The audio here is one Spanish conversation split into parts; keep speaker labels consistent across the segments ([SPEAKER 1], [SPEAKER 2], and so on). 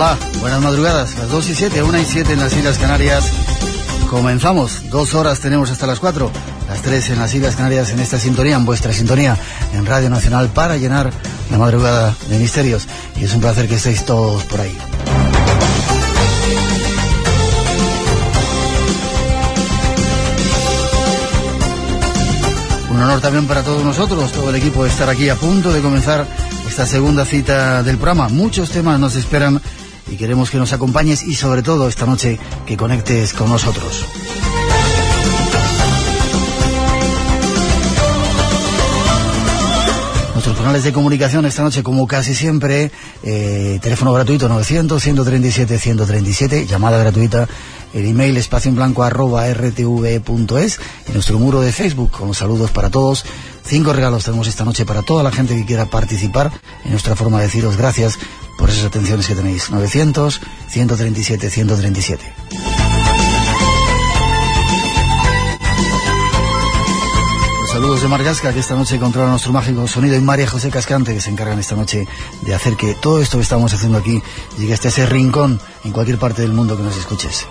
[SPEAKER 1] Hola, buenas madrugadas, las 2 y 7, 1 y 7 en las Islas Canarias. Comenzamos, dos horas tenemos hasta las 4, las 3 en las Islas Canarias en esta sintonía, en vuestra sintonía, en Radio Nacional, para llenar la madrugada de misterios. Y es un placer que estéis todos por ahí. Un honor también para todos nosotros, todo el equipo, de estar aquí a punto de comenzar esta segunda cita del programa. Muchos temas nos esperan queremos que nos acompañes y sobre todo esta noche que conectes con nosotros. Nuestros canales de comunicación esta noche, como casi siempre, eh, teléfono gratuito 900-137-137, llamada gratuita, el email espacio en blanco arroba rtv.es y nuestro muro de Facebook con saludos para todos. Cinco regalos tenemos esta noche para toda la gente que quiera participar en nuestra forma de deciros gracias atenciones que tenéis. 900-137-137. Saludos de Margasca, que esta noche controla nuestro mágico sonido, y María José Cascante, que se encargan esta noche de hacer que todo esto que estamos haciendo aquí llegue hasta ese rincón en cualquier parte del mundo que nos escuches.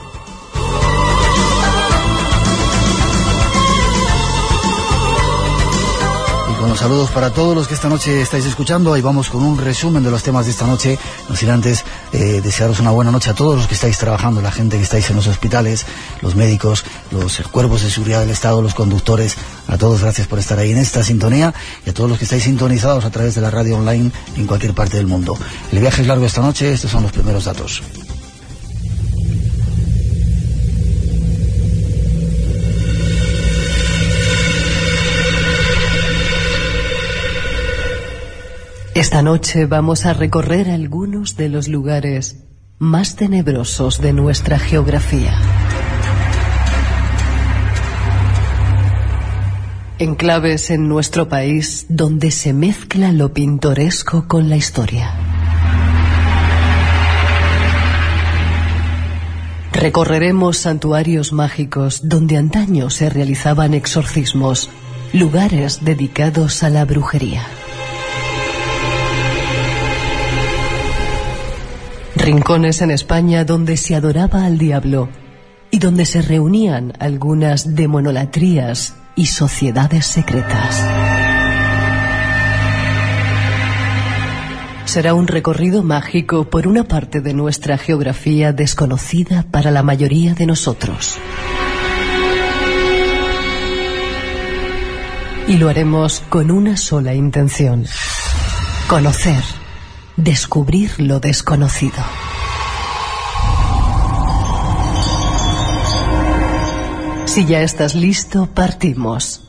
[SPEAKER 1] Saludos para todos los que esta noche estáis escuchando, ahí vamos con un resumen de los temas de esta noche. No sin antes eh, desearos una buena noche a todos los que estáis trabajando, la gente que estáis en los hospitales, los médicos, los cuerpos de seguridad del Estado, los conductores. A todos gracias por estar ahí en esta sintonía y a todos los que estáis sintonizados a través de la radio online en cualquier parte del mundo. El viaje es largo esta noche, estos son los primeros datos.
[SPEAKER 2] Esta noche vamos a recorrer algunos de los lugares más tenebrosos de nuestra geografía. Enclaves en nuestro país donde se mezcla lo pintoresco con la historia. Recorreremos santuarios mágicos donde antaño se realizaban exorcismos, lugares dedicados a la brujería. Rincones en España donde se adoraba al diablo y donde se reunían algunas demonolatrías y sociedades secretas. Será un recorrido mágico por una parte de nuestra geografía desconocida para la mayoría de nosotros. Y lo haremos con una sola intención, conocer descubrir lo desconocido. Si ya estás listo, partimos.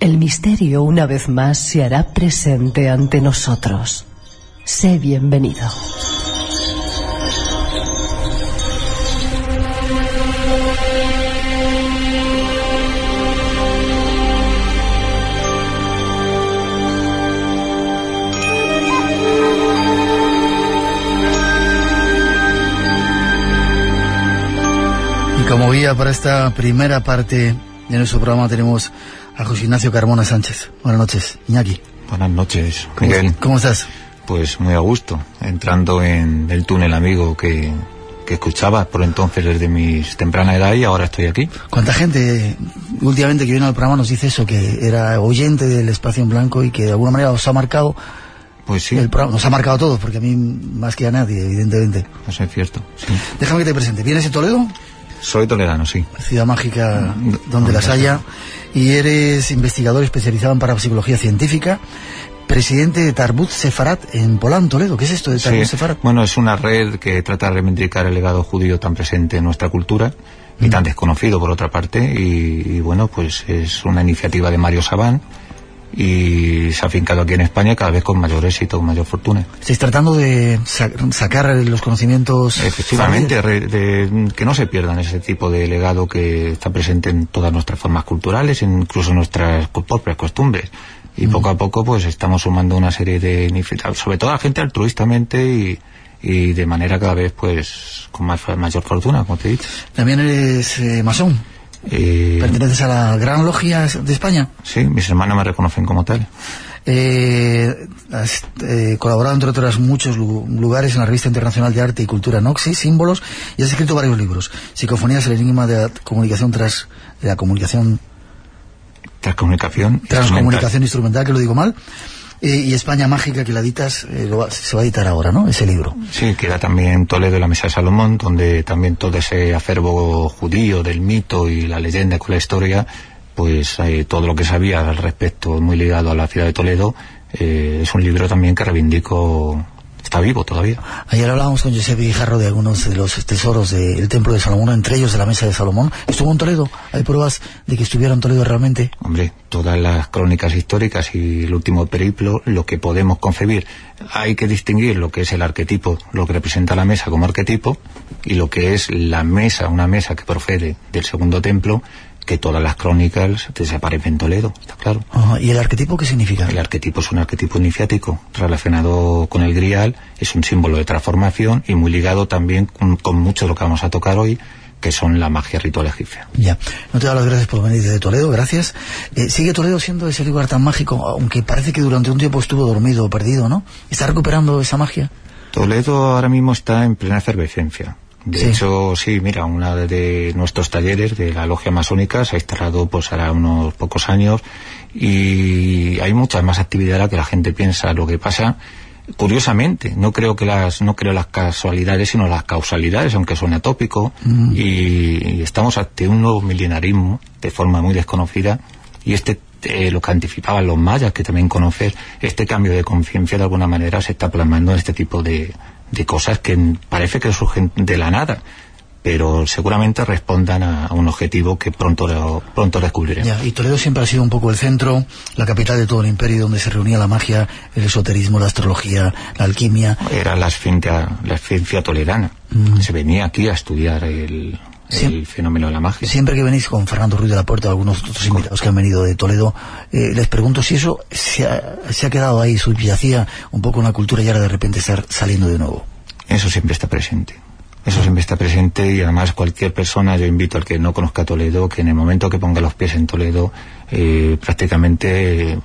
[SPEAKER 2] El misterio una vez más se hará presente ante nosotros. Sé bienvenido.
[SPEAKER 1] Como guía para esta primera parte de nuestro programa tenemos a José Ignacio Carmona Sánchez. Buenas noches, Iñaki.
[SPEAKER 3] Buenas noches,
[SPEAKER 1] ¿Cómo,
[SPEAKER 3] Miguel.
[SPEAKER 1] ¿Cómo estás?
[SPEAKER 3] Pues muy a gusto, entrando en el túnel amigo que, que escuchaba por entonces desde mi temprana edad y ahora estoy aquí.
[SPEAKER 1] ¿Cuánta gente últimamente que viene al programa nos dice eso, que era oyente del Espacio en Blanco y que de alguna manera os ha marcado
[SPEAKER 3] pues sí.
[SPEAKER 1] El programa nos ha marcado a todos, porque a mí más que a nadie, evidentemente.
[SPEAKER 3] Eso es cierto, sí.
[SPEAKER 1] Déjame que te presente. ¿Vienes de Toledo?
[SPEAKER 3] Soy toledano, sí.
[SPEAKER 1] Ciudad mágica donde las haya. Y eres investigador especializado en parapsicología científica, presidente de Tarbut Sefarat en Polán, Toledo. ¿Qué es esto de Tarbut Sefarat?
[SPEAKER 3] Bueno, es una red que trata de reivindicar el legado judío tan presente en nuestra cultura y tan desconocido por otra parte. Y, y, bueno, pues es una iniciativa de Mario Sabán y se ha afincado aquí en España cada vez con mayor éxito, con mayor fortuna.
[SPEAKER 1] ¿Estáis tratando de sa sacar los conocimientos?
[SPEAKER 3] Efectivamente, de, de, que no se pierdan ese tipo de legado que está presente en todas nuestras formas culturales, incluso en nuestras propias costumbres. Y mm. poco a poco pues estamos sumando una serie de sobre todo a la gente altruistamente y, y de manera cada vez pues con más, mayor fortuna, como te he dicho.
[SPEAKER 1] También eres eh, masón.
[SPEAKER 3] Eh,
[SPEAKER 1] ¿Perteneces a la Gran Logia de España?
[SPEAKER 3] Sí, mis hermanos me reconocen como tal.
[SPEAKER 1] Eh, has eh, colaborado, entre otros muchos lugares, en la Revista Internacional de Arte y Cultura Noxi, Símbolos, y has escrito varios libros. Psicofonías, el enigma de la comunicación tras de la comunicación...
[SPEAKER 3] Transcomunicación.
[SPEAKER 1] Transcomunicación instrumental, que lo digo mal. Y España Mágica, que la editas, eh, se va a editar ahora, ¿no? Ese libro.
[SPEAKER 3] Sí, queda también Toledo y la Mesa de Salomón, donde también todo ese acervo judío del mito y la leyenda con la historia, pues eh, todo lo que sabía al respecto, muy ligado a la ciudad de Toledo, eh, es un libro también que reivindico está vivo todavía.
[SPEAKER 1] Ayer hablábamos con Josep Guijarro de algunos de los tesoros del Templo de Salomón, entre ellos de la Mesa de Salomón. ¿Estuvo en Toledo? ¿Hay pruebas de que estuviera en Toledo realmente?
[SPEAKER 3] Hombre, todas las crónicas históricas y el último periplo, lo que podemos concebir. Hay que distinguir lo que es el arquetipo, lo que representa la mesa como arquetipo, y lo que es la mesa, una mesa que procede del segundo templo, que todas las crónicas desaparecen en Toledo, está claro.
[SPEAKER 1] Ajá. ¿Y el arquetipo qué significa?
[SPEAKER 3] El arquetipo es un arquetipo iniciático relacionado con el grial, es un símbolo de transformación y muy ligado también con, con mucho de lo que vamos a tocar hoy, que son la magia ritual egipcia.
[SPEAKER 1] Ya, no te doy las gracias por venir desde Toledo, gracias. Eh, ¿Sigue Toledo siendo ese lugar tan mágico, aunque parece que durante un tiempo estuvo dormido o perdido, ¿no? ¿Está recuperando esa magia?
[SPEAKER 3] Toledo ahora mismo está en plena efervescencia. De sí. hecho, sí, mira, una de nuestros talleres de la logia masónica se ha instalado pues hará unos pocos años y hay mucha más actividad que la gente piensa. Lo que pasa, curiosamente, no creo que las, no creo las casualidades, sino las causalidades, aunque suene atópico, mm. y, y estamos ante un nuevo milenarismo de forma muy desconocida y este eh, lo que anticipaban los mayas, que también conoces, este cambio de conciencia de alguna manera se está plasmando en este tipo de, de cosas que parece que surgen de la nada pero seguramente respondan a, a un objetivo que pronto lo, pronto descubriremos.
[SPEAKER 1] Ya, y Toledo siempre ha sido un poco el centro, la capital de todo el imperio, donde se reunía la magia, el esoterismo, la astrología, la alquimia.
[SPEAKER 3] Era la ciencia, la ciencia toledana. Mm. Se venía aquí a estudiar el,
[SPEAKER 1] Siem
[SPEAKER 3] el fenómeno de la magia.
[SPEAKER 1] Siempre que venís con Fernando Ruiz de la Puerta, algunos otros invitados que han venido de Toledo, eh, les pregunto si eso se ha, se ha quedado ahí, subyacía un poco en la cultura y ahora de repente estar saliendo de nuevo.
[SPEAKER 3] Eso siempre está presente. Eso siempre está presente y además cualquier persona, yo invito al que no conozca Toledo, que en el momento que ponga los pies en Toledo, eh, prácticamente eh,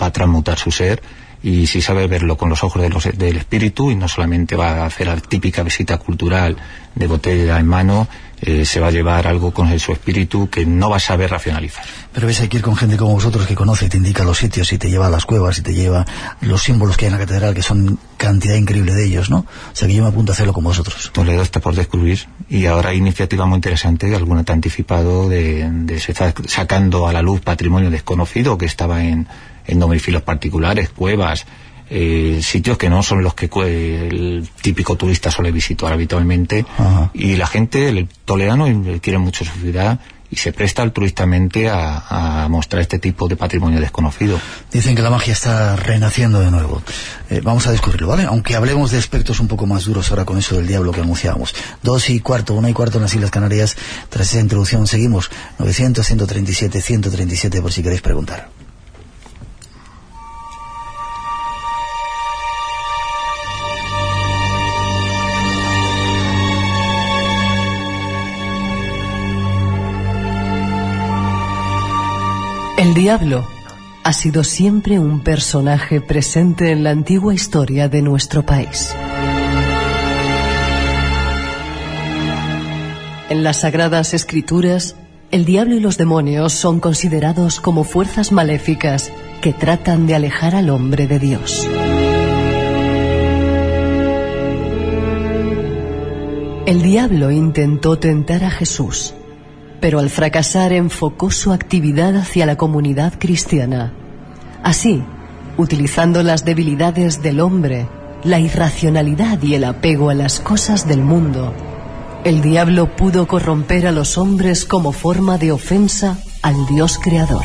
[SPEAKER 3] va a transmutar su ser y si sabe verlo con los ojos de los, del espíritu y no solamente va a hacer la típica visita cultural de botella en mano, eh, se va a llevar algo con su espíritu que no va a saber racionalizar.
[SPEAKER 1] Pero ves, hay que ir con gente como vosotros que conoce, te indica los sitios y te lleva a las cuevas y te lleva los símbolos que hay en la catedral, que son cantidad increíble de ellos, ¿no? O sea que yo me apunto a hacerlo con vosotros.
[SPEAKER 3] Toledo está por descubrir y ahora hay iniciativa muy interesante, alguna te ha anticipado, de, de se está sacando a la luz patrimonio desconocido que estaba en, en domicilios particulares, cuevas, eh, sitios que no son los que el típico turista suele visitar habitualmente
[SPEAKER 1] Ajá.
[SPEAKER 3] y la gente, el toledano quiere mucho su ciudad y se presta altruistamente a, a, mostrar este tipo de patrimonio desconocido.
[SPEAKER 1] Dicen que la magia está renaciendo de nuevo. Eh, vamos a descubrirlo, ¿vale? Aunque hablemos de aspectos un poco más duros ahora con eso del diablo que anunciábamos. Dos y cuarto, una y cuarto en las Islas Canarias. Tras esa introducción seguimos. 900, 137, 137 por si queréis preguntar.
[SPEAKER 2] El diablo ha sido siempre un personaje presente en la antigua historia de nuestro país. En las sagradas escrituras, el diablo y los demonios son considerados como fuerzas maléficas que tratan de alejar al hombre de Dios. El diablo intentó tentar a Jesús, pero al fracasar enfocó su actividad hacia la comunidad cristiana. Así, utilizando las debilidades del hombre, la irracionalidad y el apego a las cosas del mundo, el diablo pudo corromper a los hombres como forma de ofensa al Dios creador.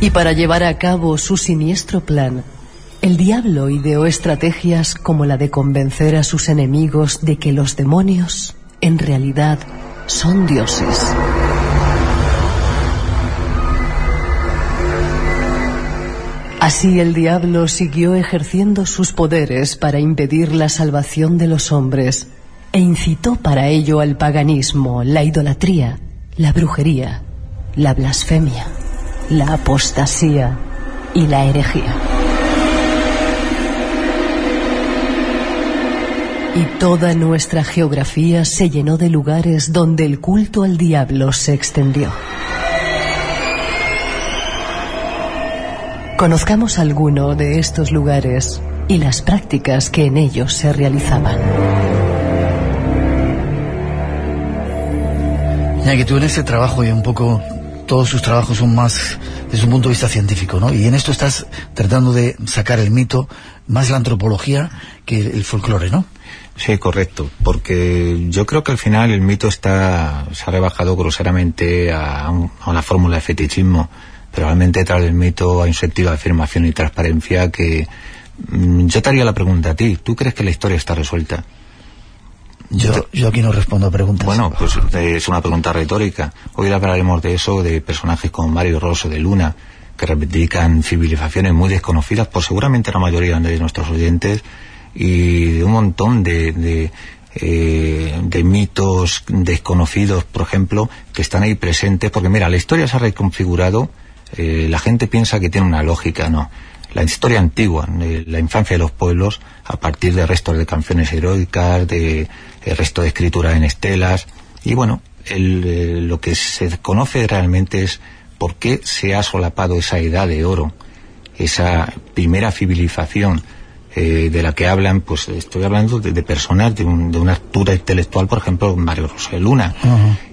[SPEAKER 2] Y para llevar a cabo su siniestro plan, el diablo ideó estrategias como la de convencer a sus enemigos de que los demonios, en realidad, son dioses. Así el diablo siguió ejerciendo sus poderes para impedir la salvación de los hombres e incitó para ello al paganismo, la idolatría, la brujería, la blasfemia, la apostasía y la herejía. Y toda nuestra geografía se llenó de lugares donde el culto al diablo se extendió. Conozcamos alguno de estos lugares y las prácticas que en ellos se realizaban.
[SPEAKER 1] Ya que tú en este trabajo y un poco todos sus trabajos son más desde un punto de vista científico, ¿no? Y en esto estás tratando de sacar el mito, más la antropología que el folclore, ¿no?
[SPEAKER 3] Sí, correcto, porque yo creo que al final el mito está se ha rebajado groseramente a, un, a una fórmula de fetichismo pero realmente detrás del mito hay un sentido de afirmación y transparencia que mm, yo te haría la pregunta a ti. ¿Tú crees que la historia está resuelta?
[SPEAKER 1] Yo, yo aquí no respondo a preguntas.
[SPEAKER 3] Bueno, pues eh, es una pregunta retórica. Hoy hablaremos de eso, de personajes como Mario Rosso de Luna, que reivindican civilizaciones muy desconocidas por seguramente la mayoría de nuestros oyentes y de un montón de, de, eh, de mitos desconocidos, por ejemplo, que están ahí presentes, porque mira, la historia se ha reconfigurado eh, la gente piensa que tiene una lógica, no. La historia antigua, la infancia de los pueblos, a partir de restos de canciones heroicas, de el resto de escritura en estelas, y bueno, el, lo que se conoce realmente es por qué se ha solapado esa edad de oro, esa primera civilización eh, de la que hablan, pues estoy hablando de, personas de, una altura intelectual, por ejemplo, Mario José Luna,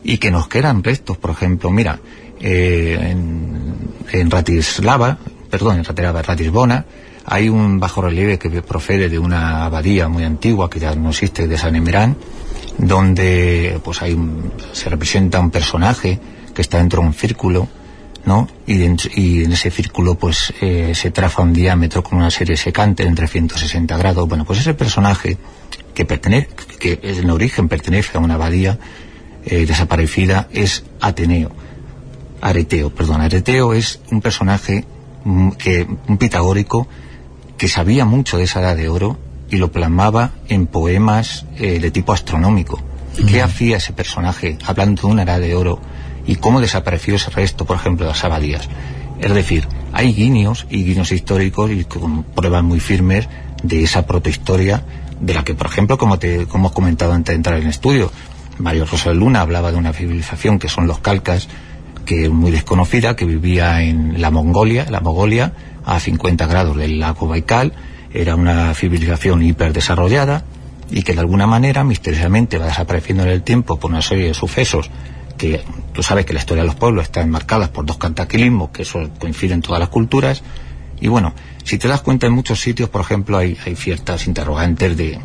[SPEAKER 3] y que nos quedan restos, por ejemplo, mira, eh, en, en, Ratislava, perdón, en Ratisbona, hay un bajo relieve que procede de una abadía muy antigua que ya no existe, de San Emerán, donde pues hay se representa un personaje que está dentro de un círculo, ¿no? Y, y en ese círculo pues eh, se traza un diámetro con una serie secante en 360 grados. Bueno, pues ese personaje que pertenece, que en origen pertenece a una abadía eh, desaparecida es Ateneo Areteo, perdón, Areteo es un personaje mm, que, un pitagórico que sabía mucho de esa edad de oro y lo plasmaba en poemas eh, de tipo astronómico. ¿Qué hacía ese personaje hablando de una edad de oro y cómo desapareció ese resto, por ejemplo, de las abadías? Es decir, hay guiños y guiños históricos y con pruebas muy firmes de esa protohistoria de la que, por ejemplo, como te comentado antes de entrar en estudio, Mario Rosal Luna hablaba de una civilización que son los calcas, que muy desconocida, que vivía en la Mongolia, la Mongolia, a 50 grados del lago Baikal, era una civilización hiperdesarrollada y que de alguna manera misteriosamente va desapareciendo en el tiempo por una serie de sucesos que tú sabes que la historia de los pueblos está enmarcada por dos cantaquilismos, que eso coincide en todas las culturas, y bueno, si te das cuenta en muchos sitios, por ejemplo, hay, hay ciertas interrogantes de,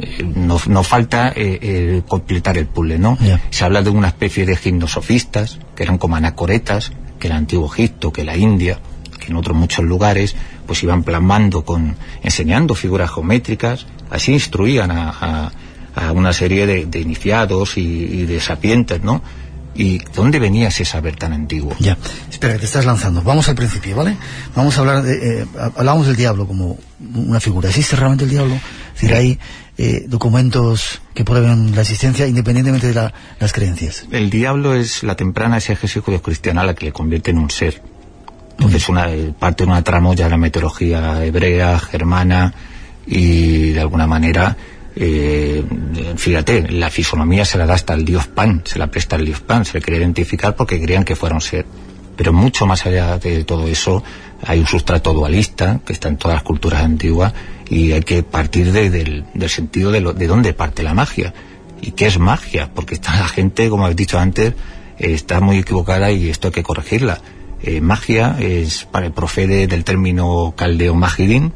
[SPEAKER 3] eh, nos, falta eh, completar el puzzle, ¿no? Se habla de una especie de gimnosofistas, que eran como anacoretas, que el antiguo Egipto, que la India, que en otros muchos lugares, pues iban plasmando con, enseñando figuras geométricas, así instruían a, una serie de, iniciados y, de sapientes, ¿no? ¿Y dónde venía ese saber tan antiguo?
[SPEAKER 1] Ya, espera, te estás lanzando. Vamos al principio, ¿vale? Vamos a hablar de... Eh, hablamos del diablo como una figura. ¿Existe realmente el diablo? Es decir, hay eh, documentos que prueben la existencia independientemente de las creencias.
[SPEAKER 3] El diablo es la temprana exégesis cristiana la que le convierte en un ser. Entonces, una, eh, parte de una tramoya de la mitología hebrea, germana, y de alguna manera eh, fíjate, la fisonomía se la da hasta el dios Pan, se la presta al dios Pan, se le quería identificar porque creían que fuera un ser. Pero mucho más allá de todo eso, hay un sustrato dualista que está en todas las culturas antiguas y hay que partir del, sentido de, de dónde parte la magia. ¿Y qué es magia? Porque está la gente, como habéis dicho antes, está muy equivocada y esto hay que corregirla. Eh, magia es, para el profede del término caldeo magidin,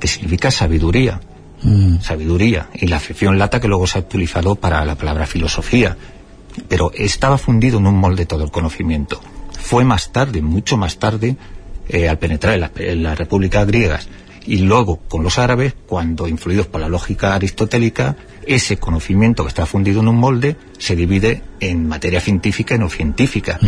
[SPEAKER 3] que significa sabiduría. Mm. Sabiduría. Y la acepción lata que luego se ha utilizado para la palabra filosofía. Pero estaba fundido en un molde todo el conocimiento. Fue más tarde, mucho más tarde, eh, al penetrar en, la, en las repúblicas griegas y luego con los árabes, cuando influidos por la lógica aristotélica, ese conocimiento que está fundido en un molde se divide en materia científica y no científica.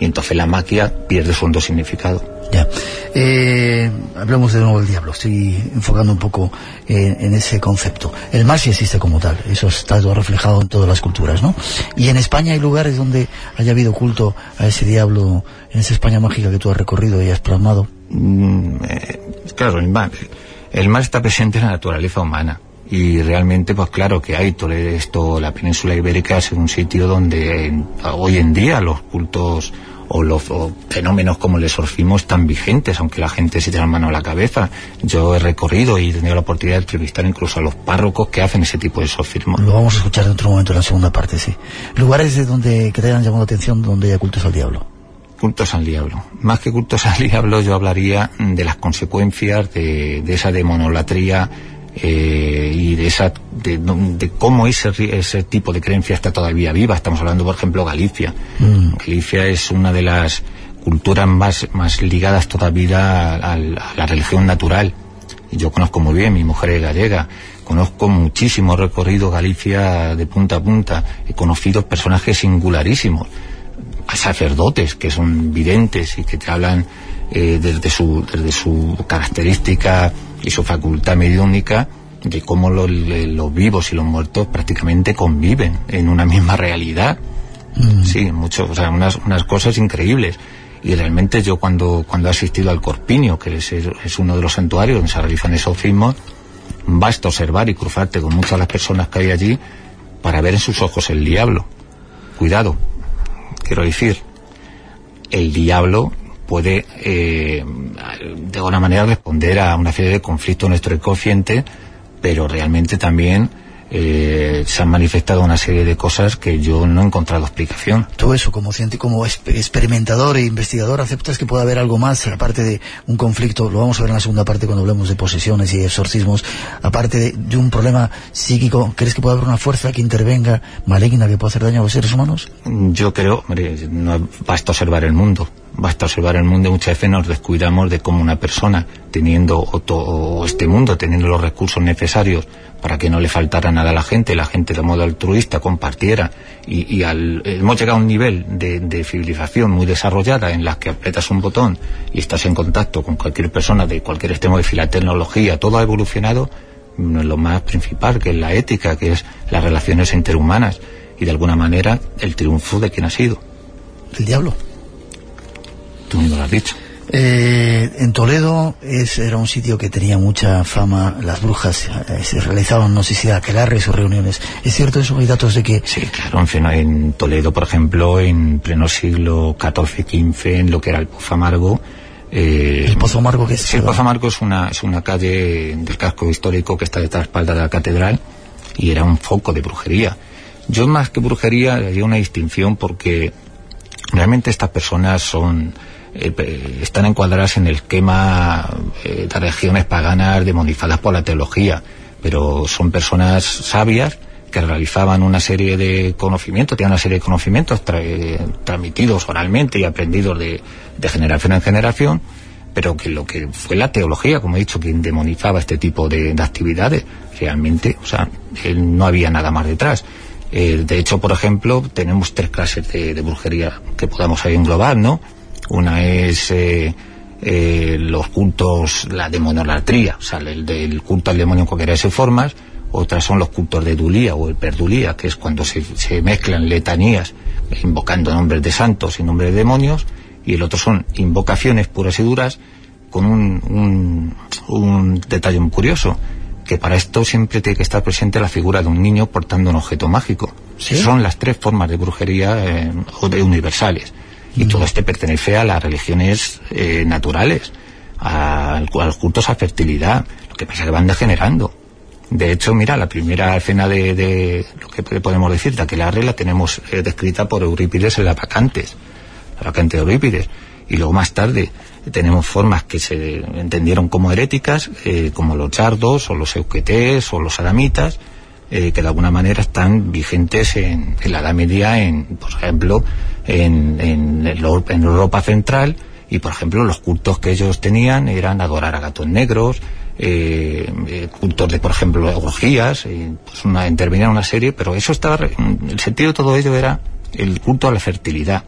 [SPEAKER 3] Y entonces la magia pierde su hondo significado.
[SPEAKER 1] Ya. Eh, hablemos de nuevo del diablo. Estoy enfocando un poco en, ese concepto. El mal sí existe como tal. Eso está todo reflejado en todas las culturas, ¿no? Y en España hay lugares donde haya habido culto a ese diablo, en esa España mágica que tú has recorrido y has plasmado.
[SPEAKER 3] Mm, eh, claro, el mal está presente en la naturaleza humana y realmente pues claro que hay todo esto la península ibérica es un sitio donde hoy en día los cultos o los fenómenos como el exorcismo están vigentes, aunque la gente se tira la mano a la cabeza. Yo he recorrido y he tenido la oportunidad de entrevistar incluso a los párrocos que hacen ese tipo de exorcismo.
[SPEAKER 1] Lo vamos a escuchar en otro momento, en la segunda parte, sí. Lugares de donde que te hayan llamado la atención donde haya cultos al diablo
[SPEAKER 3] cultos al diablo. Más que cultos al diablo, yo hablaría de las consecuencias de, esa demonolatría eh, y de esa de, cómo ese, ese tipo de creencia está todavía viva. Estamos hablando, por ejemplo, Galicia. Mm. Galicia es una de las culturas más, más ligadas todavía a, a, la religión natural. Yo conozco muy bien, mi mujer es gallega, conozco muchísimo recorrido Galicia de punta a punta, he conocido personajes singularísimos sacerdotes que son videntes y que te hablan eh, desde, su, desde su característica y su facultad mediúnica de cómo los, vivos y los muertos prácticamente conviven en una misma realidad. Mm. Sí, mucho, o sea, unas, unas cosas increíbles. Y realmente yo cuando, cuando he asistido al Corpiño, que es, es uno de los santuarios donde se realizan exorcismos, basta observar y cruzarte con muchas de las personas que hay allí para ver en sus ojos el diablo. Cuidado, Quiero decir, el diablo puede eh, de alguna manera responder a una serie de conflictos en nuestro inconsciente, pero realmente también eh, se han manifestado una serie de cosas que yo no he encontrado explicación.
[SPEAKER 1] Todo eso, como científico, como experimentador e investigador, ¿aceptas que pueda haber algo más, aparte de un conflicto, lo vamos a ver en la segunda parte cuando hablemos de posesiones y exorcismos, aparte de, un problema psíquico, ¿crees que puede haber una fuerza que intervenga maligna que pueda hacer daño a los seres humanos?
[SPEAKER 3] Yo creo, no basta observar el mundo, basta observar el mundo y muchas veces nos descuidamos de cómo una persona, teniendo o este mundo, teniendo los recursos necesarios para que no le faltara nada a la gente, la gente de modo altruista compartiera y, y al, hemos llegado a un nivel de, civilización muy desarrollada en la que apretas un botón y estás en contacto con cualquier persona de cualquier extremo de la tecnología, todo ha evolucionado lo más principal, que es la ética, que es las relaciones interhumanas y de alguna manera el triunfo de quien ha sido.
[SPEAKER 1] El diablo.
[SPEAKER 3] Tú mismo lo has dicho.
[SPEAKER 1] Eh, en Toledo es, era un sitio que tenía mucha fama, las brujas eh, se realizaban, no sé si aquelarres o reuniones. ¿Es cierto eso? ¿Hay datos de que...?
[SPEAKER 3] Sí, claro, en, Toledo, por ejemplo, en pleno siglo XIV-XV, en lo que era el Pozo Amargo...
[SPEAKER 1] Eh, ¿El Pozo Amargo que es?
[SPEAKER 3] Sí, el Pozo Amargo es una, es una calle del casco histórico que está detrás de la espalda de la catedral y era un foco de brujería. Yo más que brujería haría una distinción porque realmente estas personas son eh, están encuadradas en el esquema eh, de regiones paganas demonizadas por la teología, pero son personas sabias que realizaban una serie de conocimientos, tenían una serie de conocimientos transmitidos oralmente y aprendidos de, generación en generación, pero que lo que fue la teología, como he dicho, quien demonizaba este tipo de, actividades, realmente, o sea, no había nada más detrás. Eh, de hecho, por ejemplo, tenemos tres clases de, de brujería que podamos ahí englobar, ¿no? Una es eh, eh, los cultos, la demonolatría, o sea, el del culto al demonio en cualquiera de sus formas. Otras son los cultos de Dulía o el Perdulía, que es cuando se, mezclan letanías invocando nombres de santos y nombres de demonios. Y el otro son invocaciones puras y duras con un, un, un detalle muy curioso que para esto siempre tiene que estar presente la figura de un niño portando un objeto mágico. Son las tres formas de brujería eh, o de universales. Y todo este pertenece a las religiones eh, naturales, a, los cultos a fertilidad. Lo que pasa que van degenerando. De hecho, mira, la primera escena de, lo que podemos decir, de aquella regla, tenemos eh, descrita por Eurípides en las vacantes, la vacante de Eurípides. Y luego más tarde tenemos formas que se entendieron como heréticas, eh, como los chardos, o los euquetés, o los adamitas, eh, que de alguna manera están vigentes en, la Edad Media, en, por ejemplo, en, en, en Europa Central, y por ejemplo los cultos que ellos tenían eran adorar a gatos negros, eh, eh, cultos de, por ejemplo, orgías, eh, pues una, intervenir una serie, pero eso estaba, el sentido de todo ello era el culto a la fertilidad.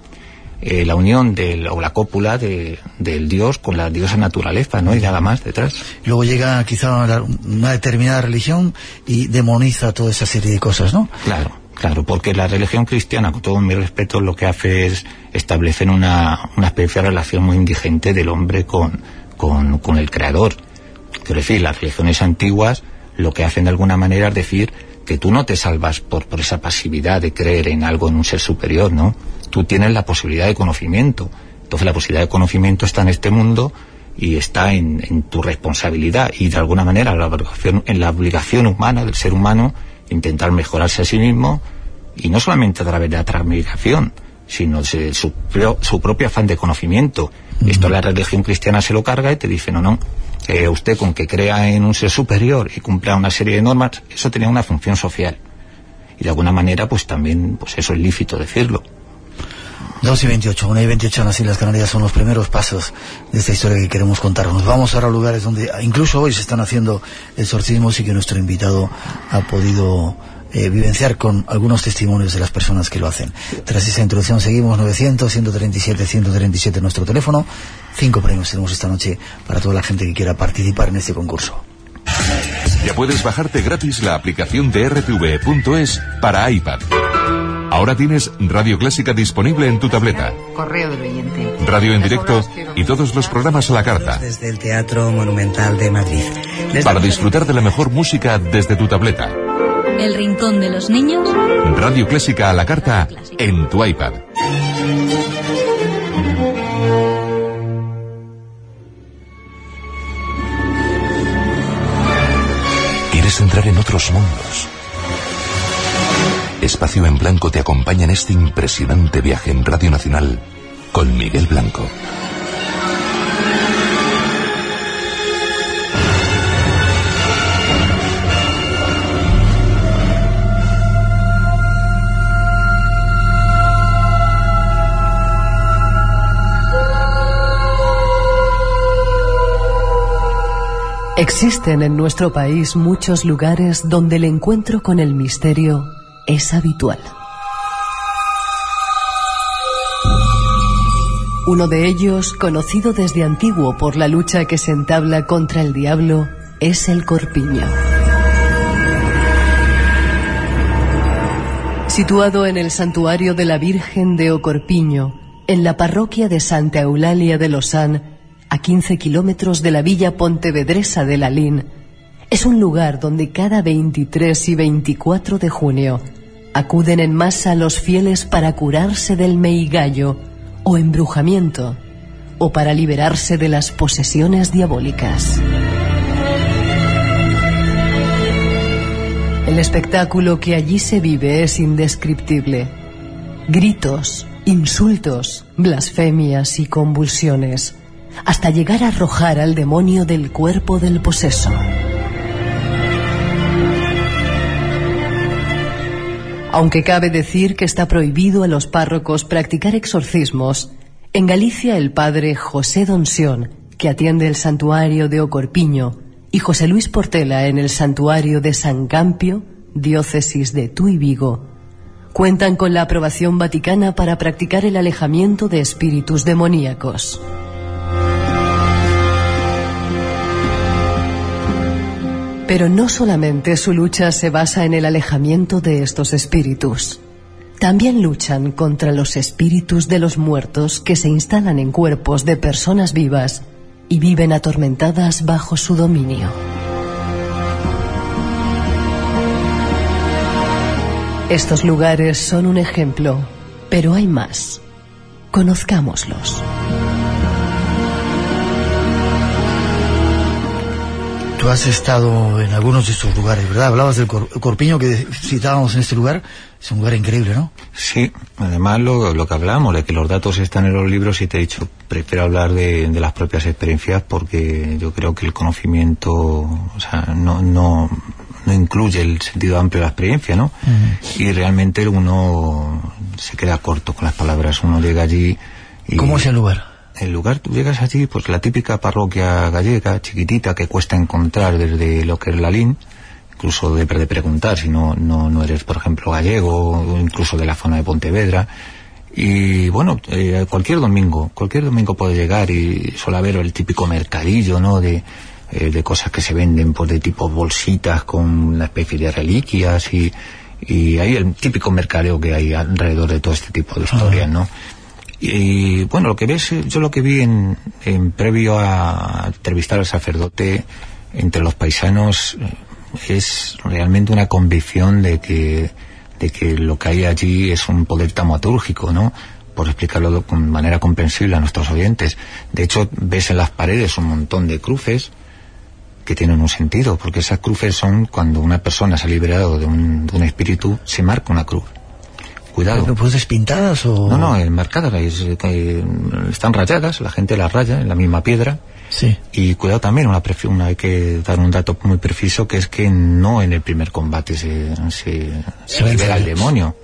[SPEAKER 3] Eh, la unión del, o la cópula de, del dios con la diosa naturaleza, ¿no? Y nada más detrás.
[SPEAKER 1] Luego llega quizá una determinada religión y demoniza toda esa serie de cosas, ¿no?
[SPEAKER 3] Claro, claro, porque la religión cristiana, con todo mi respeto, lo que hace es establecer una, una especie de relación muy indigente del hombre con, con, con el creador Quiero decir, las religiones antiguas lo que hacen de alguna manera es decir que tú no te salvas por, por esa pasividad de creer en algo, en un ser superior, ¿no? Tú tienes la posibilidad de conocimiento. Entonces la posibilidad de conocimiento está en este mundo y está en, tu responsabilidad y de alguna manera la obligación, en la obligación humana del ser humano intentar mejorarse a sí mismo y no solamente a través de la transmigración, sino de su, su propio afán de conocimiento. Esto la religión cristiana se lo carga y te dice, no, no, que usted con que crea en un ser superior y cumpla una serie de normas, eso tenía una función social. Y de alguna manera, pues también, pues eso es lícito decirlo.
[SPEAKER 1] 2 y 28, 1 y 28 en las Islas Canarias son los primeros pasos de esta historia que queremos contarnos. Vamos ahora a lugares donde incluso hoy se están haciendo exorcismos y que nuestro invitado ha podido eh, vivenciar con algunos testimonios de las personas que lo hacen. Tras esa introducción seguimos 900, 137, 137 nuestro teléfono Cinco premios tenemos esta noche para toda la gente que quiera participar en este concurso.
[SPEAKER 4] Ya puedes bajarte gratis la aplicación de rtv.es para iPad. Ahora tienes Radio Clásica disponible en tu tableta.
[SPEAKER 5] Correo del oyente.
[SPEAKER 4] Radio en directo y todos los programas a la carta.
[SPEAKER 5] Desde el Teatro Monumental de Madrid.
[SPEAKER 4] Para disfrutar de la mejor música desde tu tableta.
[SPEAKER 6] El Rincón de los Niños.
[SPEAKER 4] Radio Clásica a la carta en tu iPad. entrar en otros mundos. Espacio en Blanco te acompaña en este impresionante viaje en Radio Nacional con Miguel Blanco.
[SPEAKER 2] Existen en nuestro país muchos lugares donde el encuentro con el misterio es habitual. Uno de ellos, conocido desde antiguo por la lucha que se entabla contra el diablo, es el Corpiño. Situado en el santuario de la Virgen de Ocorpiño, en la parroquia de Santa Eulalia de Losán, a 15 kilómetros de la villa pontevedresa de Lalín, es un lugar donde cada 23 y 24 de junio acuden en masa los fieles para curarse del meigallo o embrujamiento o para liberarse de las posesiones diabólicas. El espectáculo que allí se vive es indescriptible. Gritos, insultos, blasfemias y convulsiones hasta llegar a arrojar al demonio del cuerpo del poseso. Aunque cabe decir que está prohibido a los párrocos practicar exorcismos, en Galicia el padre José Donsión, que atiende el santuario de Ocorpiño, y José Luis Portela en el santuario de San Campio, diócesis de Tuy Vigo, cuentan con la aprobación vaticana para practicar el alejamiento de espíritus demoníacos. Pero no solamente su lucha se basa en el alejamiento de estos espíritus. También luchan contra los espíritus de los muertos que se instalan en cuerpos de personas vivas y viven atormentadas bajo su dominio. Estos lugares son un ejemplo, pero hay más. Conozcámoslos.
[SPEAKER 1] Tú has estado en algunos de estos lugares, ¿verdad? Hablabas del Corpiño que citábamos en este lugar. Es un lugar increíble, ¿no?
[SPEAKER 3] Sí, además lo, lo que hablamos, de que los datos están en los libros y te he dicho, prefiero hablar de, las propias experiencias porque yo creo que el conocimiento, o sea, no, no, no incluye el sentido amplio de la experiencia, ¿no? Y realmente uno se queda corto con las palabras, uno llega allí y...
[SPEAKER 1] ¿Cómo es el lugar?
[SPEAKER 3] El lugar, tú llegas allí, pues la típica parroquia gallega, chiquitita, que cuesta encontrar desde lo que es incluso de, de preguntar si no, no, no eres, por ejemplo, gallego, o incluso de la zona de Pontevedra. Y bueno, eh, cualquier domingo, cualquier domingo puede llegar y suele haber el típico mercadillo, ¿no? De, eh, de cosas que se venden, pues de tipo bolsitas con una especie de reliquias y, y hay el típico mercadeo que hay alrededor de todo este tipo de historias, ¿no? Y bueno, lo que ves, yo lo que vi en, en previo a entrevistar al sacerdote entre los paisanos eh, es realmente una convicción de que, de que lo que hay allí es un poder tamatúrgico, ¿no? Por explicarlo de manera comprensible a nuestros oyentes. De hecho, ves en las paredes un montón de cruces que tienen un sentido, porque esas cruces son cuando una persona se ha liberado de un, de un espíritu, se marca una cruz cuidado.
[SPEAKER 1] ¿Puedes pintadas o...?
[SPEAKER 3] No, no, enmarcadas, están rayadas, la gente las raya en la misma piedra.
[SPEAKER 1] Sí.
[SPEAKER 3] Y cuidado también, una, una, hay que dar un dato muy preciso, que es que no en el primer combate se, se, se libera el demonio.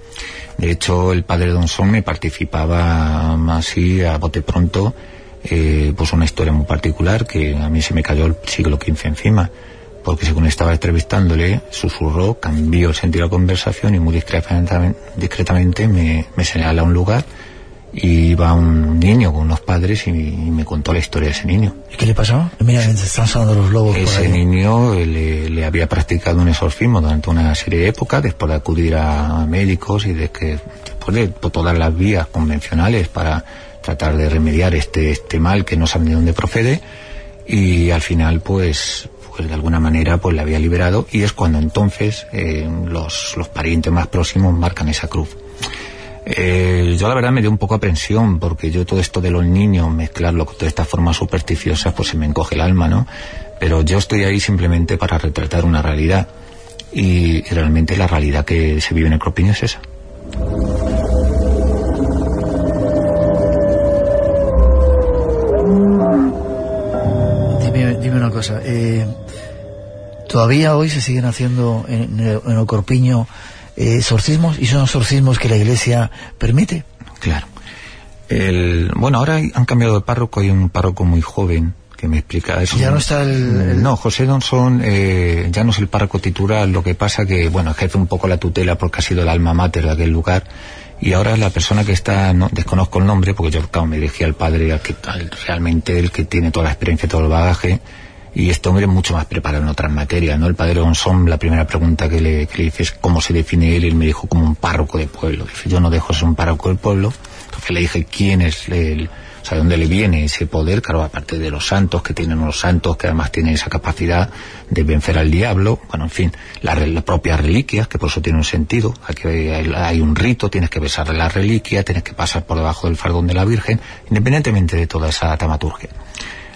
[SPEAKER 3] De hecho, el padre Don Son me participaba así, a bote pronto, eh, pues una historia muy particular, que a mí se me cayó el siglo XV encima porque según estaba entrevistándole, susurró, cambió el sentido de la conversación y muy discretamente, discretamente me, me señala un lugar y va un niño con unos padres y, me contó la historia de ese niño.
[SPEAKER 1] ¿Y qué le pasó? Mira, están sonando los lobos.
[SPEAKER 3] Ese niño le, le, había practicado un exorcismo durante una serie de épocas, después de acudir a médicos y de que después de todas las vías convencionales para tratar de remediar este, este mal que no saben de dónde procede y al final pues pues de alguna manera pues le había liberado y es cuando entonces eh, los, los parientes más próximos marcan esa cruz. Eh, yo la verdad me dio un poco aprensión porque yo todo esto de los niños, mezclarlo con toda esta forma supersticiosa, pues se me encoge el alma, ¿no? Pero yo estoy ahí simplemente para retratar una realidad y, realmente la realidad que se vive en el Cropiño es esa.
[SPEAKER 1] Dime, una cosa, eh, todavía hoy se siguen haciendo en, en el Corpiño eh, exorcismos y son exorcismos que la Iglesia permite.
[SPEAKER 3] Claro. El, bueno, ahora han cambiado de párroco, hay un párroco muy joven que me explica eso.
[SPEAKER 1] Ya no está el...
[SPEAKER 3] No, José Donson eh, ya no es el párroco titular, lo que pasa que, bueno, ejerce un poco la tutela porque ha sido el alma mater de aquel lugar y ahora la persona que está, no, desconozco el nombre porque yo claro, me dirigí al padre, al que, realmente el que tiene toda la experiencia, todo el bagaje, y este hombre es mucho más preparado en otras materias, ¿no? El padre Gonzón, la primera pregunta que le, que le hice es cómo se define él, y él me dijo como un párroco de pueblo. Dice, yo no dejo de ser un párroco del pueblo. Entonces le dije quién es él, o sea, de dónde le viene ese poder, claro, aparte de los santos, que tienen unos santos que además tienen esa capacidad de vencer al diablo, bueno, en fin, las propias reliquias, que por eso tiene un sentido, aquí hay, un rito, tienes que besar la reliquia, tienes que pasar por debajo del fardón de la Virgen, independientemente de toda esa tamaturgia.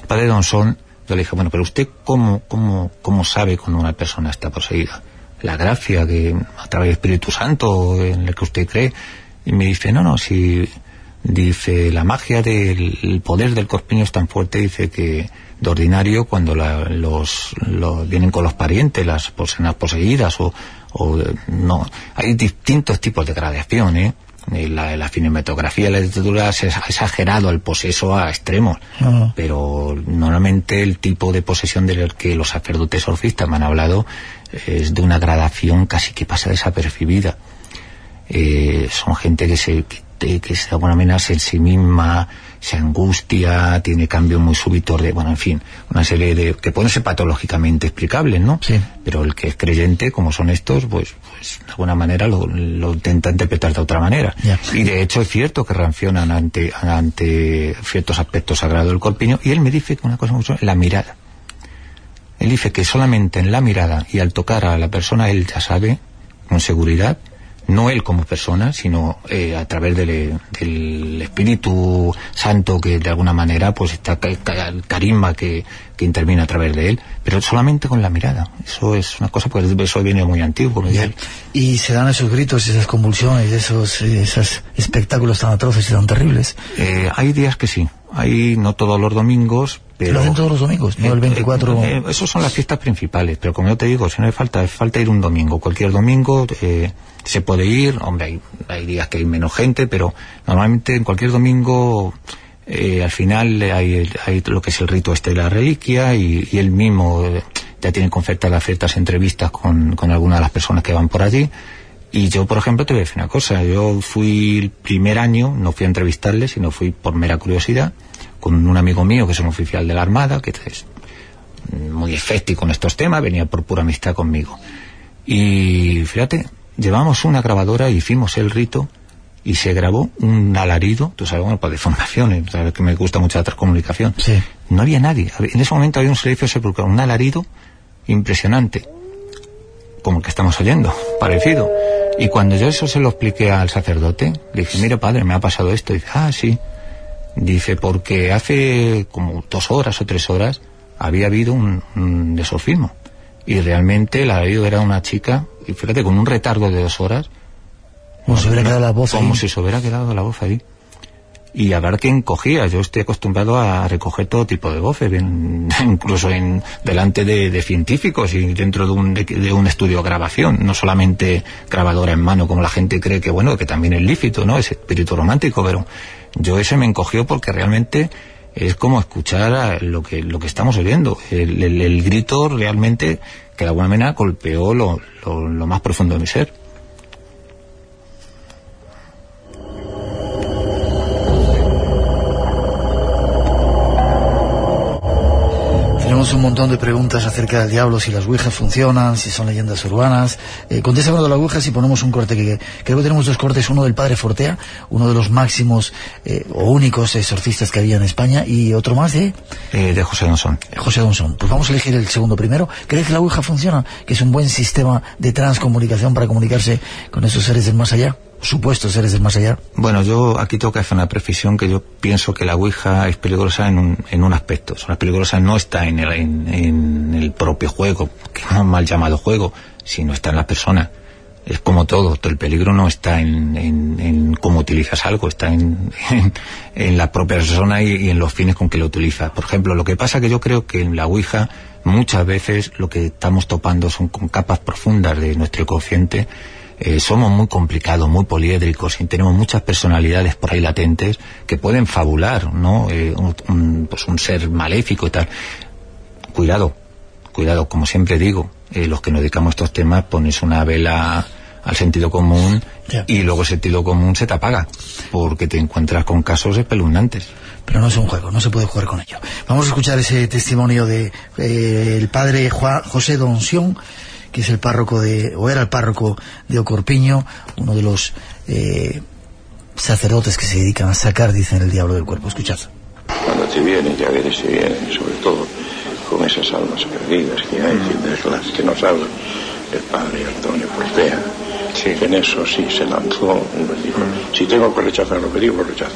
[SPEAKER 3] El padre Donzón yo le dije, bueno, pero usted cómo, cómo, cómo sabe cuando una persona está poseída? La gracia que a través del Espíritu Santo en el que usted cree. Y me dice, no, no, si dice la magia del poder del corpiño es tan fuerte, dice que de ordinario cuando los, vienen con los parientes, las personas poseídas o, o no, hay distintos tipos de gradación, ¿eh? La, la cinematografía, la literatura se ha exagerado el poseso a extremos, ah. pero normalmente el tipo de posesión del que los sacerdotes orfistas me han hablado es de una gradación casi que pasa desapercibida. Eh, son gente que se que, que de alguna manera en sí misma se angustia, tiene cambios muy súbitos de, bueno, en fin, una serie de, que pueden ser patológicamente explicables, ¿no?
[SPEAKER 1] Sí.
[SPEAKER 3] Pero el que es creyente, como son estos, pues, pues de alguna manera lo, lo intenta interpretar de otra manera. Y de hecho es cierto que reaccionan ante, ante ciertos aspectos sagrados del corpiño, y él me dice que una cosa mucho, la mirada. Él dice que solamente en la mirada y al tocar a la persona él ya sabe con seguridad no él como persona, sino eh, a través del, del, Espíritu Santo que de alguna manera pues está el carisma que, que, interviene a través de él, pero solamente con la mirada. Eso es una cosa, pues eso viene muy antiguo.
[SPEAKER 1] Y se dan esos gritos, esas convulsiones, esos, esos espectáculos tan atroces y tan terribles.
[SPEAKER 3] Eh, hay días que sí, hay no todos los domingos, pero...
[SPEAKER 1] ¿Lo hacen todos los domingos? ¿No el 24?
[SPEAKER 3] Eh, eh, esos son las fiestas principales, pero como yo te digo, si no hay falta, es falta ir un domingo. Cualquier domingo eh, se puede ir, hombre, hay, hay, días que hay menos gente, pero normalmente en cualquier domingo... al final hay, hay, lo que es el rito este de la reliquia y, y él mismo ya tiene concertadas ciertas entrevistas con, con algunas de las personas que van por allí y yo, por ejemplo, te voy a decir una cosa. Yo fui el primer año, no fui a entrevistarle, sino fui por mera curiosidad, con un amigo mío que es un oficial de la Armada, que es muy efectivo en estos temas, venía por pura amistad conmigo. Y fíjate, llevamos una grabadora, hicimos el rito y se grabó un alarido, tú sabes, bueno, pues de formaciones, sabes que me gusta mucho la transcomunicación.
[SPEAKER 1] Sí.
[SPEAKER 3] No había nadie. En ese momento había un silencio sepulcral, un alarido impresionante, como el que estamos oyendo, parecido. Y cuando yo eso se lo expliqué al sacerdote, le dije, mire padre, me ha pasado esto. Y dice, ah, sí. Dice, porque hace como dos horas o tres horas había habido un, un desofismo. Y realmente la habido era una chica, y fíjate, con un retardo de dos horas.
[SPEAKER 1] Como si hubiera quedado la voz
[SPEAKER 3] Como
[SPEAKER 1] ahí.
[SPEAKER 3] si se hubiera quedado la voz ahí y a ver quién cogía. Yo estoy acostumbrado a recoger todo tipo de voces, bien, incluso en, delante de, de, científicos y dentro de un, de, de, un estudio de grabación, no solamente grabadora en mano, como la gente cree que, bueno, que también es lícito, ¿no? Es espíritu romántico, pero yo ese me encogió porque realmente es como escuchar lo que, lo que estamos oyendo. El, el, grito realmente que de alguna manera golpeó lo, lo más profundo de mi ser.
[SPEAKER 1] Tenemos un montón de preguntas acerca del diablo, si las ouijas funcionan, si son leyendas urbanas. Eh, contesta uno de las ouijas y ponemos un corte que, creo que tenemos dos cortes, uno del padre Fortea, uno de los máximos eh, o únicos exorcistas que había en España, y otro más de...
[SPEAKER 3] Eh, de José Donsón.
[SPEAKER 1] José Donsón. Pues vamos a elegir el segundo primero. ¿Crees que la ouija funciona? ¿Que es un buen sistema de transcomunicación para comunicarse con esos seres del más allá? Supuestos seres del más allá?
[SPEAKER 3] Bueno, yo aquí tengo que hacer una precisión que yo pienso que la Ouija es peligrosa en un, en un aspecto. Es peligrosa no está en el, en, en el propio juego, que es un mal llamado juego, sino está en la persona. Es como todo, el peligro no está en, en, cómo utilizas algo, está en, en la propia persona y, en los fines con que lo utilizas. Por ejemplo, lo que pasa que yo creo que en la Ouija muchas veces lo que estamos topando son con capas profundas de nuestro consciente eh, somos muy complicados, muy poliédricos y tenemos muchas personalidades por ahí latentes que pueden fabular, ¿no? Eh, un, un, pues un ser maléfico y tal. Cuidado, cuidado, como siempre digo, eh, los que nos dedicamos a estos temas pones una vela al sentido común
[SPEAKER 1] yeah.
[SPEAKER 3] y luego el sentido común se te apaga porque te encuentras con casos espeluznantes.
[SPEAKER 1] Pero no es un juego, no se puede jugar con ello. Vamos a escuchar ese testimonio de eh, el padre Juan, José Donción que es el párroco de, o era el párroco de Ocorpiño, uno de los eh, sacerdotes que se dedican a sacar, dicen, el diablo del cuerpo. Escuchad.
[SPEAKER 7] Cuando te vienen, ya veces se vienen, sobre todo con esas almas perdidas que hay, mm. de las que nos habla el padre Antonio Portea, sí. que en eso sí se lanzó, dijo, mm. si tengo que rechazar lo que digo, lo rechazo.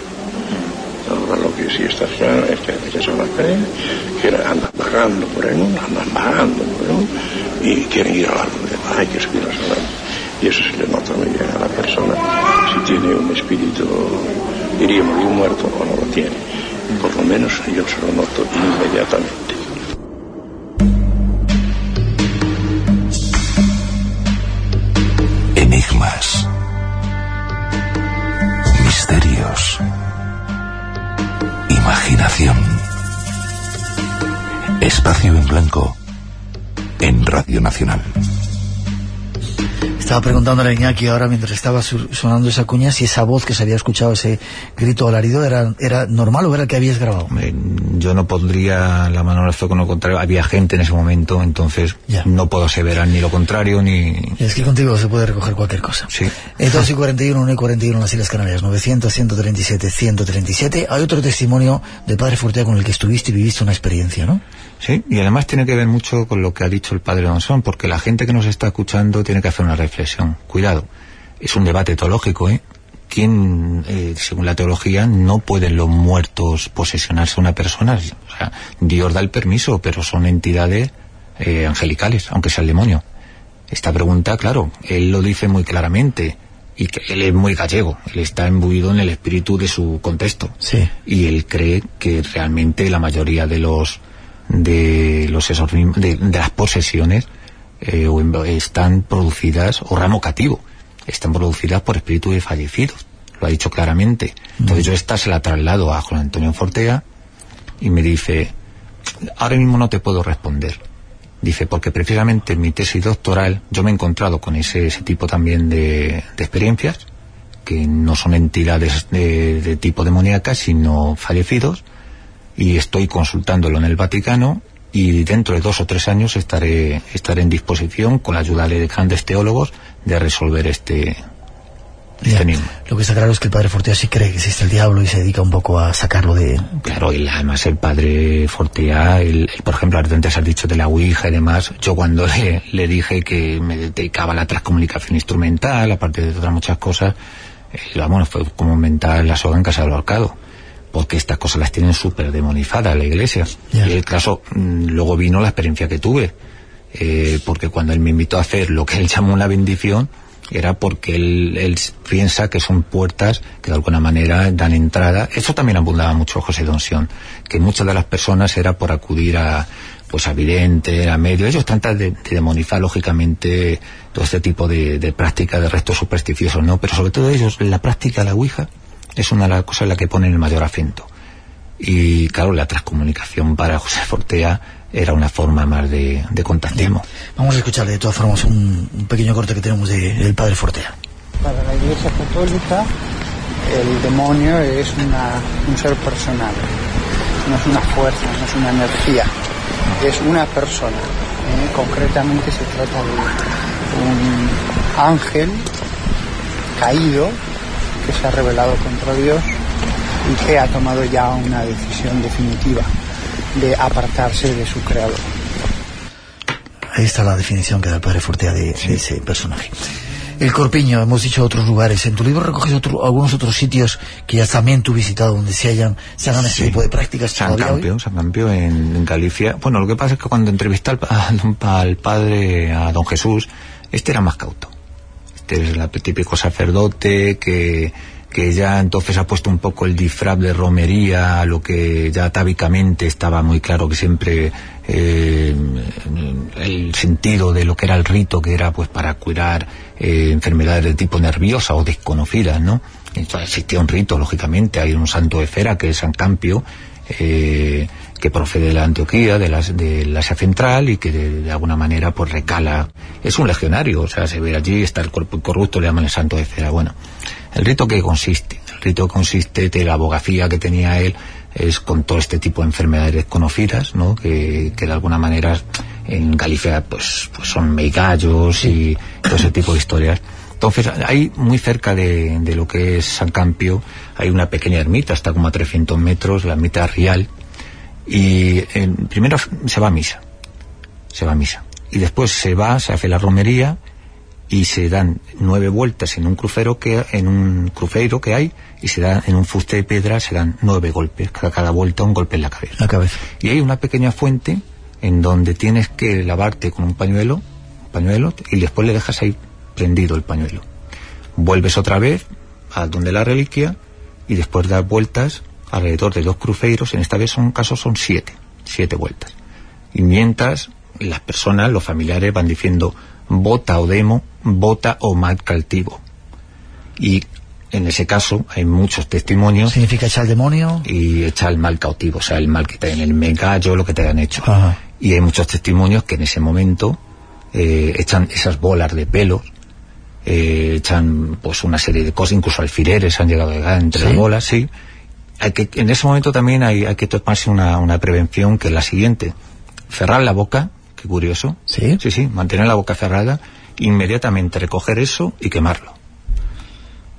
[SPEAKER 7] Lo que sí está claro es que rechazan las que andan vagando por el mundo, andan vagando por el mundo, y quieren ir al árbol de hay que subir a árbol y eso se le nota muy bien a la persona. Si tiene un espíritu diríamos de un muerto o no lo tiene. Por lo menos yo se lo noto inmediatamente.
[SPEAKER 4] Enigmas. Misterios imaginación espacio en blanco en Radio Nacional.
[SPEAKER 1] Estaba preguntándole a Iñaki ahora mientras estaba sonando esa cuña si esa voz que se había escuchado, ese grito alarido, era, era normal o era el que habías grabado.
[SPEAKER 3] Yo no pondría la mano al fuego con lo contrario. Había gente en ese momento, entonces
[SPEAKER 1] ya.
[SPEAKER 3] no puedo aseverar ni lo contrario ni...
[SPEAKER 1] Es que contigo se puede recoger cualquier cosa.
[SPEAKER 3] Sí.
[SPEAKER 1] Entonces, 41, 1 y 41 en las Islas Canarias, 900, 137, 137. Hay otro testimonio de Padre Fortea con el que estuviste y viviste una experiencia, ¿no?
[SPEAKER 3] Sí, y además tiene que ver mucho con lo que ha dicho el padre Donsón, porque la gente que nos está escuchando tiene que hacer una reflexión. Cuidado, es un debate teológico, ¿eh? ¿Quién, eh, según la teología, no pueden los muertos posesionarse a una persona? O sea, Dios da el permiso, pero son entidades eh, angelicales, aunque sea el demonio. Esta pregunta, claro, él lo dice muy claramente y que él es muy gallego, él está imbuido en el espíritu de su contexto.
[SPEAKER 1] Sí.
[SPEAKER 3] Y él cree que realmente la mayoría de los de los de, de las posesiones eh, están producidas, o ramo cativo, están producidas por espíritus de fallecidos. Lo ha dicho claramente. Entonces yo esta se la traslado a Juan Antonio Fortea y me dice, ahora mismo no te puedo responder. Dice, porque precisamente en mi tesis doctoral yo me he encontrado con ese, ese tipo también de, de experiencias, que no son entidades de, de tipo demoníaca, sino fallecidos, y estoy consultándolo en el Vaticano, y dentro de dos o tres años estaré, estaré en disposición, con la ayuda de grandes teólogos, de resolver este, este enigma.
[SPEAKER 1] Lo que está claro es que el padre Fortea sí cree que existe el diablo y se dedica un poco a sacarlo de...
[SPEAKER 3] Claro, y además el padre Fortea, el, el, por ejemplo, antes has dicho de la Ouija y demás, yo cuando le, le dije que me dedicaba a la transcomunicación instrumental, aparte de otras muchas cosas, eh, vamos, fue como mental la soga en casa del ahorcado, porque estas cosas las tienen súper demonizadas la iglesia.
[SPEAKER 1] Ya.
[SPEAKER 3] Y el caso, mm, luego vino la experiencia que tuve, eh, porque cuando él me invitó a hacer lo que él llamó una bendición, era porque él, él piensa que son puertas que de alguna manera dan entrada. Eso también abundaba mucho José Donsión, que muchas de las personas era por acudir a pues a vidente, a medio. Ellos tratan de, de demonizar lógicamente todo este tipo de, de práctica de restos supersticiosos, ¿no? Pero sobre todo ellos, la práctica de la Ouija es una de las cosas en la que ponen el mayor acento. Y claro, la transcomunicación para José Fortea era una forma más de, de contactismo.
[SPEAKER 1] Vamos a escuchar de todas formas un, un pequeño corte que tenemos de- del padre Fortea.
[SPEAKER 8] Para la Iglesia Católica, el demonio es una, un ser personal, no es una fuerza, no es una energía, es una persona. ¿eh? Concretamente se trata de un ángel caído que se ha rebelado contra Dios y que ha tomado ya una decisión definitiva de apartarse de su creador.
[SPEAKER 1] Ahí está la definición que da el padre Fortea de, de ese personaje. El Corpiño, hemos dicho otros lugares. En tu libro recoges otro- algunos otros sitios que ya también tú has visitado donde se hayan se hagan
[SPEAKER 3] Sí.
[SPEAKER 1] tipo de prácticas
[SPEAKER 3] San
[SPEAKER 1] todavía hoy.
[SPEAKER 3] Campio, San Campio en, en Galicia. Bueno, lo que pasa es que cuando entrevisté al padre, a don Jesús, este era más cauto. Es el típico sacerdote que, que ya entonces ha puesto un poco el disfraz de romería, lo que ya atávicamente estaba muy claro que siempre eh, el sentido de lo que era el rito, que era pues para curar eh, enfermedades de tipo nerviosa o desconocidas, ¿no? Entonces existía un rito, lógicamente, hay un santo de cera que es San Campio, eh, que procede de la Antioquía, de, las, del Asia Central y que de, de alguna manera pues recala. Es un legionario, o sea, se ve allí, está el cuerpo incorrupto, le llaman el santo de cera. Bueno, el rito que consiste, el rito consiste de la abogacía que tenía él es con todo este tipo de enfermedades desconocidas, ¿no? Que, que de alguna manera en Galicia pues, pues son meigallos y todo ese tipo de historias. Entonces, ahí muy cerca de, de lo que es San Campio hay una pequeña ermita, está como a 300 metros, la ermita Rial, y eh, primero se va a misa, se va a misa, y después se va, se hace la romería y se dan nueve vueltas en un crucero que en un cruceiro que hay y se dan en un fuste de piedra se dan nueve golpes, cada, cada vuelta un golpe en la cabeza.
[SPEAKER 1] La cabeza.
[SPEAKER 3] Y hay una pequeña fuente en donde tienes que lavarte con un pañuelo, un pañuelo, y después le dejas ahí prendido el pañuelo. Vuelves otra vez a donde la reliquia y después das vueltas alrededor de dos cruceiros, en esta vez son casos son siete, siete vueltas. Y mientras las personas, los familiares van diciendo bota o demo, bota o mal cautivo. Y en ese caso hay muchos testimonios
[SPEAKER 1] Significa echar al demonio.
[SPEAKER 3] y echa el mal cautivo, o sea, el mal que te en el megallo, lo que te han hecho.
[SPEAKER 1] Ajá.
[SPEAKER 3] Y hay muchos testimonios que en ese momento eh, echan esas bolas de pelos, eh, echan pues una serie de cosas, incluso alfileres han llegado a llegar entre
[SPEAKER 1] ¿Sí?
[SPEAKER 3] las bolas, sí. Hay que, en ese momento también hay, hay que tomarse una, una prevención que es la siguiente. Cerrar la boca, qué curioso.
[SPEAKER 1] ¿Sí?
[SPEAKER 3] Sí, sí, mantener la boca cerrada, inmediatamente recoger eso y quemarlo.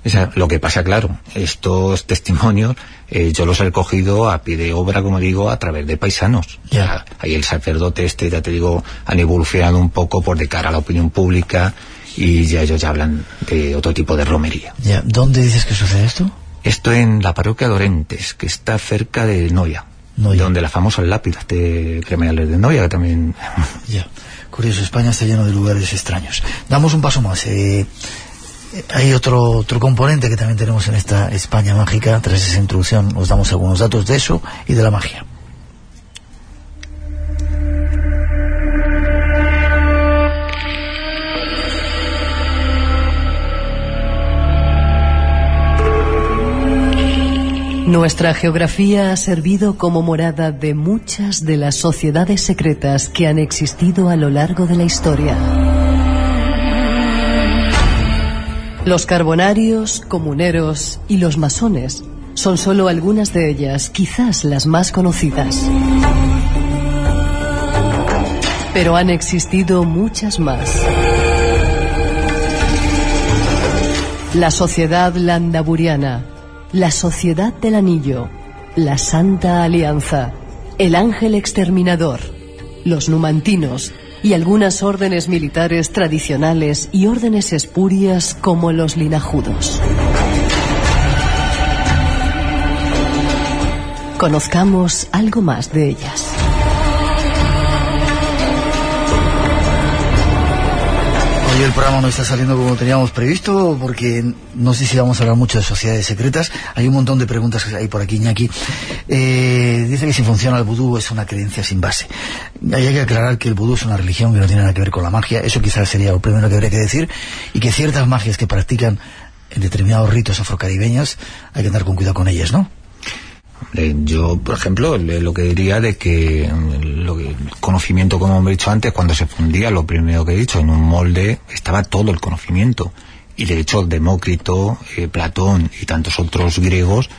[SPEAKER 3] O sea, lo que pasa, claro, estos testimonios eh, yo los he recogido a pie de obra, como digo, a través de paisanos.
[SPEAKER 1] Ya.
[SPEAKER 3] O sea, ahí el sacerdote este, ya te digo, han evolucionado un poco por de cara a la opinión pública y ya ellos ya hablan de otro tipo de romería.
[SPEAKER 1] ¿Dónde dices que sucede esto?
[SPEAKER 3] Esto en la parroquia de Orentes, que está cerca de Noia,
[SPEAKER 1] Noia.
[SPEAKER 3] donde las famosas lápidas de gremiales de Noia, que también...
[SPEAKER 1] Ya. Curioso, España está lleno de lugares extraños. Damos un paso más. eh, eh, hay otro, otro componente que también tenemos en esta España mágica. Tras esa introducción os damos algunos datos de eso y de la magia.
[SPEAKER 2] Nuestra geografía ha servido como morada de muchas de las sociedades secretas que han existido a lo largo de la historia. Los carbonarios, comuneros y los masones son solo algunas de ellas, quizás las más conocidas. Pero han existido muchas más. La Sociedad Landaburiana, la Sociedad del Anillo, la Santa Alianza, el Ángel Exterminador, los Numantinos y algunas órdenes militares tradicionales y órdenes espurias como los linajudos. Conozcamos algo más de ellas.
[SPEAKER 1] El programa no está saliendo como teníamos previsto porque no sé si vamos a hablar mucho de sociedades secretas. Hay un montón de preguntas que hay por aquí, Iñaki. Eh, dice que si funciona el vudú es una creencia sin base. Hay que aclarar que el vudú es una religión que no tiene nada que ver con la magia. Eso quizás sería lo primero que habría que decir. Y que ciertas magias que practican en determinados ritos afrocaribeños hay que andar con cuidado con ellas, ¿no?
[SPEAKER 3] Eh, yo, por ejemplo, le- lo que diría de que mm, lo el conocimiento, como hemos dicho antes, cuando se fundía, lo primero que he dicho, en un molde estaba todo el conocimiento. Y de hecho, Demócrito, eh, Platón y tantos otros griegos,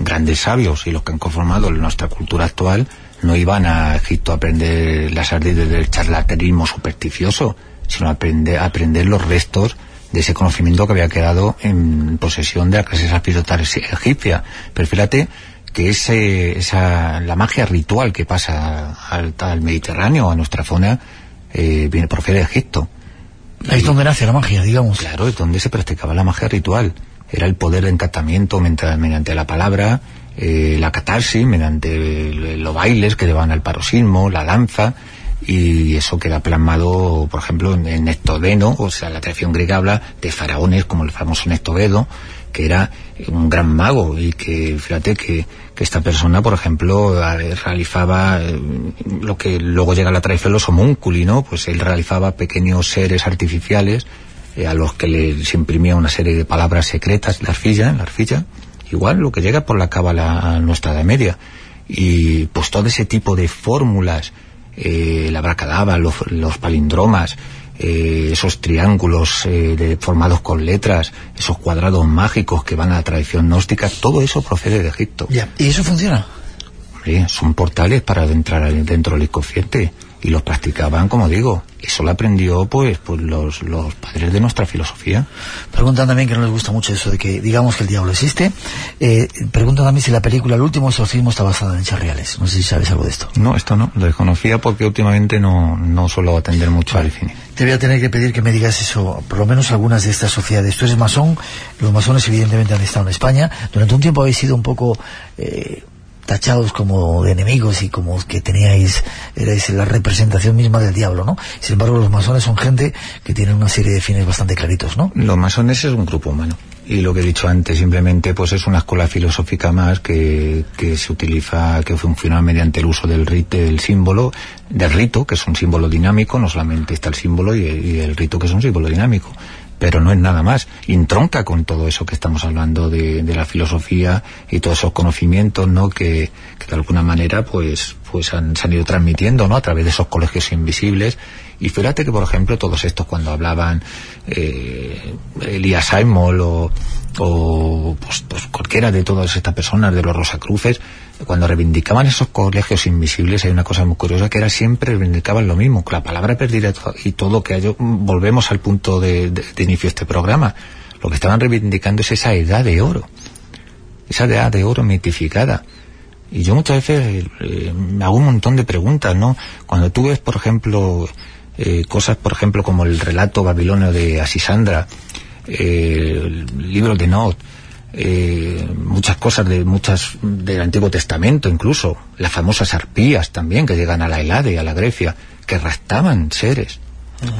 [SPEAKER 3] grandes sabios y los que han conformado nuestra cultura actual, no iban a Egipto a aprender las artes del charlatanismo supersticioso, sino a aprender, aprender los restos de ese conocimiento que había quedado en posesión de la clase sacerdotal egipcia. Pero fíjate que ese, esa, la magia ritual que pasa al, al Mediterráneo, a nuestra zona, eh, viene procede de Egipto.
[SPEAKER 1] Ahí es donde nace la magia, digamos.
[SPEAKER 3] Claro, es donde se practicaba la magia ritual. Era el poder de encantamiento mediante, la palabra, eh, la catarsis, mediante los bailes que llevaban al paroxismo, la danza, y eso queda plasmado, por ejemplo, en, en Nectodeno, o sea, la tradición griega habla de faraones como el famoso Nectobedo, que era un gran mago y que, fíjate, que, que esta persona, por ejemplo, realizaba eh, lo que luego llega a la tradición los homúnculi, ¿no? Pues él realizaba pequeños seres artificiales eh, a los que le, se imprimía una serie de palabras secretas, la arcilla, la arcilla, igual lo que llega por la cábala a nuestra Edad Media. Y pues todo ese tipo de fórmulas, eh, la bracadaba, los palindromas, eh, esos triángulos eh, de- formados con letras, esos cuadrados mágicos que van a la tradición gnóstica, todo eso procede de Egipto.
[SPEAKER 1] ¿Y eso funciona?
[SPEAKER 3] Hombre, son portales para entrar ahí dentro del inconsciente y los practicaban, como digo. Eso lo aprendió pues, pues los, los padres de nuestra filosofía.
[SPEAKER 1] Preguntan también que no les gusta mucho eso de que digamos que el diablo existe. Eh, preguntan también si la película El último exorcismo está basada en hechos reales. No sé si sabes algo de esto.
[SPEAKER 3] No, esto no, lo desconocía porque últimamente no, no suelo atender mucho al cine.
[SPEAKER 1] Te voy a tener que pedir que me digas eso, por lo menos algunas de estas sociedades. Tú eres masón, los masones evidentemente han estado en España. Durante un tiempo habéis sido un poco eh, tachados como de enemigos y como que teníais, erais la representación misma del diablo, ¿no? Sin embargo, los masones son gente que tienen una serie de fines bastante claritos, ¿no?
[SPEAKER 3] Los masones es un grupo humano. Y lo que he dicho antes, simplemente pues es una escuela filosófica más que, que se utiliza, que funciona mediante el uso del rito, del símbolo, del rito, que es un símbolo dinámico, no solamente está el símbolo y, y el rito, que es un símbolo dinámico. Pero no es nada más. Intronca con todo eso que estamos hablando de, de la filosofía y todos esos conocimientos, ¿no? Que, de alguna manera, pues, pues han, se han ido transmitiendo, ¿no? A través de esos colegios invisibles. Y fíjate que, por ejemplo, todos estos cuando hablaban eh, Elías Simon o, o pues, pues cualquiera de todas estas personas de los Rosacruces, cuando reivindicaban esos colegios invisibles, hay una cosa muy curiosa que era siempre reivindicaban lo mismo, la palabra perdida y todo que hay, volvemos al punto de inicio de este programa. Lo que estaban reivindicando es esa edad de oro, esa edad de oro mitificada. Y yo muchas veces eh, me hago un montón de preguntas, ¿no? Cuando tú ves, por ejemplo, eh, cosas, por ejemplo, como el relato babilonio de Asisandra, eh, el libro de Not, eh, muchas cosas de muchas del Antiguo Testamento incluso, las famosas arpías también que llegan a la Helade, a la Grecia, que raptaban seres,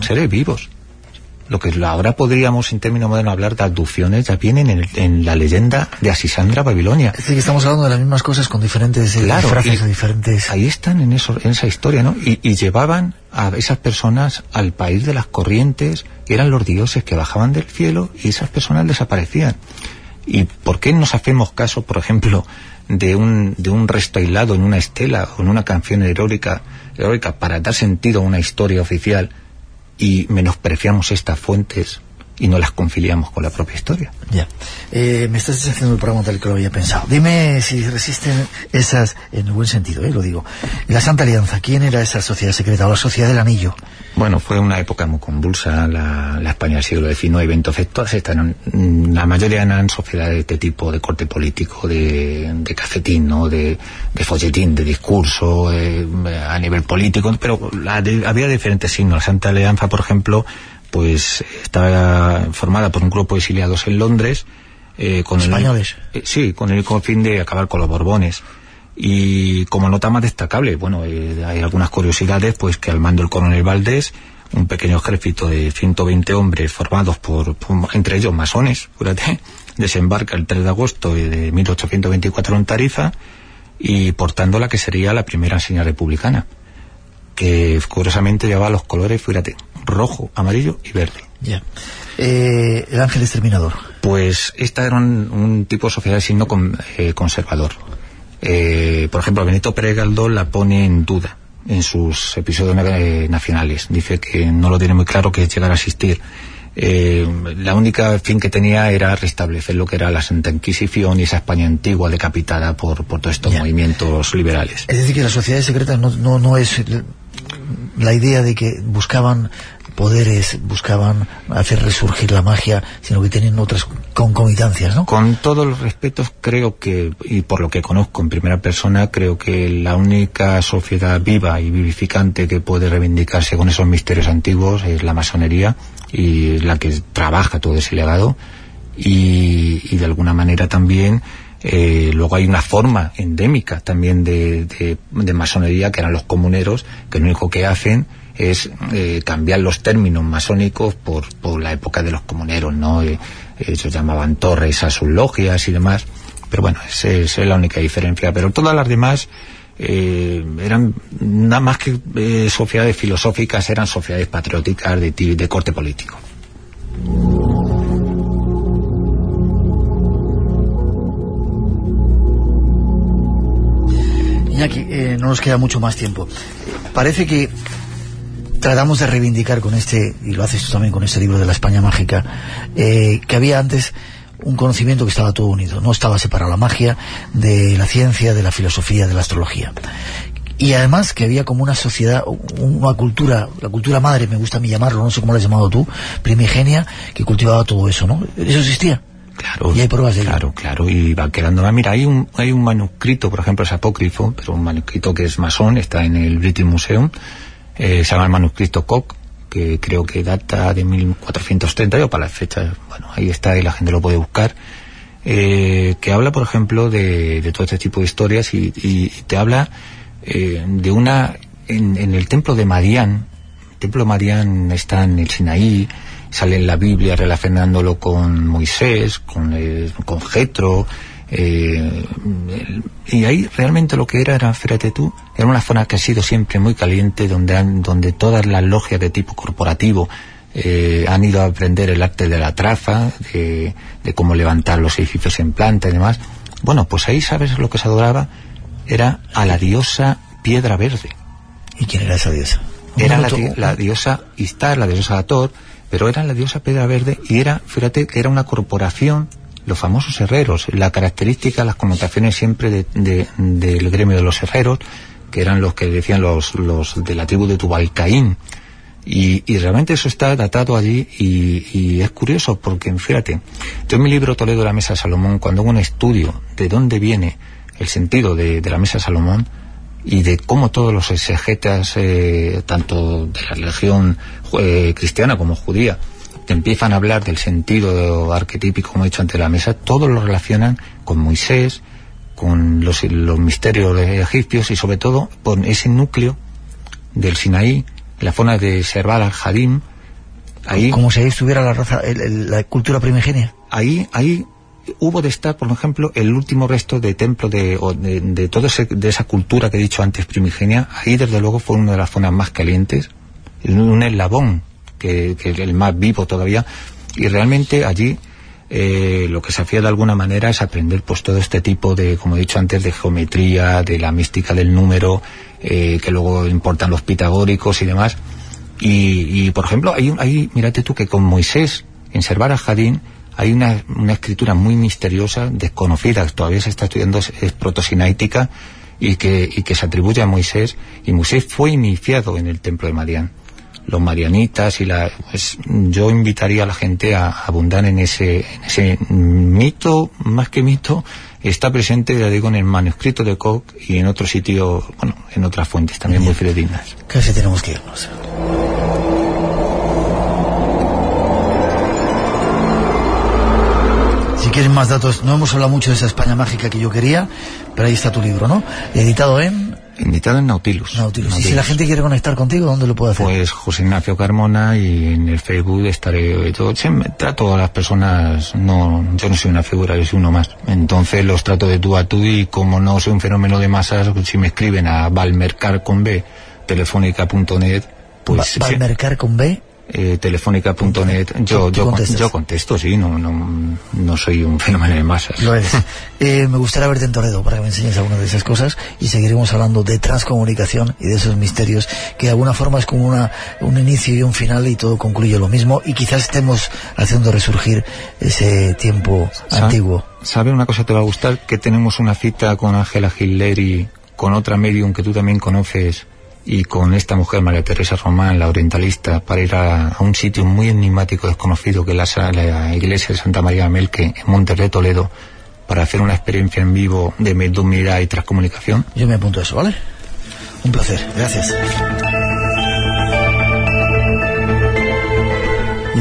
[SPEAKER 3] seres vivos. Lo que ahora podríamos en términos modernos hablar de abducciones ya vienen en, la leyenda de Asisandra Babilonia.
[SPEAKER 1] Es decir, que estamos hablando de las mismas cosas con diferentes eh,
[SPEAKER 3] Claro,
[SPEAKER 1] frases diferentes...
[SPEAKER 3] Ahí están en, eso, en esa historia, ¿no? Y, y llevaban a esas personas al país de las corrientes, eran los dioses que bajaban del cielo y esas personas desaparecían. ¿Y por qué nos hacemos caso, por ejemplo, de un, de un resto aislado en una estela o en una canción heroica, heroica para dar sentido a una historia oficial y menospreciamos estas fuentes y no las conciliamos con la propia historia?
[SPEAKER 1] Ya. Eh, me estás haciendo el programa tal que lo había pensado. Dime si resisten esas, en el buen sentido, eh, lo digo. La Santa Alianza, ¿quién era esa sociedad secreta o la sociedad del anillo?
[SPEAKER 3] Bueno, fue una época muy convulsa, la, la España del siglo XIX, entonces todas eran, mm, la mayoría eran sociedades de este tipo, de corte político, de, de cafetín, ¿no? de, de folletín, de discurso, eh, a nivel político, pero la de- había diferentes signos. La Santa Alianza, por ejemplo, pues estaba formada por un grupo de exiliados en Londres, eh, con
[SPEAKER 1] ¿Españoles?
[SPEAKER 3] El, eh, sí, con el fin de acabar con los Borbones. Y como nota más destacable, bueno, eh, hay algunas curiosidades, pues que al mando del coronel Valdés, un pequeño ejército de 120 hombres formados por, por- entre ellos masones, fíjate, desembarca el 3 de agosto de 1824 en Tarifa y portando la que sería la primera señal republicana, que curiosamente llevaba los colores, fíjate, rojo, amarillo y verde.
[SPEAKER 1] Ya. Eh, el ángel exterminador.
[SPEAKER 3] Pues esta era un, un tipo de sociedad de signo con- eh, conservador. Eh, por ejemplo, Benito Pérez Galdós la pone en duda en sus episodios eh, nacionales. Dice que no lo tiene muy claro que es llegar a asistir. Eh, la única fin que tenía era restablecer lo que era la Santa Inquisición y esa España antigua decapitada por, por todos estos movimientos liberales.
[SPEAKER 1] Es decir, que las sociedades secretas no, no, no es la idea de que buscaban poderes, buscaban hacer resurgir la magia, sino que tienen otras concomitancias, ¿no?
[SPEAKER 3] Con todos los respetos, creo que, y por lo que conozco en primera persona, creo que la única sociedad viva y vivificante que puede reivindicarse con esos misterios antiguos es la masonería y la que trabaja todo ese legado y, y de alguna manera también eh, luego hay una forma endémica también de, de- masonería que eran los comuneros que lo único que hacen es eh, cambiar los términos masónicos por, por la época de los comuneros, ¿no? Eh, ellos llamaban torres a sus logias y demás, pero bueno, esa es la única diferencia. Pero todas las demás eh, eran nada más que sociedades filosóficas, eran sociedades patrióticas de, ti- de corte político.
[SPEAKER 1] Eh, no nos queda mucho más tiempo. Parece que tratamos de reivindicar con este, y lo haces tú también con este libro de la España mágica, eh, que había antes un conocimiento que estaba todo unido, no estaba separado la magia de la ciencia, de la filosofía, de la astrología. Y además que había como una sociedad, una cultura, la cultura madre, me gusta a mí llamarlo, no sé cómo lo has llamado tú, primigenia, que cultivaba todo eso, ¿no? ¿Eso existía?
[SPEAKER 3] Claro,
[SPEAKER 1] Y hay pruebas de ello.
[SPEAKER 3] claro, claro, y va quedando más. Mira, hay un, hay un manuscrito, por ejemplo, es apócrifo, pero un manuscrito que es masón, está en el British Museum, eh, se llama el manuscrito Koch, que creo que data de 1430, yo para las fechas, bueno, ahí está y la gente lo puede buscar, eh, que habla, por ejemplo, de, de todo este tipo de historias y, y- y te habla eh, de una, en, en el templo de Madián, el templo de Madián está en el Sinaí, sale en la Biblia relacionándolo con Moisés, con, eh, con Jetro, eh, el- y ahí realmente lo que era, era, fíjate tú, era una zona que ha sido siempre muy caliente, donde, han, donde todas las logias de tipo corporativo eh, han ido a aprender el arte de la traza, de, de cómo levantar los edificios en planta y demás. Bueno, pues ahí sabes lo que se adoraba, era a la diosa Piedra Verde.
[SPEAKER 1] ¿Y quién era esa diosa?
[SPEAKER 3] Era la, la diosa Istar, la diosa Ator, pero era la diosa Piedra Verde y era, fíjate, que era una corporación, los famosos herreros. La característica, las connotaciones siempre de- de- del gremio de los herreros, que eran los que decían los, los de la tribu de Tubalcaín. Y, y realmente eso está datado allí y, es curioso porque, fíjate, yo en mi libro Toledo de la Mesa Salomón, cuando hago un estudio de dónde viene el sentido de, de la Mesa Salomón, y de cómo todos los exegetas, eh, tanto de la religión eh, cristiana como judía, te empiezan a hablar del sentido arquetípico, como he dicho ante la mesa, todos lo relacionan con Moisés, con los, los misterios egipcios y sobre todo con ese núcleo del Sinaí, la zona de Serval al-Jadim, ahí...
[SPEAKER 1] Como si ahí estuviera la raza, el, el, la cultura primigenia.
[SPEAKER 3] Ahí, ahí hubo de estar, por ejemplo, el último resto de templo de, de, toda esa cultura que he dicho antes primigenia, ahí desde luego fue una de las zonas más calientes, un eslabón, que, que el más vivo todavía, y realmente allí eh, lo que se hacía de alguna manera es aprender pues todo este tipo de, como he dicho antes, de geometría, de la mística del número, eh, que luego importan los pitagóricos y demás. Y, y por ejemplo, hay, hay, tú que con Moisés, en Servar al Jadín, hay una, una, escritura muy misteriosa, desconocida, todavía se está estudiando, es, es protosináitica, y que, y que se atribuye a Moisés, y Moisés fue iniciado en el templo de Marián. Los marianitas y la... Pues, yo invitaría a la gente a, a abundar en ese, en ese mito, más que mito, está presente, ya digo, en el manuscrito de Koch y en otro sitio, bueno, en otras fuentes también muy fidedignas.
[SPEAKER 1] Casi tenemos que irnos. Si quieren más datos, no hemos hablado mucho de esa España mágica que yo quería, pero ahí está tu libro, ¿no? Editado en...
[SPEAKER 3] Editado en Nautilus.
[SPEAKER 1] Nautilus. Nautilus. Y si la gente quiere conectar contigo, ¿dónde lo puede hacer?
[SPEAKER 3] Pues José Ignacio Carmona y en el Facebook estaré... Yo trato a las personas... no Yo no soy una figura, yo soy uno más. Entonces los trato de tú a tú y como no soy un fenómeno de masas, si me escriben a valmercar con B, telefónica.net, pues...
[SPEAKER 1] Va, Valmercar con B
[SPEAKER 3] eh, telefónica.net yo, yo, yo contesto, sí, no, no, no soy un fenómeno de masas.
[SPEAKER 1] Lo eres. eh, me gustaría verte en Toledo para que me enseñes alguna de esas cosas y seguiremos hablando de transcomunicación y de esos misterios que de alguna forma es como una, un inicio y un final y todo concluye lo mismo y quizás estemos haciendo resurgir ese tiempo
[SPEAKER 3] ¿Sabe,
[SPEAKER 1] antiguo.
[SPEAKER 3] ¿Sabe una cosa te va a gustar? Que tenemos una cita con Ángela Hilleri, con otra medium que tú también conoces, y con esta mujer, María Teresa Román, la orientalista, para ir a, un sitio muy enigmático, desconocido, que es la, la, iglesia de Santa María de Melque, en Monterrey, Toledo, para hacer una experiencia en vivo de mediumidad y transcomunicación.
[SPEAKER 1] Yo me apunto a eso, ¿vale? Un placer, gracias.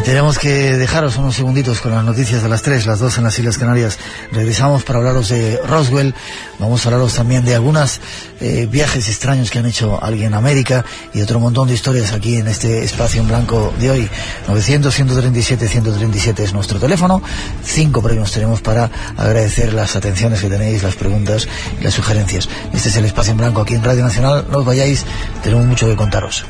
[SPEAKER 1] Tenemos que dejaros unos segunditos con las noticias de las tres, las dos en las Islas Canarias. Regresamos para hablaros de Roswell. Vamos a hablaros también de algunos eh, viajes extraños que han hecho alguien en América y otro montón de historias aquí en este espacio en blanco de hoy. 900-137-137 es nuestro teléfono. Cinco premios tenemos para agradecer las atenciones que tenéis, las preguntas y las sugerencias. Este es el espacio en blanco aquí en Radio Nacional. No os vayáis, tenemos mucho que contaros.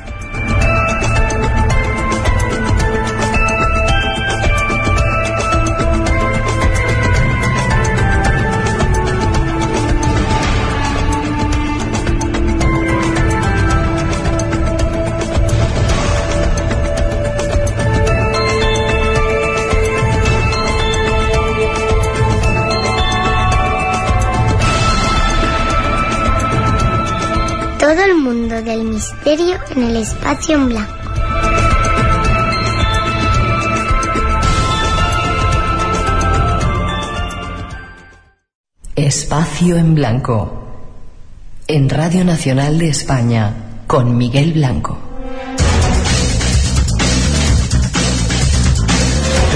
[SPEAKER 9] En el espacio en blanco.
[SPEAKER 2] Espacio en blanco. En Radio Nacional de España, con Miguel Blanco.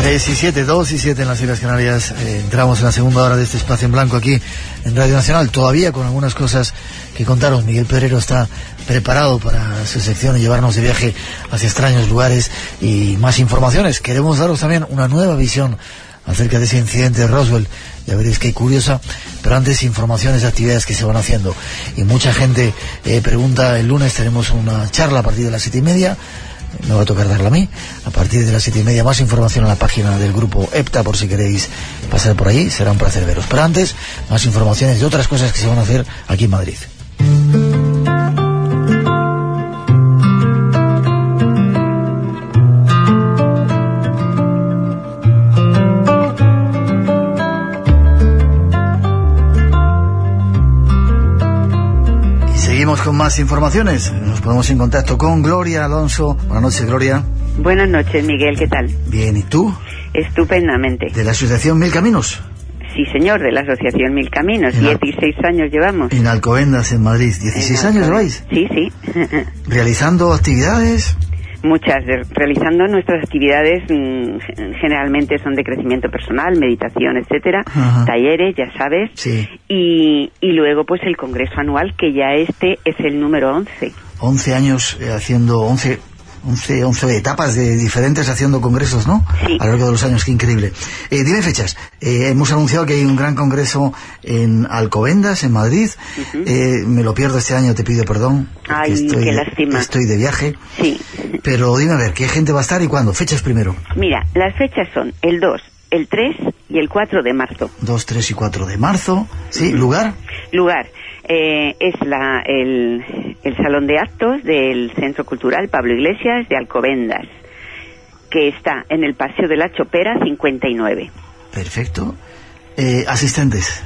[SPEAKER 1] 3 y 7, 2 y 7 en las Islas Canarias. Eh, entramos en la segunda hora de este espacio en blanco aquí en Radio Nacional. Todavía con algunas cosas que contaros. Miguel Perero está preparado para su sección y llevarnos de viaje hacia extraños lugares y más informaciones. Queremos daros también una nueva visión acerca de ese incidente de Roswell. Ya veréis que curiosa, pero antes informaciones de actividades que se van haciendo. Y mucha gente eh, pregunta, el lunes tenemos una charla a partir de las siete y media me va a tocar darla a mí. A partir de las siete y media, más información en la página del grupo EPTA, por si queréis pasar por allí, será un placer veros. Pero antes, más informaciones de otras cosas que se van a hacer aquí en Madrid. Con más informaciones. Nos ponemos en contacto con Gloria Alonso. Buenas noches, Gloria.
[SPEAKER 10] Buenas noches, Miguel, ¿qué tal?
[SPEAKER 1] Bien, ¿y tú?
[SPEAKER 10] Estupendamente.
[SPEAKER 1] ¿De la Asociación Mil Caminos?
[SPEAKER 10] Sí, señor, de la Asociación Mil Caminos.
[SPEAKER 1] En Al-
[SPEAKER 10] 16 años llevamos.
[SPEAKER 1] En Alcobendas, en Madrid. ¿16
[SPEAKER 10] En
[SPEAKER 1] años lleváis?
[SPEAKER 10] Sí, sí.
[SPEAKER 1] ¿Realizando actividades?
[SPEAKER 10] Muchas, realizando nuestras actividades mm, gen- generalmente son de crecimiento personal, meditación, etcétera,
[SPEAKER 1] Ajá.
[SPEAKER 10] talleres, ya sabes,
[SPEAKER 1] Sí.
[SPEAKER 10] y, y luego pues el congreso anual que ya este es el número 11.
[SPEAKER 1] 11 años eh, haciendo 11, 11, 11 etapas de diferentes haciendo congresos, ¿no?
[SPEAKER 10] Sí.
[SPEAKER 1] A lo largo de los años, qué increíble. Eh, dime fechas. Eh, hemos anunciado que hay un gran congreso en Alcobendas, en Madrid. Eh, me lo pierdo este año, te pido perdón.
[SPEAKER 10] Ay,
[SPEAKER 1] estoy,
[SPEAKER 10] qué lástima.
[SPEAKER 1] Estoy de viaje.
[SPEAKER 10] Sí.
[SPEAKER 1] Pero dime a ver, ¿qué gente va a estar y cuándo? Fechas primero.
[SPEAKER 10] Mira, las fechas son el 2, el 3 y el 4 de marzo.
[SPEAKER 1] 2, 3 y 4 de marzo. ¿Sí? ¿Lugar?
[SPEAKER 10] Lugar eh, es la, el, el salón de actos del Centro Cultural Pablo Iglesias de Alcobendas, que está en el Paseo de la Chopera 59.
[SPEAKER 1] Perfecto. Eh, asistentes.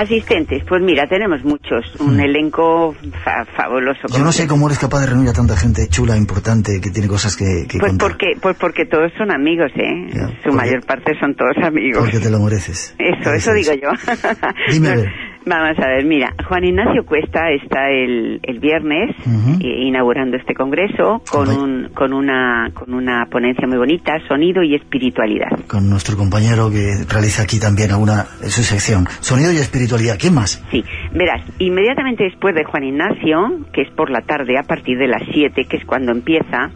[SPEAKER 10] Asistentes, pues mira, tenemos muchos, un elenco fa- fabuloso.
[SPEAKER 1] Yo no sé cómo eres capaz de reunir a tanta gente chula, importante, que tiene cosas que, que
[SPEAKER 10] Pues
[SPEAKER 1] contar.
[SPEAKER 10] porque, pues porque todos son amigos, ¿eh?
[SPEAKER 1] Ya,
[SPEAKER 10] Su mayor parte son todos amigos.
[SPEAKER 1] Porque te lo mereces.
[SPEAKER 10] Eso, eso digo yo.
[SPEAKER 1] Dime, a ver.
[SPEAKER 10] Vamos a ver, mira, Juan Ignacio Cuesta está el, el viernes eh, inaugurando este congreso con, un, con, una, con una ponencia muy bonita, sonido y espiritualidad.
[SPEAKER 1] Con nuestro compañero que realiza aquí también alguna su sección. Sonido y espiritualidad. ¿Quién más?
[SPEAKER 10] Sí, verás, inmediatamente después de Juan Ignacio, que es por la tarde a partir de las 7, que es cuando empieza,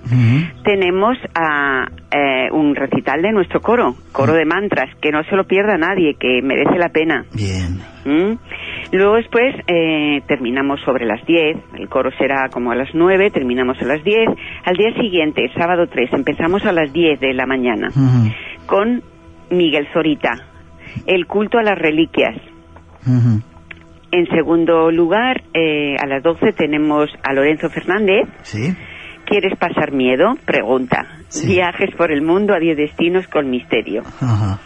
[SPEAKER 10] tenemos a eh, un recital de nuestro coro, coro de mantras, que no se lo pierda nadie, que merece la pena.
[SPEAKER 1] Bien.
[SPEAKER 10] ¿Mm? Luego después eh, terminamos sobre las 10, el coro será como a las 9, terminamos a las 10. Al día siguiente, sábado 3, empezamos a las 10 de la mañana con Miguel Zorita, el culto a las reliquias. En segundo lugar, eh, a las 12 tenemos a Lorenzo Fernández.
[SPEAKER 1] Sí.
[SPEAKER 10] ¿Quieres pasar miedo? Pregunta.
[SPEAKER 1] Sí.
[SPEAKER 10] Viajes por el mundo a 10 destinos con misterio.
[SPEAKER 1] Ajá.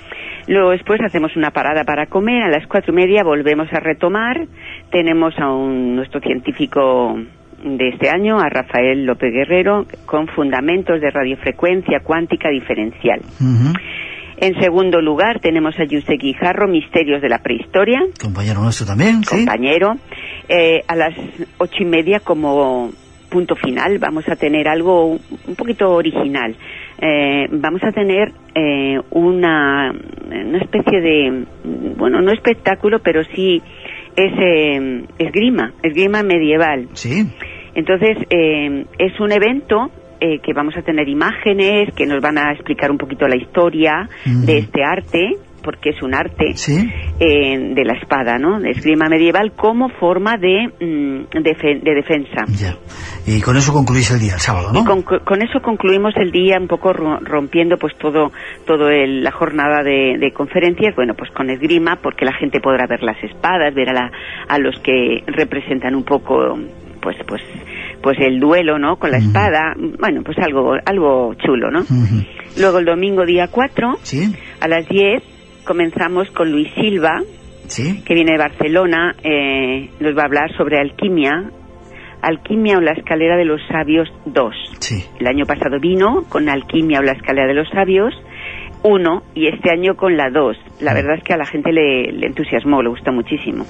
[SPEAKER 10] Luego después hacemos una parada para comer, a las cuatro y media volvemos a retomar, tenemos a un, nuestro científico de este año, a Rafael López Guerrero, con fundamentos de radiofrecuencia cuántica diferencial. En segundo lugar tenemos a Yusek Guijarro, Misterios de la Prehistoria,
[SPEAKER 1] Compañero nuestro también, ¿sí?
[SPEAKER 10] compañero. Eh, a las ocho y media como punto final vamos a tener algo un poquito original. Eh, vamos a tener eh, una, una especie de, bueno, no espectáculo, pero sí es eh, esgrima, esgrima medieval.
[SPEAKER 1] Sí.
[SPEAKER 10] Entonces, eh, es un evento eh, que vamos a tener imágenes que nos van a explicar un poquito la historia de este arte, porque es un arte
[SPEAKER 1] Sí.
[SPEAKER 10] eh, de la espada, ¿no? De esgrima medieval como forma de, mm, defe- de defensa.
[SPEAKER 1] Ya. Y con eso concluís el día, el sábado, ¿no?
[SPEAKER 10] Y con, con eso concluimos el día un poco ro- rompiendo pues todo todo el- la jornada de, de conferencias, bueno, pues con esgrima, porque la gente podrá ver las espadas, ver a, la- a los que representan un poco pues pues pues el duelo, ¿no? Con la espada, bueno, pues algo algo chulo, ¿no? Luego el domingo día 4
[SPEAKER 1] Sí.
[SPEAKER 10] a las 10 comenzamos con Luis Silva,
[SPEAKER 1] Sí.
[SPEAKER 10] que viene de Barcelona, eh, nos va a hablar sobre alquimia, alquimia o la escalera de los sabios 2.
[SPEAKER 1] Sí.
[SPEAKER 10] El año pasado vino con alquimia o la escalera de los sabios 1 y este año con la 2. La verdad es que a la gente le, le entusiasmó, le gustó muchísimo.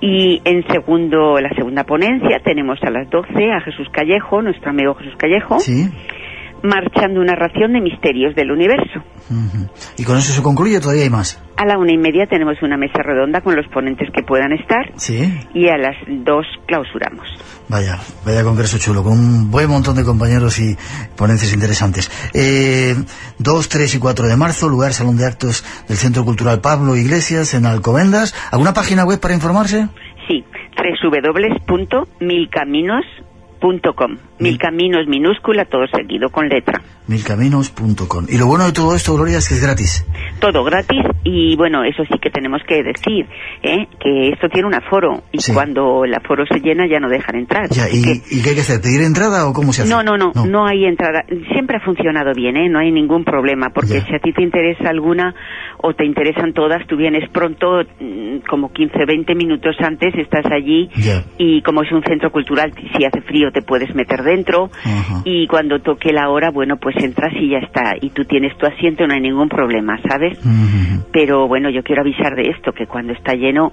[SPEAKER 10] Y en segundo, la segunda ponencia tenemos a las 12 a Jesús Callejo, nuestro amigo Jesús Callejo,
[SPEAKER 1] Sí.
[SPEAKER 10] Marchando una ración de misterios del universo.
[SPEAKER 1] Y con eso se concluye, todavía hay más.
[SPEAKER 10] A la una y media tenemos una mesa redonda con los ponentes que puedan estar
[SPEAKER 1] Sí.
[SPEAKER 10] y a las dos clausuramos.
[SPEAKER 1] Vaya, vaya congreso chulo, con un buen montón de compañeros y ponencias interesantes. Eh, 2, 3 y 4 de marzo, lugar Salón de Actos del Centro Cultural Pablo Iglesias en Alcobendas. ¿Alguna página web para informarse?
[SPEAKER 10] Sí, www.milcaminos.com. Mil caminos minúscula, todo seguido con letra.
[SPEAKER 1] Milcaminos.com. Y lo bueno de todo esto, Gloria, es que es gratis.
[SPEAKER 10] Todo gratis y bueno, eso sí que tenemos que decir, ¿eh? que esto tiene un aforo y
[SPEAKER 1] Sí.
[SPEAKER 10] cuando el aforo se llena ya no dejan entrar.
[SPEAKER 1] Ya, y,
[SPEAKER 10] que-
[SPEAKER 1] ¿Y qué hay que hacer? ¿Pedir entrada o cómo se hace?
[SPEAKER 10] No, no, no, no, hay entrada. Siempre ha funcionado bien, ¿eh? No hay ningún problema, porque
[SPEAKER 1] Ya.
[SPEAKER 10] si a ti te interesa alguna o te interesan todas, tú vienes pronto, mm, como 15, 20 minutos antes, estás allí
[SPEAKER 1] Ya.
[SPEAKER 10] y como es un centro cultural, si hace frío te puedes meter dentro. Y cuando toque la hora, bueno, pues entras y ya está. Y tú tienes tu asiento, no hay ningún problema, ¿sabes? Pero bueno, yo quiero avisar de esto, que cuando está lleno,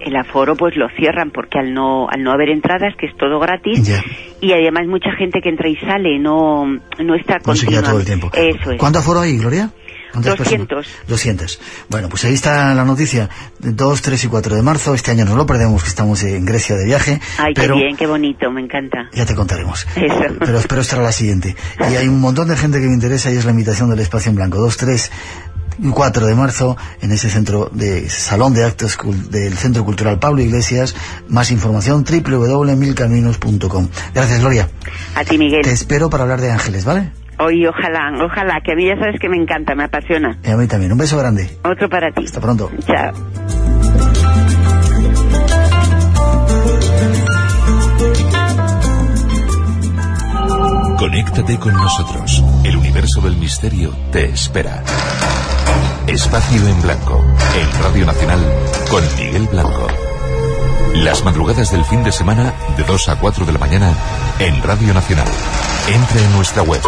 [SPEAKER 10] el aforo pues lo cierran porque al no al no haber entradas que es todo gratis y además mucha gente que entra y sale no no está
[SPEAKER 1] no todo el tiempo.
[SPEAKER 10] Eso es.
[SPEAKER 1] ¿cuánto aforo hay Gloria?
[SPEAKER 10] 200.
[SPEAKER 1] 200. Bueno, pues ahí está la noticia. 2, 3 y 4 de marzo. Este año no lo perdemos, que estamos en Grecia de viaje.
[SPEAKER 10] Ay, qué bien, qué bonito, me encanta.
[SPEAKER 1] Ya te contaremos.
[SPEAKER 10] Eso.
[SPEAKER 1] Pero espero estar a la siguiente. Y hay un montón de gente que me interesa y es la invitación del Espacio en Blanco. 2, 3 y 4 de marzo en ese centro de salón de actos del Centro Cultural Pablo Iglesias. Más información www.milcaminos.com. Gracias, Gloria.
[SPEAKER 10] A ti, Miguel.
[SPEAKER 1] Te espero para hablar de ángeles, ¿vale?
[SPEAKER 10] Hoy ojalá, ojalá, que a mí ya sabes que me encanta, me apasiona.
[SPEAKER 1] Y a mí también. Un beso grande.
[SPEAKER 10] Otro para ti.
[SPEAKER 1] Hasta pronto.
[SPEAKER 10] Chao.
[SPEAKER 4] Conéctate con nosotros. El universo del misterio te espera. Espacio en Blanco, en Radio Nacional, con Miguel Blanco. Las madrugadas del fin de semana, de 2 a 4 de la mañana, en Radio Nacional. Entre en nuestra web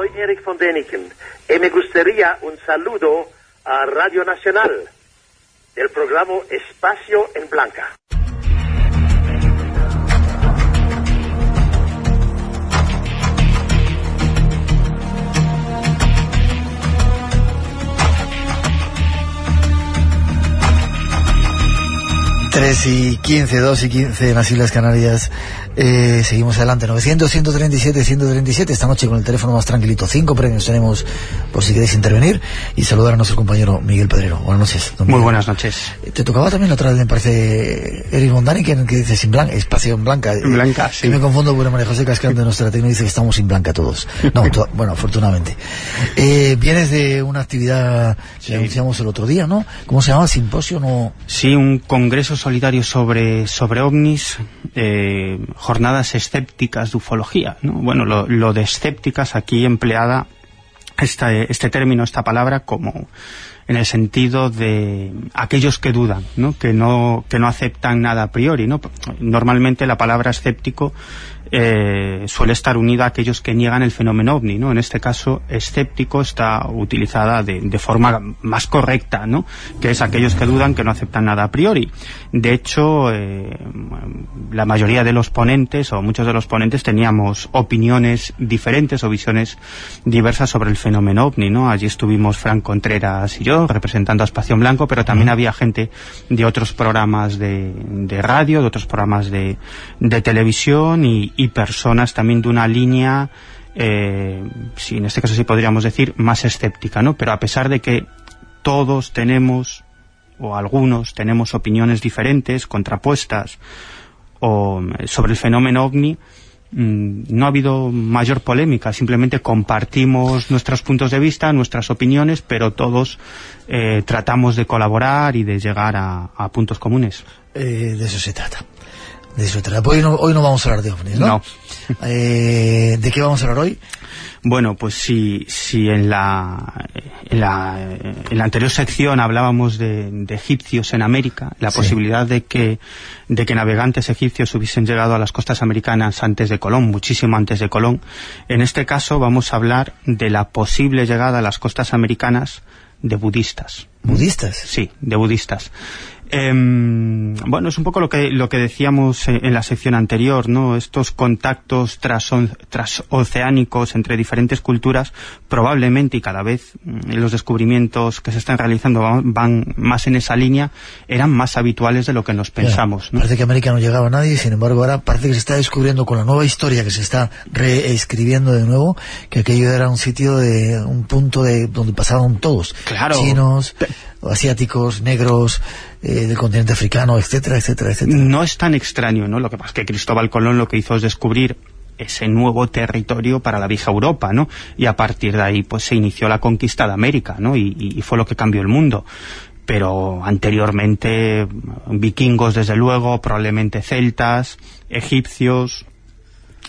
[SPEAKER 11] soy Eric von Deniken y me gustaría un saludo a Radio Nacional del programa Espacio en Blanca.
[SPEAKER 1] Tres y quince, dos y quince en las Islas Canarias eh, seguimos adelante, 900, 137, 137, esta noche con el teléfono más tranquilito. Cinco premios tenemos por si queréis intervenir y saludar a nuestro compañero Miguel Pedrero. Buenas noches.
[SPEAKER 12] Muy buenas noches.
[SPEAKER 1] Eh, te tocaba también otra vez, me parece, Eric Mondani, que, que dice sin blanca, espacio en blanca.
[SPEAKER 12] En blanca,
[SPEAKER 1] sí. Que me confundo porque María José Cascante de nuestra técnica dice que estamos sin blanca todos. No, bueno, afortunadamente. Eh, vienes de una actividad que anunciamos el otro día, ¿no? ¿Cómo se llama? ¿Simposio? No?
[SPEAKER 12] Sí, un congreso solitario sobre, sobre ovnis, eh, jornadas escépticas de ufología. ¿no? Bueno, lo, lo, de escépticas aquí empleada este, este término, esta palabra, como en el sentido de aquellos que dudan, ¿no? Que, no, que no aceptan nada a priori. ¿no? Normalmente la palabra escéptico eh, suele estar unida a aquellos que niegan el fenómeno ovni, ¿no? En este caso, escéptico está utilizada de, de, forma más correcta, ¿no? Que es aquellos que dudan, que no aceptan nada a priori. De hecho, eh, la mayoría de los ponentes, o muchos de los ponentes, teníamos opiniones diferentes o visiones diversas sobre el fenómeno ovni, ¿no? Allí estuvimos Frank Contreras y yo, representando a Espacio en Blanco, pero también había gente de otros programas de, de radio, de otros programas de, de televisión y, y personas también de una línea, eh, sí, en este caso sí podríamos decir, más escéptica, ¿no? Pero a pesar de que todos tenemos, o algunos tenemos opiniones diferentes, contrapuestas, o sobre el fenómeno OVNI, mmm, no ha habido mayor polémica, simplemente compartimos nuestros puntos de vista, nuestras opiniones, pero todos eh, tratamos de colaborar y de llegar a, a puntos comunes.
[SPEAKER 1] Eh, de eso se trata de trata. Hoy no, hoy no vamos a hablar de ovnis, ¿no?
[SPEAKER 12] No.
[SPEAKER 1] Eh, ¿De qué vamos a hablar hoy?
[SPEAKER 12] Bueno, pues si, si en, la, en, la, en la anterior sección hablábamos de, de egipcios en América, la
[SPEAKER 1] Sí.
[SPEAKER 12] posibilidad de que, de que navegantes egipcios hubiesen llegado a las costas americanas antes de Colón, muchísimo antes de Colón, en este caso vamos a hablar de la posible llegada a las costas americanas de budistas.
[SPEAKER 1] ¿Budistas?
[SPEAKER 12] Sí, de budistas. Em, bueno, es un poco lo que, lo que decíamos en, en la sección anterior, ¿no? Estos contactos transoceánicos entre diferentes culturas, probablemente y cada vez mm, los descubrimientos que se están realizando van, van más en esa línea, eran más habituales de lo que nos pensamos, ¿no?
[SPEAKER 1] Parece que América no llegaba a nadie, sin embargo ahora parece que se está descubriendo con la nueva historia que se está reescribiendo de nuevo, que aquello era un sitio de un punto de donde pasaban todos.
[SPEAKER 12] Claro.
[SPEAKER 1] Chinos, asiáticos, negros, eh, del continente africano, etcétera, etcétera, etcétera.
[SPEAKER 12] No es tan extraño, ¿no? Lo que pasa es que Cristóbal Colón lo que hizo es descubrir ese nuevo territorio para la vieja Europa, ¿no? Y a partir de ahí, pues se inició la conquista de América, ¿no? Y, fue lo que cambió el mundo. Pero anteriormente, vikingos desde luego, probablemente celtas, egipcios,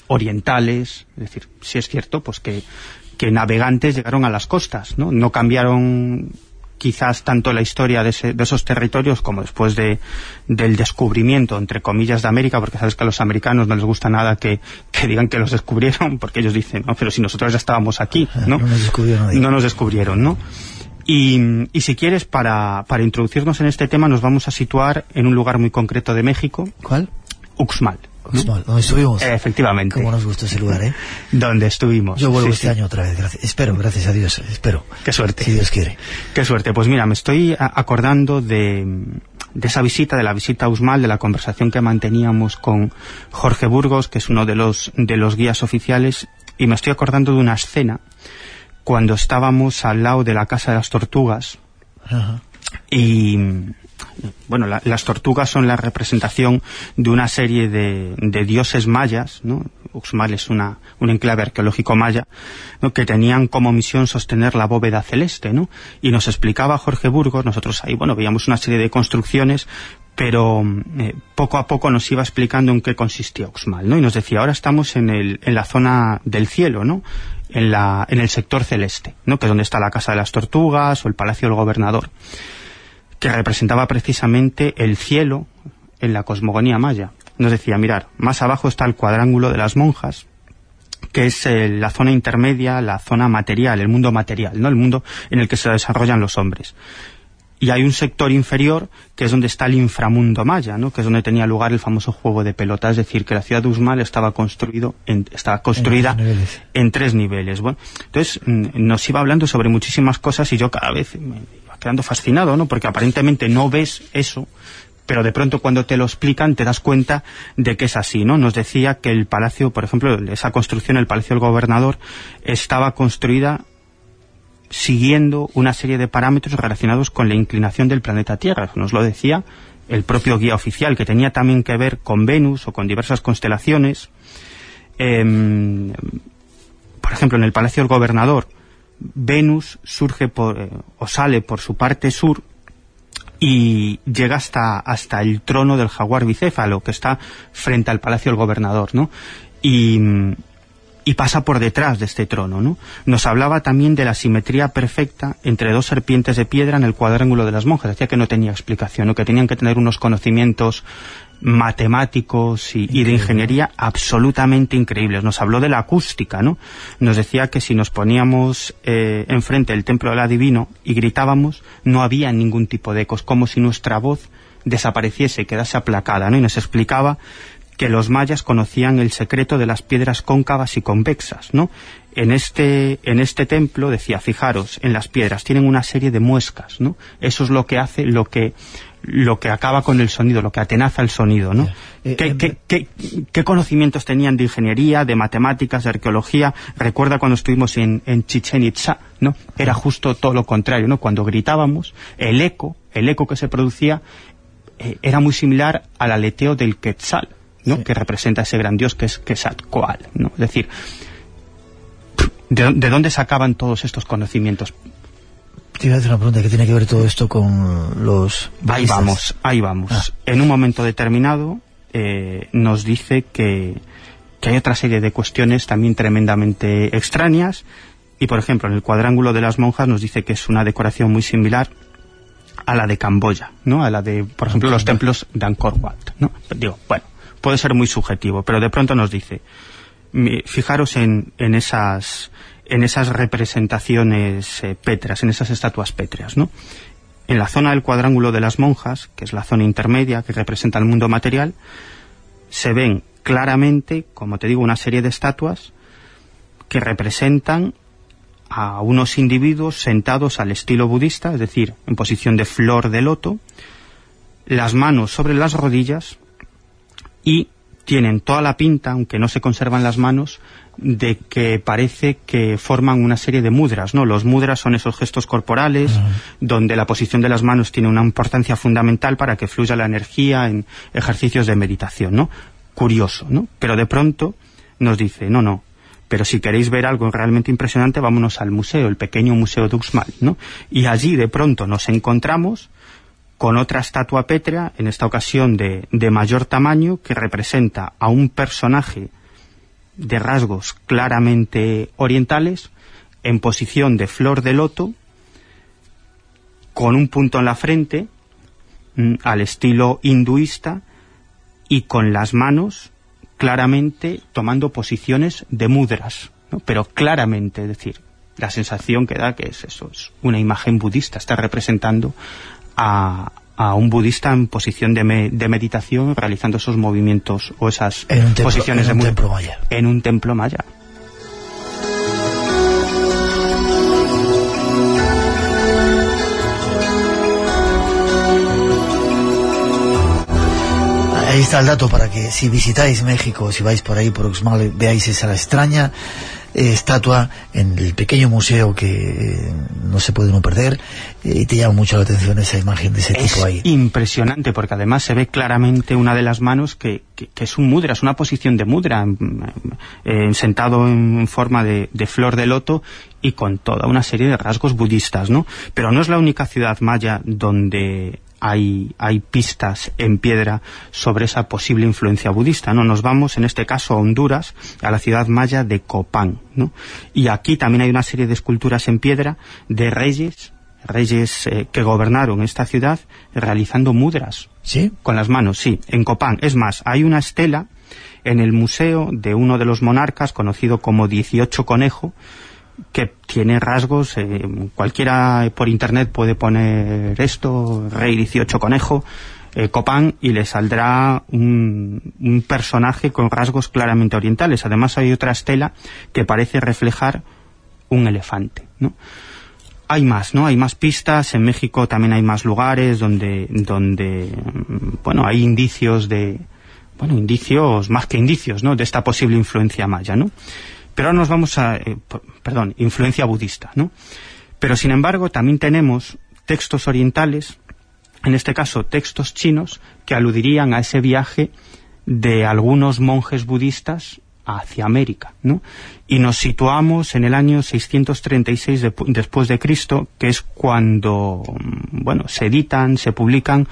[SPEAKER 12] orientales, es decir, si es cierto, pues que, que navegantes llegaron a las costas, ¿no? No cambiaron quizás tanto la historia de, esos territorios como después de, del descubrimiento, entre comillas, de América, porque sabes que a los americanos no les gusta nada que, digan que los descubrieron, porque ellos dicen, no, pero si nosotros ya estábamos aquí, ¿no?
[SPEAKER 1] No nos descubrieron.
[SPEAKER 12] No nos descubrieron, ¿no? Y, si quieres, para, para introducirnos en este tema, nos vamos a situar en un lugar muy concreto de México.
[SPEAKER 1] ¿Cuál?
[SPEAKER 12] Uxmal.
[SPEAKER 1] Uxmal, donde estuvimos.
[SPEAKER 12] efectivamente.
[SPEAKER 1] Cómo nos gustó ese lugar, ¿eh?
[SPEAKER 12] Donde estuvimos.
[SPEAKER 1] Yo vuelvo este año otra vez, gracias. espero, gracias a Dios, espero.
[SPEAKER 12] Qué suerte.
[SPEAKER 1] Si Dios quiere.
[SPEAKER 12] Qué suerte. Pues mira, me estoy acordando de, de esa visita, de la visita a Uxmal, de la conversación que manteníamos con Jorge Burgos, que es uno de los, de los guías oficiales, y me estoy acordando de una escena cuando estábamos al lado de la Casa de las Tortugas y bueno, las tortugas son la representación de una serie de, dioses mayas, ¿no? Uxmal es una, un enclave arqueológico maya, que tenían como misión sostener la bóveda celeste, ¿no? Y nos explicaba Jorge Burgos, nosotros ahí, bueno, veíamos una serie de construcciones, pero eh, poco a poco nos iba explicando en qué consistía Uxmal, ¿no? Y nos decía, ahora estamos en, el, en la zona del cielo, ¿no? En, la, en el sector celeste, ¿no? Que es donde está la Casa de las Tortugas o el Palacio del Gobernador, que representaba precisamente el cielo en la cosmogonía maya. Nos decía, mirar, más abajo está el cuadrángulo de las monjas, que es eh, la zona intermedia, la zona material, el mundo material, ¿no? El mundo en el que se desarrollan los hombres y hay un sector inferior que es donde está el inframundo maya, ¿no? que es donde tenía lugar el famoso juego de pelota, es decir, que la ciudad de Usmal estaba, construido estaba construida en, tres niveles. Bueno, entonces mm, nos iba hablando sobre muchísimas cosas y yo cada vez quedando fascinado, ¿no? porque aparentemente no ves eso, pero de pronto cuando te lo explican te das cuenta de que es así, ¿no? Nos decía que el palacio, por ejemplo, esa construcción, el Palacio del Gobernador, estaba construida siguiendo una serie de parámetros relacionados con la inclinación del planeta Tierra. Nos lo decía el propio guía oficial, que tenía también que ver con Venus o con diversas constelaciones. Em, por ejemplo, en el Palacio del Gobernador, Venus surge por, eh, o sale por su parte sur y llega hasta, hasta el trono del jaguar bicéfalo, que está frente al Palacio del Gobernador, ¿no? Y, pasa por detrás de este trono. ¿no? Nos hablaba también de la simetría perfecta entre dos serpientes de piedra en el cuadrángulo de las monjas. Decía que no tenía explicación, ¿no? que tenían que tener unos conocimientos matemáticos y, de ingeniería absolutamente increíbles. Nos habló de la acústica, ¿no? Nos decía que si nos poníamos eh, enfrente del templo del adivino y gritábamos, no había ningún tipo de ecos, como si nuestra voz desapareciese, quedase aplacada, ¿no? Y nos explicaba que los mayas conocían el secreto de las piedras cóncavas y convexas, ¿no? En este, en este templo, decía, fijaros, en las piedras tienen una serie de muescas, ¿no? Eso es lo que hace, lo que, lo que acaba con el sonido, lo que atenaza el sonido, ¿no? Eh, eh, ¿Qué, conocimientos tenían de ingeniería, de matemáticas, de arqueología? Recuerda cuando estuvimos en, en Chichen Itza, ¿no? Era justo todo lo contrario, ¿no? Cuando gritábamos, el eco, el eco que se producía, eh, era muy similar al aleteo del quetzal, ¿no? que representa ese gran dios que es Quetzalcoatl. ¿no? Es decir, ¿de, dónde sacaban todos estos conocimientos?
[SPEAKER 1] Te iba a hacer una pregunta, ¿qué tiene que ver todo esto con los...
[SPEAKER 12] Ahí vamos, ahí vamos. Ah. En un momento determinado eh, nos dice que, que hay otra serie de cuestiones también tremendamente extrañas y, por ejemplo, en el cuadrángulo de las monjas nos dice que es una decoración muy similar a la de Camboya, ¿no? A la de, por ejemplo, los templos de Angkor Wat, ¿no? Digo, bueno, puede ser muy subjetivo, pero de pronto nos dice, fijaros en, en esas en esas representaciones eh, pétreas, en esas estatuas pétreas, ¿no? En la zona del cuadrángulo de las monjas, que es la zona intermedia que representa el mundo material, se ven claramente, como te digo, una serie de estatuas que representan a unos individuos sentados al estilo budista, es decir, en posición de flor de loto, las manos sobre las rodillas, y tienen toda la pinta, aunque no se conservan las manos, de que parece que forman una serie de mudras, ¿no? Los mudras son esos gestos corporales donde la posición de las manos tiene una importancia fundamental para que fluya la energía en ejercicios de meditación, ¿no? Curioso, ¿no? Pero de pronto nos dice, no, no, pero si queréis ver algo realmente impresionante, vámonos al museo, el pequeño museo de Uxmal, ¿no? Y allí de pronto nos encontramos con otra estatua pétrea, en esta ocasión de, mayor tamaño, que representa a un personaje de rasgos claramente orientales, en posición de flor de loto, con un punto en la frente, mm, al estilo hinduista, y con las manos claramente tomando posiciones de mudras, pero claramente, es decir, la sensación que da que es eso, es una imagen budista, está representando a, un budista en posición de, meditación realizando esos movimientos o esas posiciones
[SPEAKER 1] en
[SPEAKER 12] un
[SPEAKER 1] templo maya.
[SPEAKER 12] En un templo maya.
[SPEAKER 1] Ahí está el dato para que si visitáis México, si vais por ahí por Uxmal, veáis esa extraña eh, estatua en el pequeño museo que eh, no se puede no perder eh, y te llama mucho la atención esa imagen de ese tipo ahí.
[SPEAKER 12] impresionante porque además se ve claramente una de las manos que, es un mudra, es una posición de mudra sentado en forma de, de flor de loto y con toda una serie de rasgos budistas, ¿no? Pero no es la única ciudad maya donde hay, hay pistas en piedra sobre esa posible influencia budista, ¿no? Nos vamos, en este caso, a Honduras, a la ciudad maya de Copán, ¿no? Y aquí también hay una serie de esculturas en piedra de reyes, reyes eh, que gobernaron esta ciudad realizando mudras.
[SPEAKER 1] ¿Sí?
[SPEAKER 12] Con las manos, sí, en Copán. Es más, hay una estela en el museo de uno de los monarcas, conocido como 18 Conejo, que tiene rasgos, eh, cualquiera por internet puede poner esto, Rey 18 Conejo, eh, Copán, y le saldrá un, personaje con rasgos claramente orientales. Además hay otra estela que parece reflejar un elefante, ¿no? Hay más, ¿no? Hay más pistas, en México también hay más lugares donde, donde bueno, hay indicios de, bueno, indicios, más que indicios, ¿no?, de esta posible influencia maya, ¿no? Pero ahora nos vamos a... Eh, perdón, influencia budista, ¿no? Pero sin embargo también tenemos textos orientales, en este caso textos chinos, que aludirían a ese viaje de algunos monjes budistas hacia América, ¿no? Y nos situamos en el año 636 después de Cristo, que es cuando, mm, bueno, se editan, se publican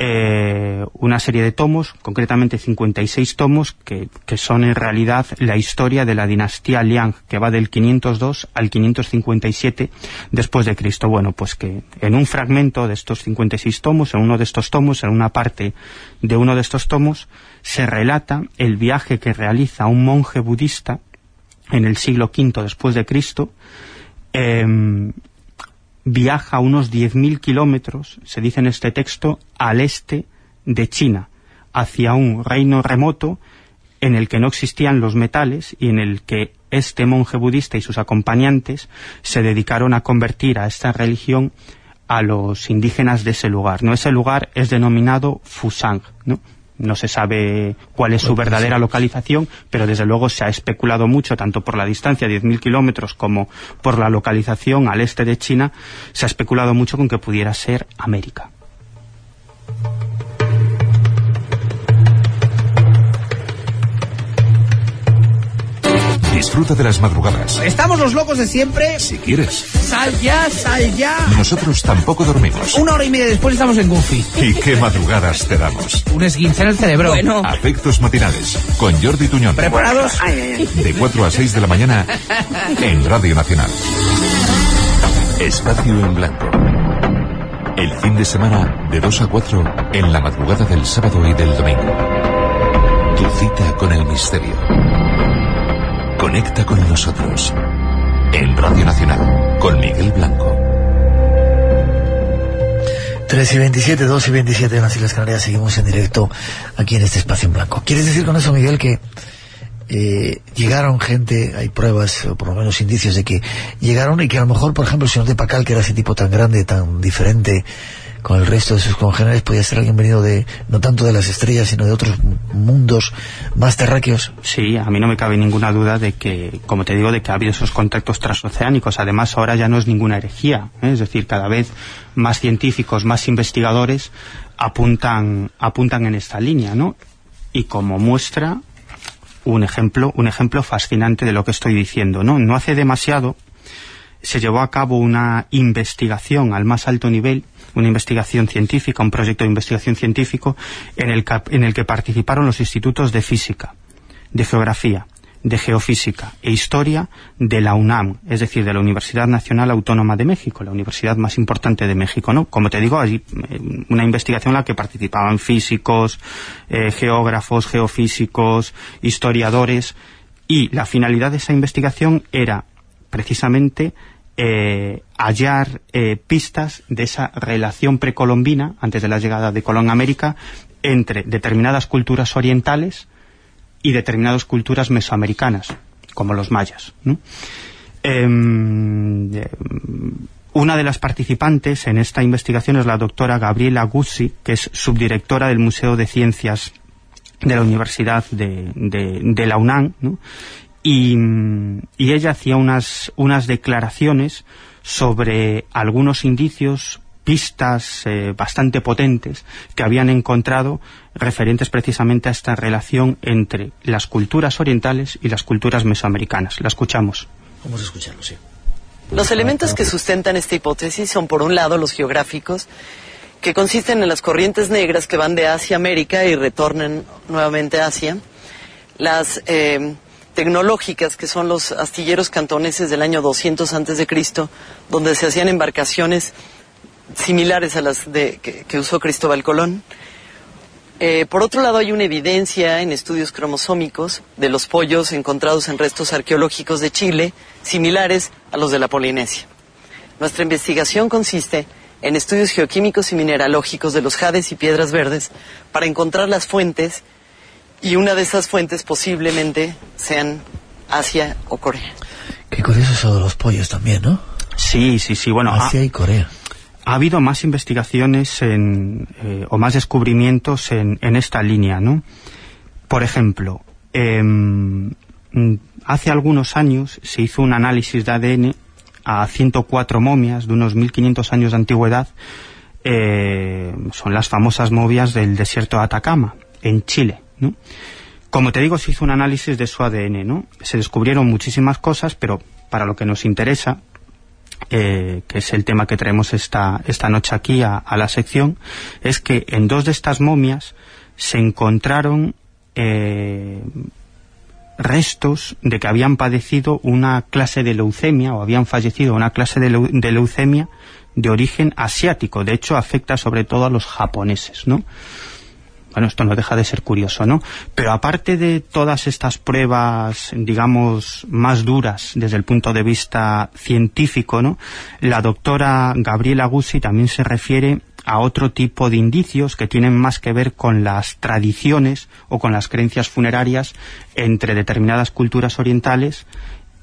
[SPEAKER 12] eh, una serie de tomos, concretamente 56 tomos, que, que, son en realidad la historia de la dinastía Liang, que va del 502 al 557 después de Cristo. Bueno, pues que en un fragmento de estos 56 tomos, en uno de estos tomos, en una parte de uno de estos tomos, se relata el viaje que realiza un monje budista en el siglo V después de Cristo, eh, viaja unos 10.000 kilómetros, se dice en este texto, al este de China, hacia un reino remoto en el que no existían los metales y en el que este monje budista y sus acompañantes se dedicaron a convertir a esta religión a los indígenas de ese lugar. ¿no? Ese lugar es denominado Fusang, ¿no? No se sabe cuál es su verdadera localización, pero desde luego se ha especulado mucho, tanto por la distancia, 10.000 kilómetros, como por la localización al este de China, se ha especulado mucho con que pudiera ser América.
[SPEAKER 4] Disfruta de las madrugadas.
[SPEAKER 13] Estamos los locos de siempre.
[SPEAKER 4] Si quieres.
[SPEAKER 13] Sal ya, sal ya.
[SPEAKER 4] Nosotros tampoco dormimos.
[SPEAKER 13] Una hora y media después estamos en Goofy.
[SPEAKER 4] ¿Y qué madrugadas te damos?
[SPEAKER 13] Un esguince en el cerebro.
[SPEAKER 4] Bueno. Afectos matinales. Con Jordi Tuñón.
[SPEAKER 13] ¿Preparados?
[SPEAKER 4] De 4 a 6 de la mañana en Radio Nacional. Espacio en blanco. El fin de semana de 2 a 4 en la madrugada del sábado y del domingo. Tu cita con el misterio. Conecta con nosotros. En Radio Nacional, con Miguel Blanco.
[SPEAKER 1] 3 y 27, 2 y 27 en las Islas Canarias, seguimos en directo aquí en este espacio en blanco. ¿Quieres decir con eso, Miguel, que eh, llegaron gente, hay pruebas, o por lo menos indicios de que llegaron y que a lo mejor, por ejemplo, el señor de Pacal, que era ese tipo tan grande, tan diferente, con el resto de sus congéneres podía ser alguien venido de, no tanto de las estrellas, sino de otros mundos más terráqueos.
[SPEAKER 12] Sí, a mí no me cabe ninguna duda de que, como te digo, de que ha habido esos contactos transoceánicos. Además, ahora ya no es ninguna herejía, ¿eh? es decir, cada vez más científicos, más investigadores apuntan, apuntan en esta línea, ¿no? Y como muestra, un ejemplo, un ejemplo fascinante de lo que estoy diciendo, ¿no? No hace demasiado se llevó a cabo una investigación al más alto nivel una investigación científica, un proyecto de investigación científico en el, en el que participaron los institutos de física, de geografía, de Geofísica e Historia de la UNAM, es decir, de la Universidad Nacional Autónoma de México, la universidad más importante de México, ¿no? Como te digo, allí eh, una investigación en la que participaban físicos, eh, geógrafos, geofísicos, historiadores, y la finalidad de esa investigación era precisamente eh, hallar eh, pistas de esa relación precolombina, antes de la llegada de Colón a América, entre determinadas culturas orientales y determinadas culturas mesoamericanas, como los mayas. Em, eh, una de las participantes en esta investigación es la doctora Gabriela Guzzi, que es subdirectora del Museo de Ciencias de la Universidad de, la UNAM. Y, y, ella hacía unas, unas declaraciones sobre algunos indicios, pistas eh, bastante potentes que habían encontrado referentes precisamente a esta relación entre las culturas orientales y las culturas mesoamericanas. La escuchamos.
[SPEAKER 1] Vamos a escucharlo, sí.
[SPEAKER 14] Los elementos que sustentan esta hipótesis son, por un lado, los geográficos, que consisten en las corrientes negras que van de Asia a América y retornan nuevamente a Asia, las eh, tecnológicas, que son los astilleros cantoneses del año 200 antes de Cristo, donde se hacían embarcaciones similares a las de, que, usó Cristóbal Colón. Eh, por otro lado, hay una evidencia en estudios cromosómicos de los pollos encontrados en restos arqueológicos de Chile, similares a los de la Polinesia. Nuestra investigación consiste en estudios geoquímicos y mineralógicos de los jades y piedras verdes para encontrar las fuentes y una de esas fuentes posiblemente sean Asia o Corea.
[SPEAKER 1] Qué curioso eso de los pollos también, ¿no?
[SPEAKER 12] Sí, sí, sí. Bueno,
[SPEAKER 1] Asia
[SPEAKER 12] ha,
[SPEAKER 1] y Corea.
[SPEAKER 12] Ha habido más investigaciones en, eh, o más descubrimientos en, en, esta línea, ¿no? Por ejemplo, eh, hace algunos años se hizo un análisis de ADN a 104 momias de unos 1500 años de antigüedad. Eh, son las famosas momias del desierto de Atacama, en Chile. ¿no? Como te digo, se hizo un análisis de su ADN, ¿no? Se descubrieron muchísimas cosas, pero para lo que nos interesa, eh, que es el tema que traemos esta, esta noche aquí a, la sección, es que en dos de estas momias se encontraron eh, restos de que habían padecido una clase de leucemia o habían fallecido una clase de, leu de leucemia de origen asiático. De hecho, afecta sobre todo a los japoneses, ¿no? Bueno, esto no deja de ser curioso, ¿no? Pero aparte de todas estas pruebas, digamos, más duras desde el punto de vista científico, ¿no? La doctora Gabriela Guzzi también se refiere a otro tipo de indicios que tienen más que ver con las tradiciones o con las creencias funerarias entre determinadas culturas orientales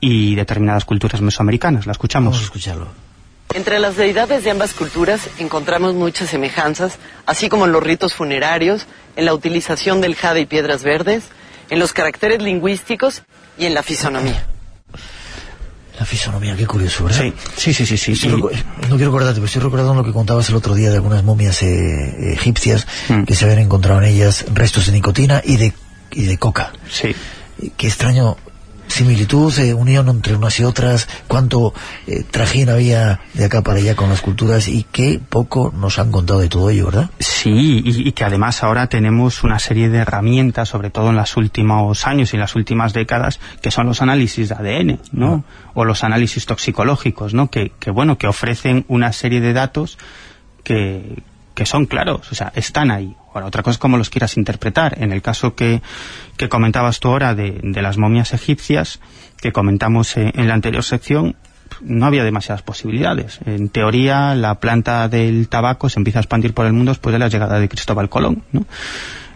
[SPEAKER 12] y determinadas culturas mesoamericanas. La escuchamos.
[SPEAKER 1] Vamos a escucharlo.
[SPEAKER 14] Entre las deidades de ambas culturas encontramos muchas semejanzas, así como en los ritos funerarios, en la utilización del jade y piedras verdes, en los caracteres lingüísticos y en la fisonomía.
[SPEAKER 1] La fisonomía, qué curioso, ¿verdad?
[SPEAKER 12] Sí, sí, sí, sí. sí,
[SPEAKER 1] no, no quiero acordarte, pero estoy recordando lo que contabas el otro día de algunas momias eh, egipcias mm. que se habían encontrado en ellas restos de nicotina y de, y de coca.
[SPEAKER 12] Sí.
[SPEAKER 1] Qué extraño similitud, eh, unión entre unas y otras, cuánto eh, trajín había de acá para allá con las culturas y qué poco nos han contado de todo ello, ¿verdad?
[SPEAKER 12] Sí, y, y, que además ahora tenemos una serie de herramientas, sobre todo en los últimos años y en las últimas décadas, que son los análisis de ADN, ¿no? Ah. O los análisis toxicológicos, ¿no? Que, que, bueno, que ofrecen una serie de datos que, que son claros, o sea, están ahí. Ahora, otra cosa es cómo los quieras interpretar. En el caso que, que comentabas tú ahora de, de, las momias egipcias, que comentamos en, en la anterior sección, no había demasiadas posibilidades. En teoría, la planta del tabaco se empieza a expandir por el mundo después de la llegada de Cristóbal Colón, ¿no?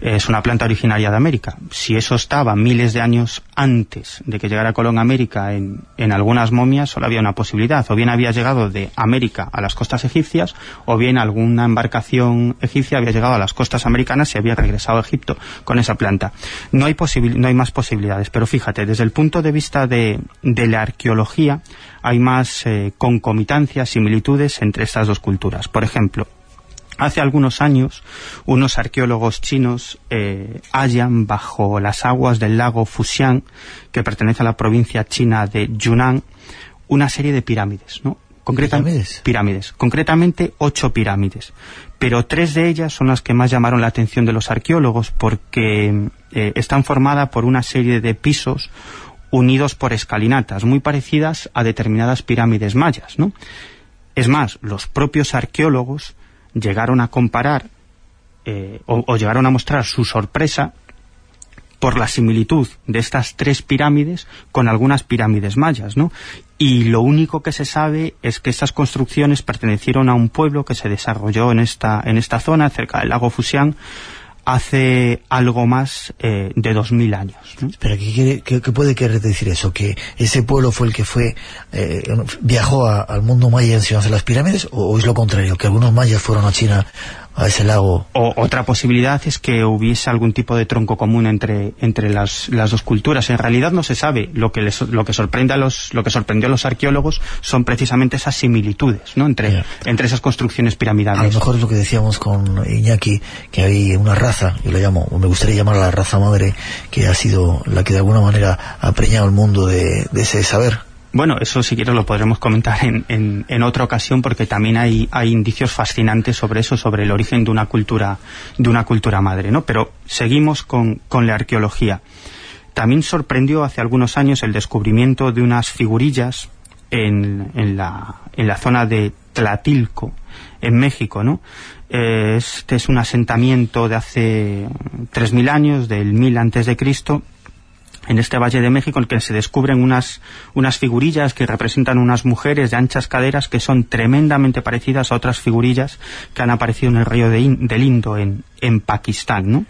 [SPEAKER 12] Es una planta originaria de América. Si eso estaba miles de años antes de que llegara Colón a América en, en, algunas momias, solo había una posibilidad. O bien había llegado de América a las costas egipcias, o bien alguna embarcación egipcia había llegado a las costas americanas y había regresado a Egipto con esa planta. No hay, no hay más posibilidades, pero fíjate, desde el punto de vista de, de la arqueología, hay más eh, concomitancias, similitudes entre estas dos culturas. Por ejemplo, Hace algunos años, unos arqueólogos chinos eh, hallan bajo las aguas del lago Fuxian, que pertenece a la provincia china de Yunnan, una serie de pirámides, ¿no?
[SPEAKER 1] ¿Pirámides?
[SPEAKER 12] Pirámides. Concretamente, ocho pirámides. Pero tres de ellas son las que más llamaron la atención de los arqueólogos porque eh, están formadas por una serie de pisos unidos por escalinatas, muy parecidas a determinadas pirámides mayas, ¿no? Es más, los propios arqueólogos llegaron a comparar eh, o, llegaron a mostrar su sorpresa por la similitud de estas tres pirámides con algunas pirámides mayas, ¿no? Y lo único que se sabe es que estas construcciones pertenecieron a un pueblo que se desarrolló en esta, en esta zona, cerca del lago Fuxian, hace algo más eh, de 2.000 años. ¿no?
[SPEAKER 1] Pero ¿qué, qué- qué puede querer decir eso? ¿Que ese pueblo fue el que fue eh, viajó al mundo maya hacer las pirámides? ¿O, o es lo contrario? ¿Que algunos mayas fueron a China, a ese lago?
[SPEAKER 12] O, otra posibilidad es que hubiese algún tipo de tronco común entre, entre las, las dos culturas. En realidad no se sabe. Lo que, les- lo que, sorprende a los, lo que sorprendió a los arqueólogos son precisamente esas similitudes ¿no? entre, entre esas construcciones
[SPEAKER 1] A lo
[SPEAKER 12] piramidales.
[SPEAKER 1] mejor es lo que decíamos con Iñaki, que hay una raza, yo la llamo, o me gustaría llamar la raza madre, que ha sido la que de alguna manera ha preñado el mundo de, de ese saber.
[SPEAKER 12] Bueno, eso si quieres lo podremos comentar en, en, en otra ocasión porque también hay, hay indicios fascinantes sobre eso, sobre el origen de una cultura, de una cultura madre, ¿no? Pero seguimos con, con la arqueología. También sorprendió hace algunos años el descubrimiento de unas figurillas en, en, la, en la zona de Tlatilco, en México, ¿no? Eh, Este es un asentamiento de hace 3.000 años, del 1000 antes de Cristo, en este Valle de México en el que se descubren unas, unas figurillas que representan unas mujeres de anchas caderas que son tremendamente parecidas a otras figurillas que han aparecido en el río de In- del Indo, en, en Pakistán, ¿no?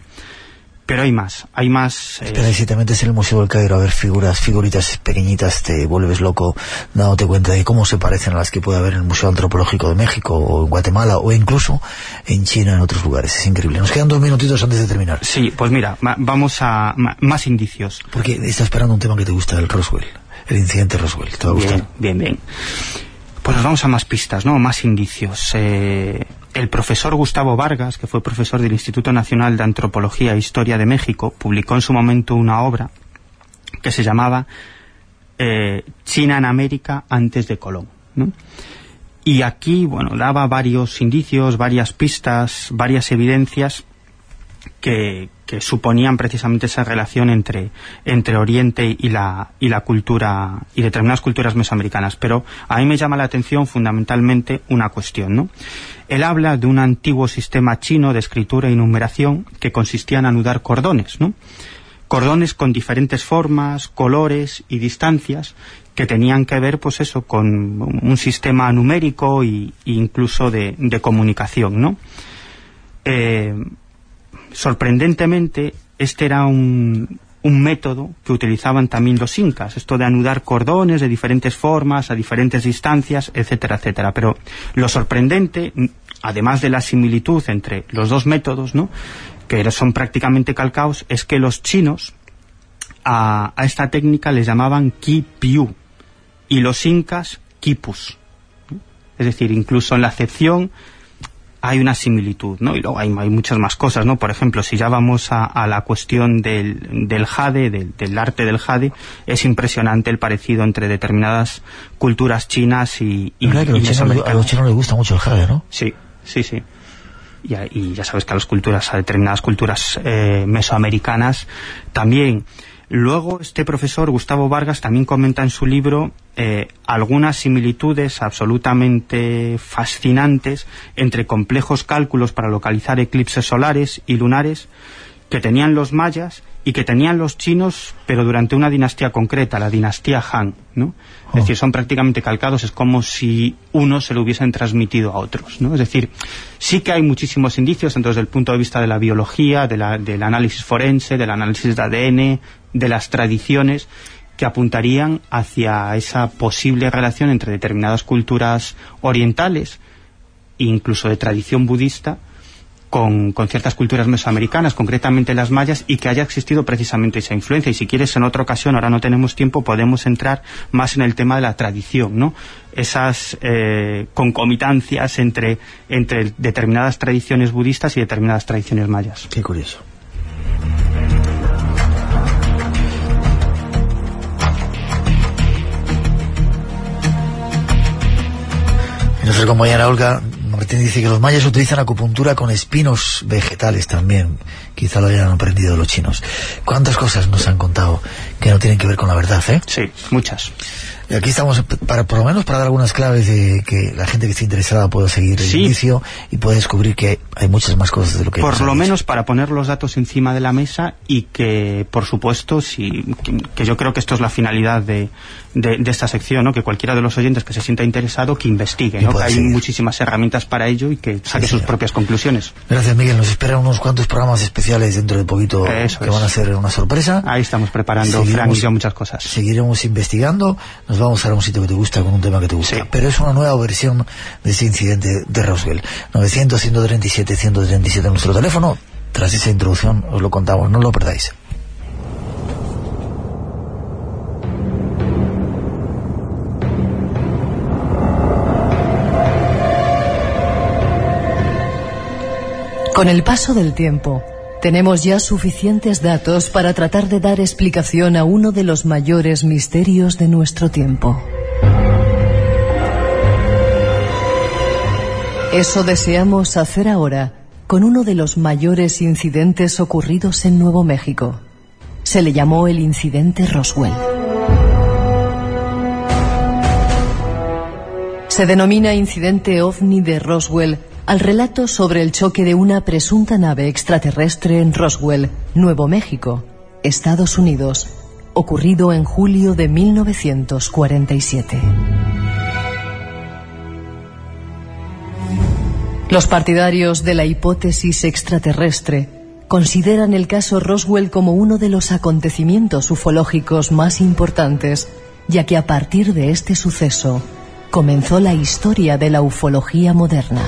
[SPEAKER 12] Pero hay más, hay más... eh,
[SPEAKER 1] Espera, y si te metes en el Museo del Cairo a ver figuras, figuritas pequeñitas, te vuelves loco dándote cuenta de cómo se parecen a las que puede haber en el Museo Antropológico de México o en Guatemala o incluso en China en otros lugares. Es increíble. Nos quedan dos minutitos antes de terminar.
[SPEAKER 12] Sí, pues mira, vamos a más indicios.
[SPEAKER 1] Porque está esperando un tema que te gusta, el Roswell, el incidente Roswell. Te va a gustar.
[SPEAKER 12] Bien, bien, bien. Pues nos vamos a más pistas, ¿no? Más indicios. Eh, el profesor Gustavo Vargas, que fue profesor del Instituto Nacional de Antropología e Historia de México, publicó en su momento una obra que se llamaba eh, China en América antes de Colón, ¿no? Y aquí, bueno, daba varios indicios, varias pistas, varias evidencias que, que suponían precisamente esa relación entre, entre Oriente y la, y la cultura, y determinadas culturas mesoamericanas. Pero a mí me llama la atención fundamentalmente una cuestión, ¿no? Él habla de un antiguo sistema chino de escritura y numeración que consistía en anudar cordones, ¿no? cordones con diferentes formas, colores y distancias que tenían que ver, pues eso, con un sistema numérico e incluso de, de comunicación, ¿no? Eh, sorprendentemente, este era un, un método que utilizaban también los incas, esto de anudar cordones de diferentes formas, a diferentes distancias, etcétera, etcétera. Pero lo sorprendente, además de la similitud entre los dos métodos, ¿no? que son prácticamente calcaos, es que los chinos a, a esta técnica les llamaban Ki Piu y los incas Kipus. Es decir, incluso en la acepción hay una similitud, ¿no? Y luego hay, hay muchas más cosas, ¿no? Por ejemplo, si ya vamos a, a la cuestión del, del jade, del, del arte del jade, es impresionante el parecido entre determinadas culturas chinas y, y,
[SPEAKER 1] ¿Verdad que a
[SPEAKER 12] y
[SPEAKER 1] los, chinos, a
[SPEAKER 12] mesoamericanas.
[SPEAKER 1] los chinos les gusta mucho el jade, ¿no?
[SPEAKER 12] Sí, sí, sí. Y, y ya sabes que a las culturas, a determinadas culturas eh, mesoamericanas también. Luego, este profesor, Gustavo Vargas, también comenta en su libro eh, algunas similitudes absolutamente fascinantes entre complejos cálculos para localizar eclipses solares y lunares que tenían los mayas y que tenían los chinos, pero durante una dinastía concreta, la dinastía Han, ¿no? Es decir, son prácticamente calcados, es como si unos se lo hubiesen transmitido a otros, ¿no? Es decir, sí que hay muchísimos indicios, tanto desde el punto de vista de la biología, de la- del análisis forense, del análisis de ADN, de las tradiciones, que apuntarían hacia esa posible relación entre determinadas culturas orientales, incluso de tradición budista, con, con ciertas culturas mesoamericanas, concretamente las mayas, y que haya existido precisamente esa influencia. Y si quieres, en otra ocasión, ahora no tenemos tiempo, podemos entrar más en el tema de la tradición, ¿no? Esas eh, concomitancias entre, entre determinadas tradiciones budistas y determinadas tradiciones mayas.
[SPEAKER 1] Qué curioso. Nuestra compañera Olga Martín dice que los mayas utilizan acupuntura con espinos vegetales también. Quizá lo hayan aprendido los chinos. ¿Cuántas cosas nos han contado que no tienen que ver con la verdad, eh?
[SPEAKER 12] Sí, muchas.
[SPEAKER 1] Y aquí estamos, para, por lo menos para dar algunas claves de que la gente que esté interesada pueda seguir el
[SPEAKER 12] Sí.
[SPEAKER 1] inicio y pueda descubrir que hay muchas más cosas de lo que
[SPEAKER 12] Por lo menos para poner los datos encima de la mesa y que, por supuesto, si, que, que yo creo que esto es la finalidad de, de, de esta sección, ¿no? que cualquiera de los oyentes que se sienta interesado, que investigue, ¿no? que hay
[SPEAKER 1] seguir.
[SPEAKER 12] muchísimas herramientas para ello y que saque sus
[SPEAKER 1] señor.
[SPEAKER 12] propias conclusiones.
[SPEAKER 1] Gracias, Miguel. Nos esperan unos cuantos programas especiales dentro de poquito
[SPEAKER 12] Eso
[SPEAKER 1] que
[SPEAKER 12] es.
[SPEAKER 1] van a ser una sorpresa.
[SPEAKER 12] Ahí estamos preparando,
[SPEAKER 1] Seguiremos-
[SPEAKER 12] Fran y yo, muchas cosas.
[SPEAKER 1] Seguiremos investigando. Nos vamos a un sitio que te gusta con un tema que te gusta. Pero es una nueva versión de ese incidente de Roswell. 900 137 137 en nuestro teléfono. Tras esa introducción os lo contamos. No lo perdáis.
[SPEAKER 2] Con el paso del tiempo, tenemos ya suficientes datos para tratar de dar explicación a uno de los mayores misterios de nuestro tiempo. Eso deseamos hacer ahora con uno de los mayores incidentes ocurridos en Nuevo México. Se le llamó el incidente Roswell. Se denomina incidente ovni de Roswell al relato sobre el choque de una presunta nave extraterrestre en Roswell, Nuevo México, Estados Unidos, ocurrido en julio de 1947. Los partidarios de la hipótesis extraterrestre consideran el caso Roswell como uno de los acontecimientos ufológicos más importantes, ya que a partir de este suceso comenzó la historia de la ufología moderna.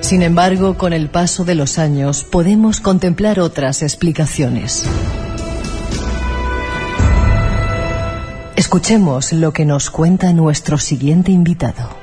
[SPEAKER 2] Sin embargo, con el paso de los años podemos contemplar otras explicaciones. Escuchemos lo que nos cuenta nuestro siguiente invitado.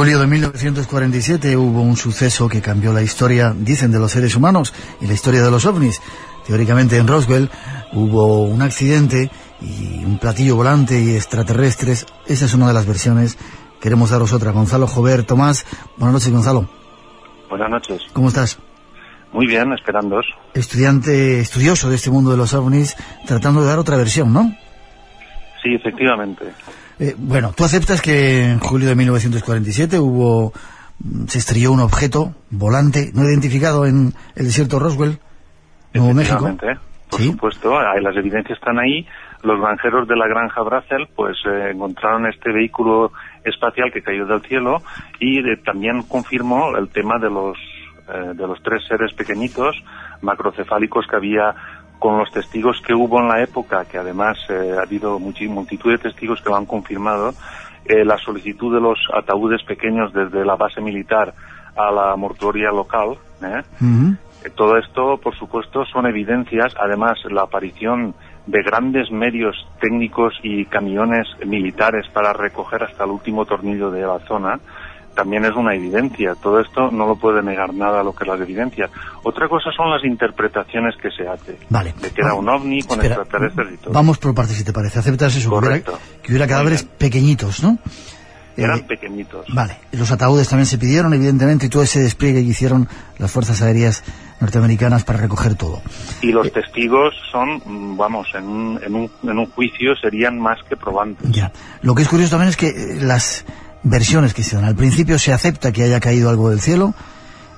[SPEAKER 1] Julio de 1947 hubo un suceso que cambió la historia, dicen, de los seres humanos y la historia de los ovnis. Teóricamente en Roswell hubo un accidente y un platillo volante y extraterrestres. Esa es una de las versiones. Queremos daros otra. Gonzalo Jover Tomás. Buenas noches, Gonzalo.
[SPEAKER 15] Buenas noches.
[SPEAKER 1] ¿Cómo estás?
[SPEAKER 15] Muy bien, esperándoos.
[SPEAKER 1] Estudiante, estudioso de este mundo de los ovnis, tratando de dar otra versión, ¿no?
[SPEAKER 15] Sí, efectivamente.
[SPEAKER 1] Eh, bueno, tú aceptas que en julio de 1947 hubo, mm, se estrelló un objeto volante no identificado en el desierto de Roswell, Nuevo México.
[SPEAKER 15] Por supuesto. ahí Las evidencias están ahí. Los granjeros de la granja Brazel pues eh, encontraron este vehículo espacial que cayó del cielo y eh, también confirmó el tema de los eh, de los tres seres pequeñitos macrocefálicos que había con los testigos que hubo en la época, que además eh, ha habido multitud de testigos que lo han confirmado, eh, la solicitud de los ataúdes pequeños desde la base militar a la mortuoria local, ¿eh? Eh, Todo esto, por supuesto, son evidencias. Además, la aparición de grandes medios técnicos y camiones militares para recoger hasta el último tornillo de la zona también es una evidencia. Todo esto no lo puede negar nada lo que es las evidencias. Otra cosa son las interpretaciones que se hace.
[SPEAKER 1] Vale.
[SPEAKER 15] De que era un ovni con
[SPEAKER 1] Espera,
[SPEAKER 15] extraterrestres y todo.
[SPEAKER 1] Vamos por partes, si te parece. Aceptas eso, que hubiera,
[SPEAKER 15] Correcto.
[SPEAKER 1] que hubiera cadáveres pequeñitos, ¿no?
[SPEAKER 15] Eran
[SPEAKER 1] Eh,
[SPEAKER 15] pequeñitos.
[SPEAKER 1] Vale, los ataúdes también se pidieron, evidentemente, y todo ese despliegue que hicieron las fuerzas aéreas norteamericanas para recoger todo.
[SPEAKER 15] Y los testigos son, vamos, en un, en, un, en un juicio serían más que probantes.
[SPEAKER 1] Ya. Lo que es curioso también es que eh, las versiones que se dan, al principio se acepta que haya caído algo del cielo,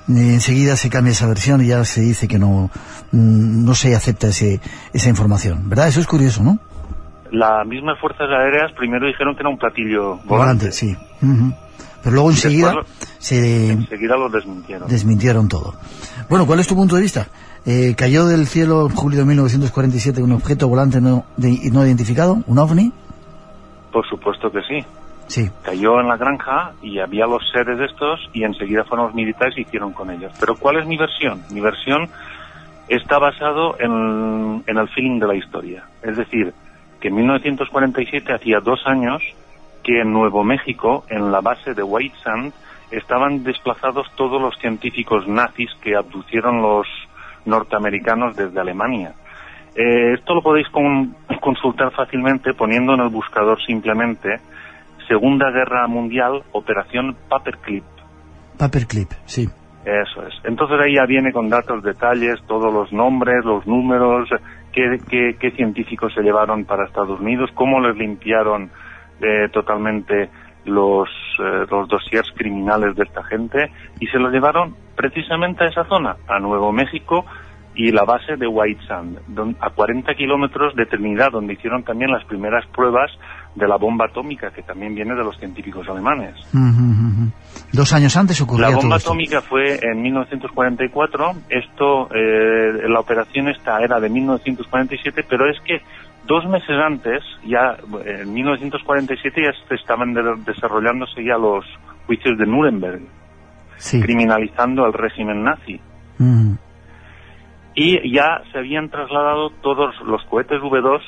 [SPEAKER 1] enseguida se cambia esa versión y ya se dice que no, mm, no se acepta ese, esa información, ¿verdad? Eso es curioso, ¿no?
[SPEAKER 15] Las mismas fuerzas aéreas primero dijeron que era un platillo volante.
[SPEAKER 1] Volante, sí. Pero luego
[SPEAKER 15] Y
[SPEAKER 1] enseguida
[SPEAKER 15] después
[SPEAKER 1] se
[SPEAKER 15] Enseguida lo desmintieron.
[SPEAKER 1] desmintieron todo. Bueno, ¿cuál es tu punto de vista? Eh, ¿Cayó del cielo en julio de 1947 un objeto volante no, de- no identificado, un ovni?
[SPEAKER 15] Por supuesto que sí. Cayó en la granja y había los seres estos y enseguida fueron los militares y hicieron con ellos. Pero ¿cuál es mi versión? Mi versión está basado en, en el feeling de la historia. Es decir, que en 1947 hacía dos años que en Nuevo México, en la base de White Sand, estaban desplazados todos los científicos nazis que abducieron los norteamericanos desde Alemania. Eh, esto lo podéis con- consultar fácilmente poniendo en el buscador simplemente Segunda Guerra Mundial, Operación Paperclip.
[SPEAKER 1] Paperclip, sí.
[SPEAKER 15] Eso es. Entonces ahí ya viene con datos, detalles, todos los nombres, los números, qué, qué- qué científicos se llevaron para Estados Unidos, cómo les limpiaron eh, totalmente los, eh, los dossiers criminales de esta gente y se los llevaron precisamente a esa zona, a Nuevo México y la base de White Sand, don- a 40 kilómetros de Trinidad, donde hicieron también las primeras pruebas de la bomba atómica, que también viene de los científicos alemanes.
[SPEAKER 1] Dos años antes ocurría
[SPEAKER 15] La bomba
[SPEAKER 1] todo esto.
[SPEAKER 15] atómica fue en 1944. Esto, eh, la operación esta era de 1947, pero es que dos meses antes, ya en 1947 ya estaban de- desarrollándose ya los juicios de Nuremberg,
[SPEAKER 1] Sí.
[SPEAKER 15] criminalizando al régimen nazi. Y ya se habían trasladado todos los cohetes V2,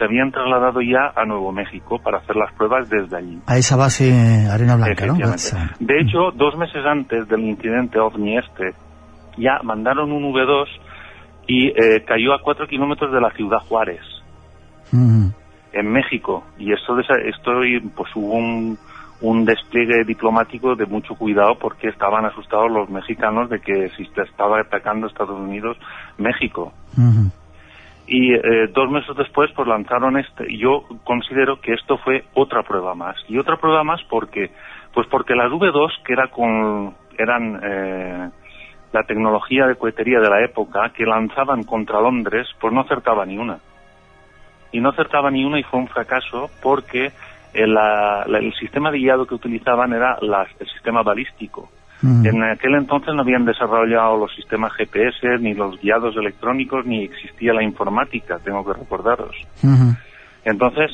[SPEAKER 15] se habían trasladado ya a Nuevo México para hacer las pruebas desde allí.
[SPEAKER 1] A esa base Arena Blanca, ¿no?
[SPEAKER 15] Efectivamente. De hecho, dos meses antes del incidente OVNI este, ya mandaron un V2 y eh, cayó a cuatro kilómetros de la ciudad Juárez,
[SPEAKER 1] Ujú.
[SPEAKER 15] en México. Y esto, esto pues hubo un, un despliegue diplomático de mucho cuidado porque estaban asustados los mexicanos de que si estaba atacando Estados Unidos, México.
[SPEAKER 1] Ujú.
[SPEAKER 15] Y eh, dos meses después pues lanzaron este. Yo considero que esto fue otra prueba más. Y otra prueba más porque, pues porque las V2 que era con, eran eh, la tecnología de cohetería de la época que lanzaban contra Londres, pues no acertaba ni una. Y no acertaba ni una y fue un fracaso porque el, la- la- el sistema de guiado que utilizaban era las- el sistema balístico. En aquel entonces no habían desarrollado los sistemas GPS, ni los guiados electrónicos, ni existía la informática, tengo que recordaros. Entonces,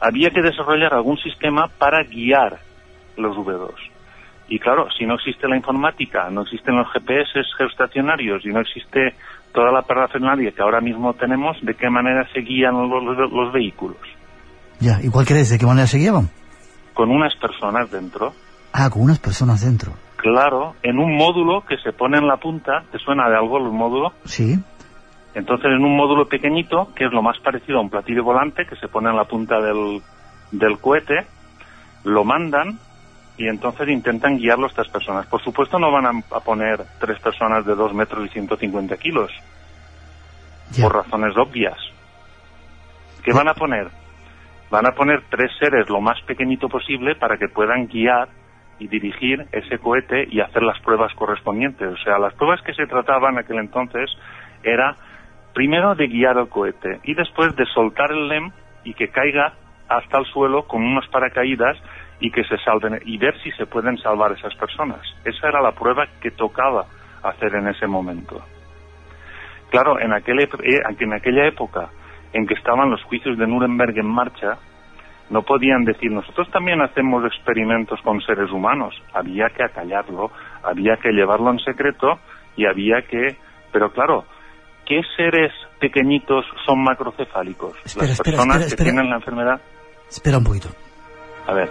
[SPEAKER 15] había que desarrollar algún sistema para guiar los V2. Y claro, si no existe la informática, no existen los GPS geoestacionarios y no existe toda la parafernalia que ahora mismo tenemos, ¿de qué manera se guían los, los- los vehículos?
[SPEAKER 1] Ya, ¿y cuál crees? ¿De qué manera se guiaban?
[SPEAKER 15] Con unas personas dentro.
[SPEAKER 1] Ah, con unas personas dentro.
[SPEAKER 15] Claro, en un módulo que se pone en la punta, ¿te suena de algo el módulo?
[SPEAKER 1] Sí.
[SPEAKER 15] Entonces, en un módulo pequeñito, que es lo más parecido a un platillo volante, que se pone en la punta del, del cohete, lo mandan y entonces intentan guiarlo a estas personas. Por supuesto, no van a, a poner tres personas de dos metros y 150 kilos, por razones obvias. ¿Qué van a poner? Van a poner tres seres lo más pequeñito posible para que puedan guiar y dirigir ese cohete y hacer las pruebas correspondientes. O sea, las pruebas que se trataban en aquel entonces era primero de guiar el cohete y después de soltar el LEM y que caiga hasta el suelo con unos paracaídas y que se salven y ver si se pueden salvar esas personas. Esa era la prueba que tocaba hacer en ese momento. Claro, en, aquel, eh, en aquella época en que estaban los juicios de Nuremberg en marcha, no podían decir, nosotros también hacemos experimentos con seres humanos. Había que acallarlo, había que llevarlo en secreto y había que... Pero claro, ¿qué seres pequeñitos son macrocefálicos?
[SPEAKER 1] Espera,
[SPEAKER 15] Las
[SPEAKER 1] espera,
[SPEAKER 15] personas
[SPEAKER 1] espera,
[SPEAKER 15] que
[SPEAKER 1] espera.
[SPEAKER 15] tienen la enfermedad...
[SPEAKER 1] Espera un poquito.
[SPEAKER 15] A ver,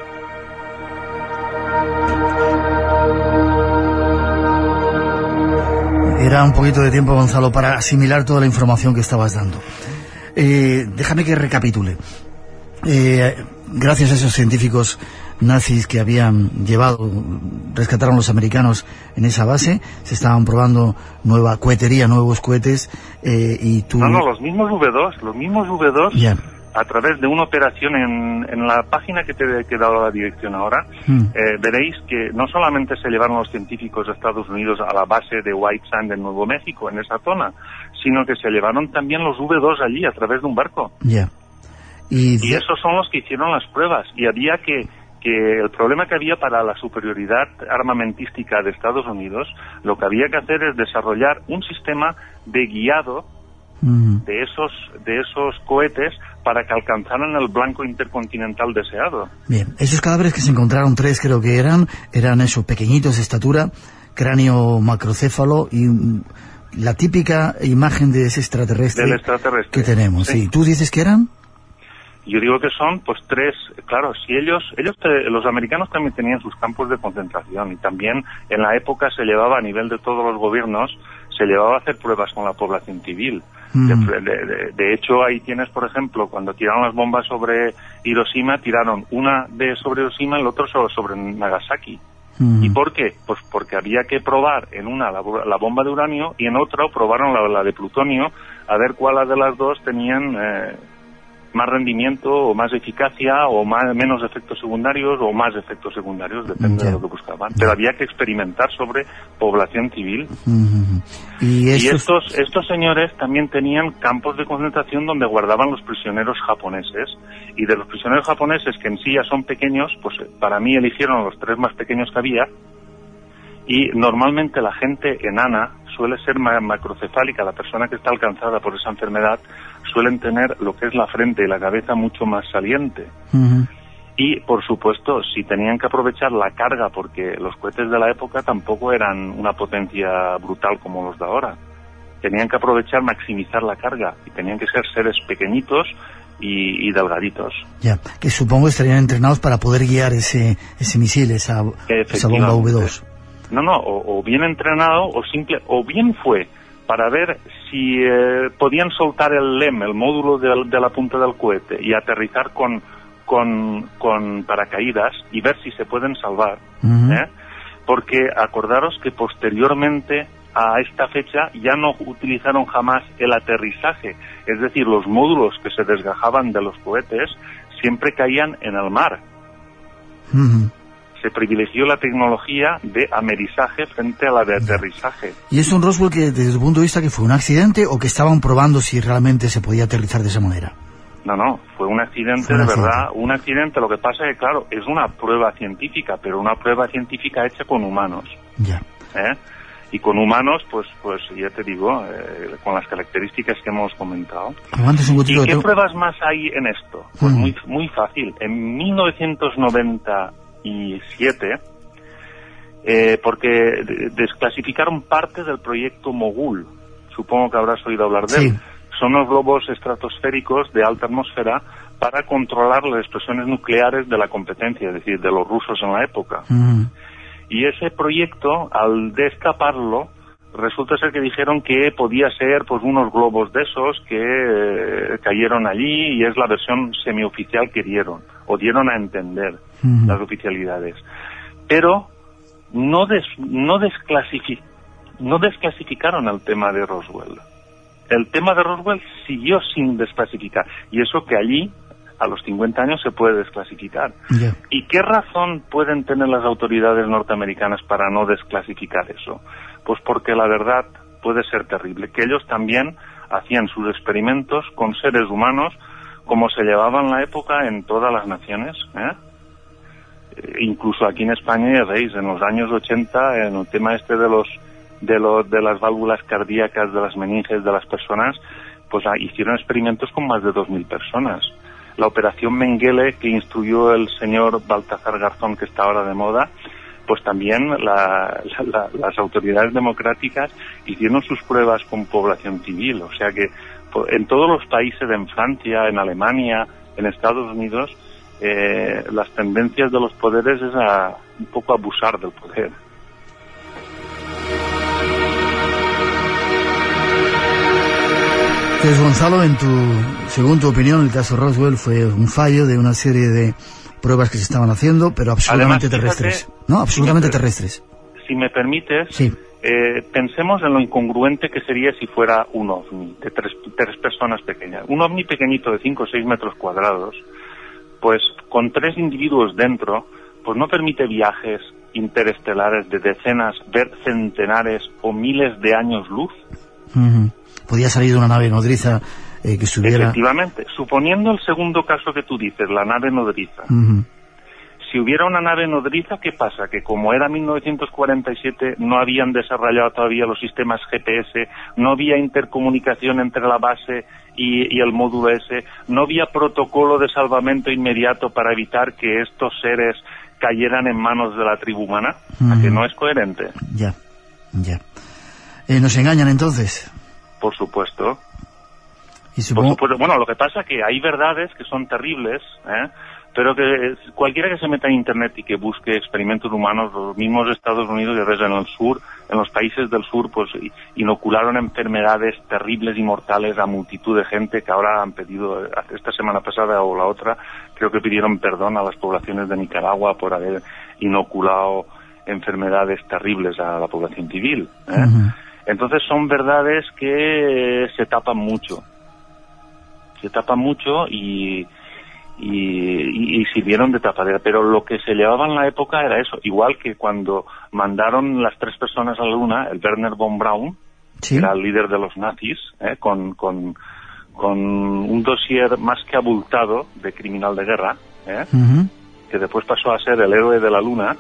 [SPEAKER 1] Era un poquito de tiempo, Gonzalo, para asimilar toda la información que estabas dando. Eh, déjame que recapitule. Eh, gracias a esos científicos nazis que habían llevado, rescataron los americanos en esa base, se estaban probando nueva cohetería, nuevos cohetes, eh, y tú...
[SPEAKER 15] No, no, los mismos V2, los mismos V2,
[SPEAKER 1] Ya.
[SPEAKER 15] a través de una operación en, en la página que te he dado la dirección ahora,
[SPEAKER 1] Mm.
[SPEAKER 15] eh, veréis que no solamente se llevaron los científicos de Estados Unidos a la base de White Sand en Nuevo México, en esa zona, sino que se llevaron también los V2 allí a través de un barco.
[SPEAKER 1] Ya. Y,
[SPEAKER 15] Y esos son los que hicieron las pruebas. Y había que, que el problema que había para la superioridad armamentística de Estados Unidos, lo que había que hacer es desarrollar un sistema de guiado de esos, de esos cohetes para que alcanzaran el blanco intercontinental deseado.
[SPEAKER 1] Bien, esos cadáveres que se encontraron, tres creo que eran, eran eso, pequeñitos de estatura, cráneo macrocéfalo y la típica imagen de ese extraterrestre,
[SPEAKER 15] Del extraterrestre.
[SPEAKER 1] que tenemos.
[SPEAKER 15] Sí.
[SPEAKER 1] Sí. ¿Tú dices que eran?
[SPEAKER 15] Yo digo que son, pues, tres, claro, si ellos, ellos, te- los americanos también tenían sus campos de concentración y también en la época se llevaba a nivel de todos los gobiernos, se llevaba a hacer pruebas con la población civil. De, de- de- de hecho, ahí tienes, por ejemplo, cuando tiraron las bombas sobre Hiroshima, tiraron una de sobre Hiroshima y el otro so- sobre Nagasaki. ¿Y por qué? Pues porque había que probar en una la, la bomba de uranio y en otra probaron la, la de plutonio a ver cuál de las dos tenían eh, más rendimiento o más eficacia o más, menos efectos secundarios o más efectos secundarios, depende de lo que buscaban. Pero había que experimentar sobre población civil.
[SPEAKER 1] Y
[SPEAKER 15] Y
[SPEAKER 1] estos...
[SPEAKER 15] estos, estos señores también tenían campos de concentración donde guardaban los prisioneros japoneses. Y de los prisioneros japoneses, que en sí ya son pequeños, pues eh, para mí eligieron los tres más pequeños que había. Y normalmente la gente enana suele ser ma- macrocefálica, la persona que está alcanzada por esa enfermedad suelen tener lo que es la frente y la cabeza mucho más saliente.
[SPEAKER 1] Ujú.
[SPEAKER 15] Y, por supuesto, si tenían que aprovechar la carga, porque los cohetes de la época tampoco eran una potencia brutal como los de ahora. Tenían que aprovechar, maximizar la carga, y tenían que ser seres pequeñitos y, y delgaditos.
[SPEAKER 1] Ya, que supongo estarían entrenados para poder guiar ese, ese misil, esa, esa bomba
[SPEAKER 15] Efectivamente.
[SPEAKER 1] V2.
[SPEAKER 15] No, no, o, o bien entrenado, o simple, o bien fue para ver si eh, podían soltar el LEM, el módulo de, de la punta del cohete, y aterrizar con, con, con paracaídas y ver si se pueden salvar. ¿eh? Porque acordaros que posteriormente a esta fecha ya no utilizaron jamás el aterrizaje, es decir, los módulos que se desgajaban de los cohetes siempre caían en el mar. Se privilegió la tecnología de amerizaje frente a la de aterrizaje.
[SPEAKER 1] Y es un Roswell que, desde tu punto de vista, que fue un accidente o que estaban probando si realmente se podía aterrizar de esa manera.
[SPEAKER 15] No, no, fue un accidente
[SPEAKER 1] Fue un
[SPEAKER 15] de
[SPEAKER 1] accidente.
[SPEAKER 15] verdad, un accidente. Lo que pasa es que, claro, es una prueba científica, pero una prueba científica hecha con humanos.
[SPEAKER 1] Ya.
[SPEAKER 15] ¿eh? Y con humanos, pues, pues ya te digo, eh, con las características que hemos comentado. ¿Y qué pruebas más hay en esto? Pues
[SPEAKER 1] Mm.
[SPEAKER 15] muy, muy fácil. En 1997, eh, porque de- desclasificaron parte del proyecto Mogul. Supongo que habrás oído hablar de
[SPEAKER 1] Sí.
[SPEAKER 15] él. Son los globos estratosféricos de alta atmósfera para controlar las explosiones nucleares de la competencia, es decir, de los rusos en la época. Y ese proyecto, al destaparlo, resulta ser que dijeron que podía ser pues unos globos de esos que eh, cayeron allí y es la versión semioficial que dieron, o dieron a entender las oficialidades. Pero no, des- no, no desclasificaron el tema de Roswell. El tema de Roswell siguió sin desclasificar. Y eso que allí, a los 50 años, se puede desclasificar. ¿Y qué razón pueden tener las autoridades norteamericanas para no desclasificar eso? Pues porque la verdad puede ser terrible, que ellos también hacían sus experimentos con seres humanos como se llevaba en la época en todas las naciones. ¿eh? Eh, incluso aquí en España, ya veis, en los años 80, en el tema este de los de, los de las válvulas cardíacas, de las meninges de las personas, pues ah, hicieron experimentos con más de 2.000 personas. La operación Mengele que instruyó el señor Baltasar Garzón, que está ahora de moda, pues también la- la- la- las autoridades democráticas hicieron sus pruebas con población civil. O sea que en todos los países, en Francia, en Alemania, en Estados Unidos, eh, las tendencias de los poderes es a un poco abusar del poder.
[SPEAKER 1] Entonces, Gonzalo, en tu, según tu opinión, el caso Roswell fue un fallo de una serie de pruebas que se estaban haciendo, pero absolutamente
[SPEAKER 15] Además, fíjate,
[SPEAKER 1] terrestres. No, absolutamente
[SPEAKER 15] si me
[SPEAKER 1] terrestres.
[SPEAKER 15] Si me permites,
[SPEAKER 1] Sí.
[SPEAKER 15] eh, pensemos en lo incongruente que sería si fuera un ovni de tres, tres personas pequeñas. Un ovni pequeñito de 5 o 6 metros cuadrados, pues con tres individuos dentro, pues no permite viajes interestelares de decenas, ver centenares o miles de años luz.
[SPEAKER 1] Ujú. Podía salir de una nave nodriza eh, que.
[SPEAKER 15] Efectivamente, suponiendo el segundo caso que tú dices, la nave nodriza. Si hubiera una nave nodriza, ¿qué pasa? Que como era 1947, no habían desarrollado todavía los sistemas GPS, no había intercomunicación entre la base y, y el módulo S, no había protocolo de salvamento inmediato para evitar que estos seres cayeran en manos de la tribu humana, ¿a que no es coherente?
[SPEAKER 1] Ya, ya. Eh, ¿Nos engañan entonces?
[SPEAKER 15] Por supuesto.
[SPEAKER 1] Y
[SPEAKER 15] Por supuesto, bueno, lo que pasa es que hay verdades que son terribles, ¿eh? pero que cualquiera que se meta en Internet y que busque experimentos humanos, los mismos Estados Unidos, ya ves, en el sur, en los países del sur, pues inocularon enfermedades terribles y mortales a multitud de gente que ahora han pedido, esta semana pasada o la otra, creo que pidieron perdón a las poblaciones de Nicaragua por haber inoculado enfermedades terribles a la población civil. ¿eh? Entonces son verdades que se tapan mucho. Se tapan mucho y, y, y- sirvieron de tapadera. Pero lo que se llevaba en la época era eso. Igual que cuando mandaron las tres personas a la luna, el Werner von Braun, que era el líder de los nazis, ¿eh? con, con, con un dossier más que abultado de criminal de guerra, ¿eh? Que después pasó a ser el héroe de la luna,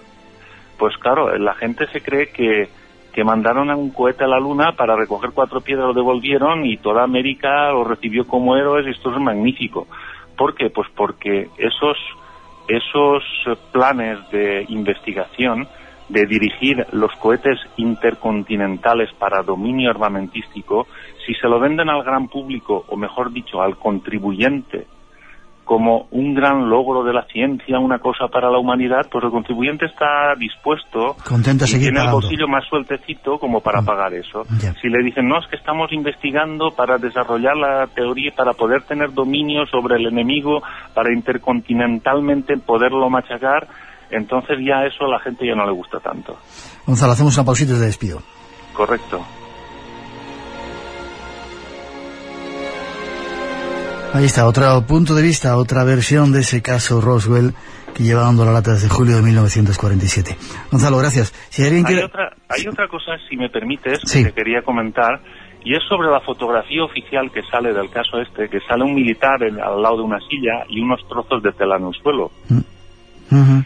[SPEAKER 15] pues claro, la gente se cree que, que mandaron a un cohete a la luna para recoger cuatro piedras, lo devolvieron y toda América lo recibió como héroes y esto es magnífico. ¿Por qué? Pues porque esos, esos planes de investigación de dirigir los cohetes intercontinentales para dominio armamentístico, si se lo venden al gran público, o mejor dicho, al contribuyente, como un gran logro de la ciencia, una cosa para la humanidad, pues el contribuyente está dispuesto
[SPEAKER 1] Contento a
[SPEAKER 15] y
[SPEAKER 1] seguir
[SPEAKER 15] tiene el bolsillo más sueltecito como para pagar eso. Si le dicen, no, es que estamos investigando para desarrollar la teoría, para poder tener dominio sobre el enemigo, para intercontinentalmente poderlo machacar, entonces ya eso a la gente ya no le gusta tanto.
[SPEAKER 1] Gonzalo, hacemos una pausita y te despido.
[SPEAKER 15] Correcto.
[SPEAKER 1] Ahí está, otro punto de vista, otra versión de ese caso Roswell que lleva dando la lata desde julio de 1947. Gonzalo, gracias. Si alguien
[SPEAKER 15] Hay
[SPEAKER 1] quiere...
[SPEAKER 15] otra, hay otra cosa, si me permites,
[SPEAKER 1] Sí.
[SPEAKER 15] que te quería comentar, y es sobre la fotografía oficial que sale del caso este, que sale un militar en- al lado de una silla y unos trozos de tela en el suelo.
[SPEAKER 1] Ujú.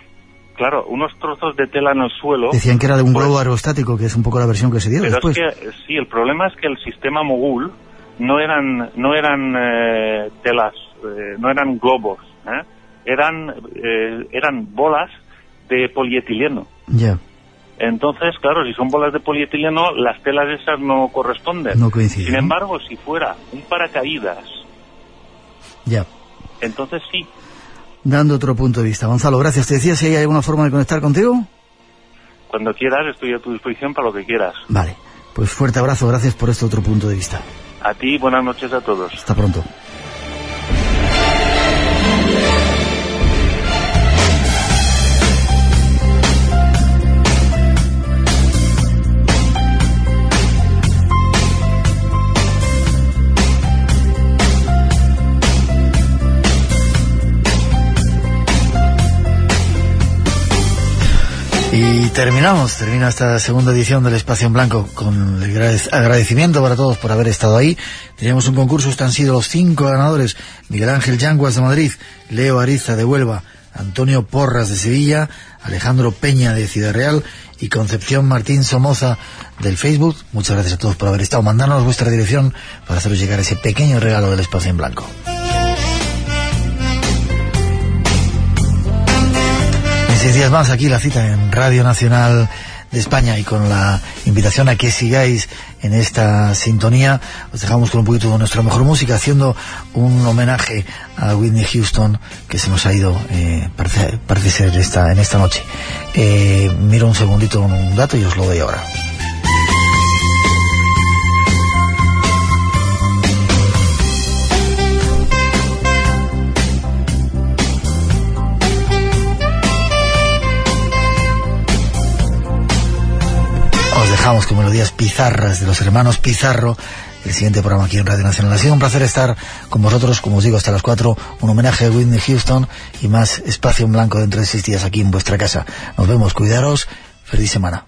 [SPEAKER 15] Claro, unos trozos de tela en el suelo.
[SPEAKER 1] Decían que era de un globo aerostático, que es un poco la versión que se dio
[SPEAKER 15] Pero
[SPEAKER 1] después.
[SPEAKER 15] es que, sí, el problema es que el sistema Mogul no eran, no eran eh, telas, eh, no eran globos, ¿eh? eran, eh, eran bolas de polietileno.
[SPEAKER 1] Ya,
[SPEAKER 15] Entonces, claro, si son bolas de polietileno, las telas esas no corresponden.
[SPEAKER 1] no coincide.
[SPEAKER 15] Sin embargo, si fuera un paracaídas,
[SPEAKER 1] Ya.
[SPEAKER 15] entonces sí.
[SPEAKER 1] Dando otro punto de vista. Gonzalo, gracias. Te decía si hay alguna forma de conectar contigo.
[SPEAKER 15] Cuando quieras, estoy a tu disposición para lo que quieras.
[SPEAKER 1] Vale. Pues fuerte abrazo, gracias por este otro punto de vista.
[SPEAKER 15] A ti, buenas noches a todos.
[SPEAKER 1] Hasta pronto. Y terminamos, termina esta segunda edición del Espacio en Blanco con el agradec- agradecimiento para todos por haber estado ahí. Teníamos un concurso, estos han sido los cinco ganadores. Miguel Ángel Yanguas de Madrid, Leo Ariza de Huelva, Antonio Porras de Sevilla, Alejandro Peña de Ciudad Real y Concepción Martín Somoza del Facebook. Muchas gracias a todos por haber estado. Mandándonos vuestra dirección para haceros llegar ese pequeño regalo del Espacio en Blanco. Seis días más aquí la cita en Radio Nacional de España y con la invitación a que sigáis en esta sintonía, os dejamos con un poquito de nuestra mejor música haciendo un homenaje a Whitney Houston que se nos ha ido, eh, parece, parece ser esta, en esta noche. Eh, miro un segundito un dato y os lo doy ahora. Dejamos con melodías pizarras de los hermanos Pizarro. El siguiente programa aquí en Radio Nacional. Ha sido un placer estar con vosotros, como os digo, hasta las 4. Un homenaje a Whitney Houston y más espacio en blanco dentro de seis días aquí en vuestra casa. Nos vemos, cuidaros. Feliz semana.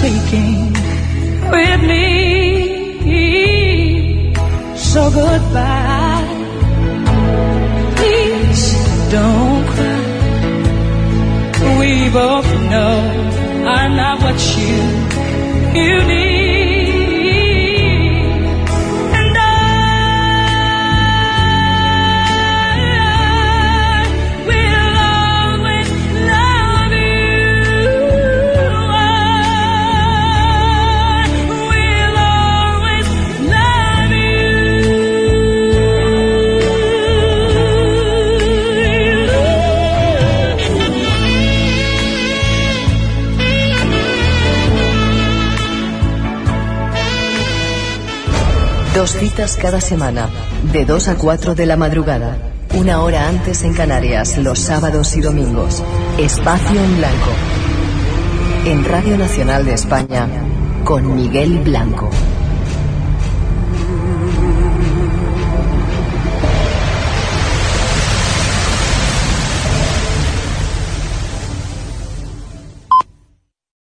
[SPEAKER 16] I'm with me. So goodbye. Please don't cry. We both know I'm not what you you need.
[SPEAKER 2] Dos citas cada semana, de 2 a 4 de la madrugada. Una hora antes en Canarias, los sábados y domingos. Espacio en Blanco. En Radio Nacional de España, con Miguel Blanco.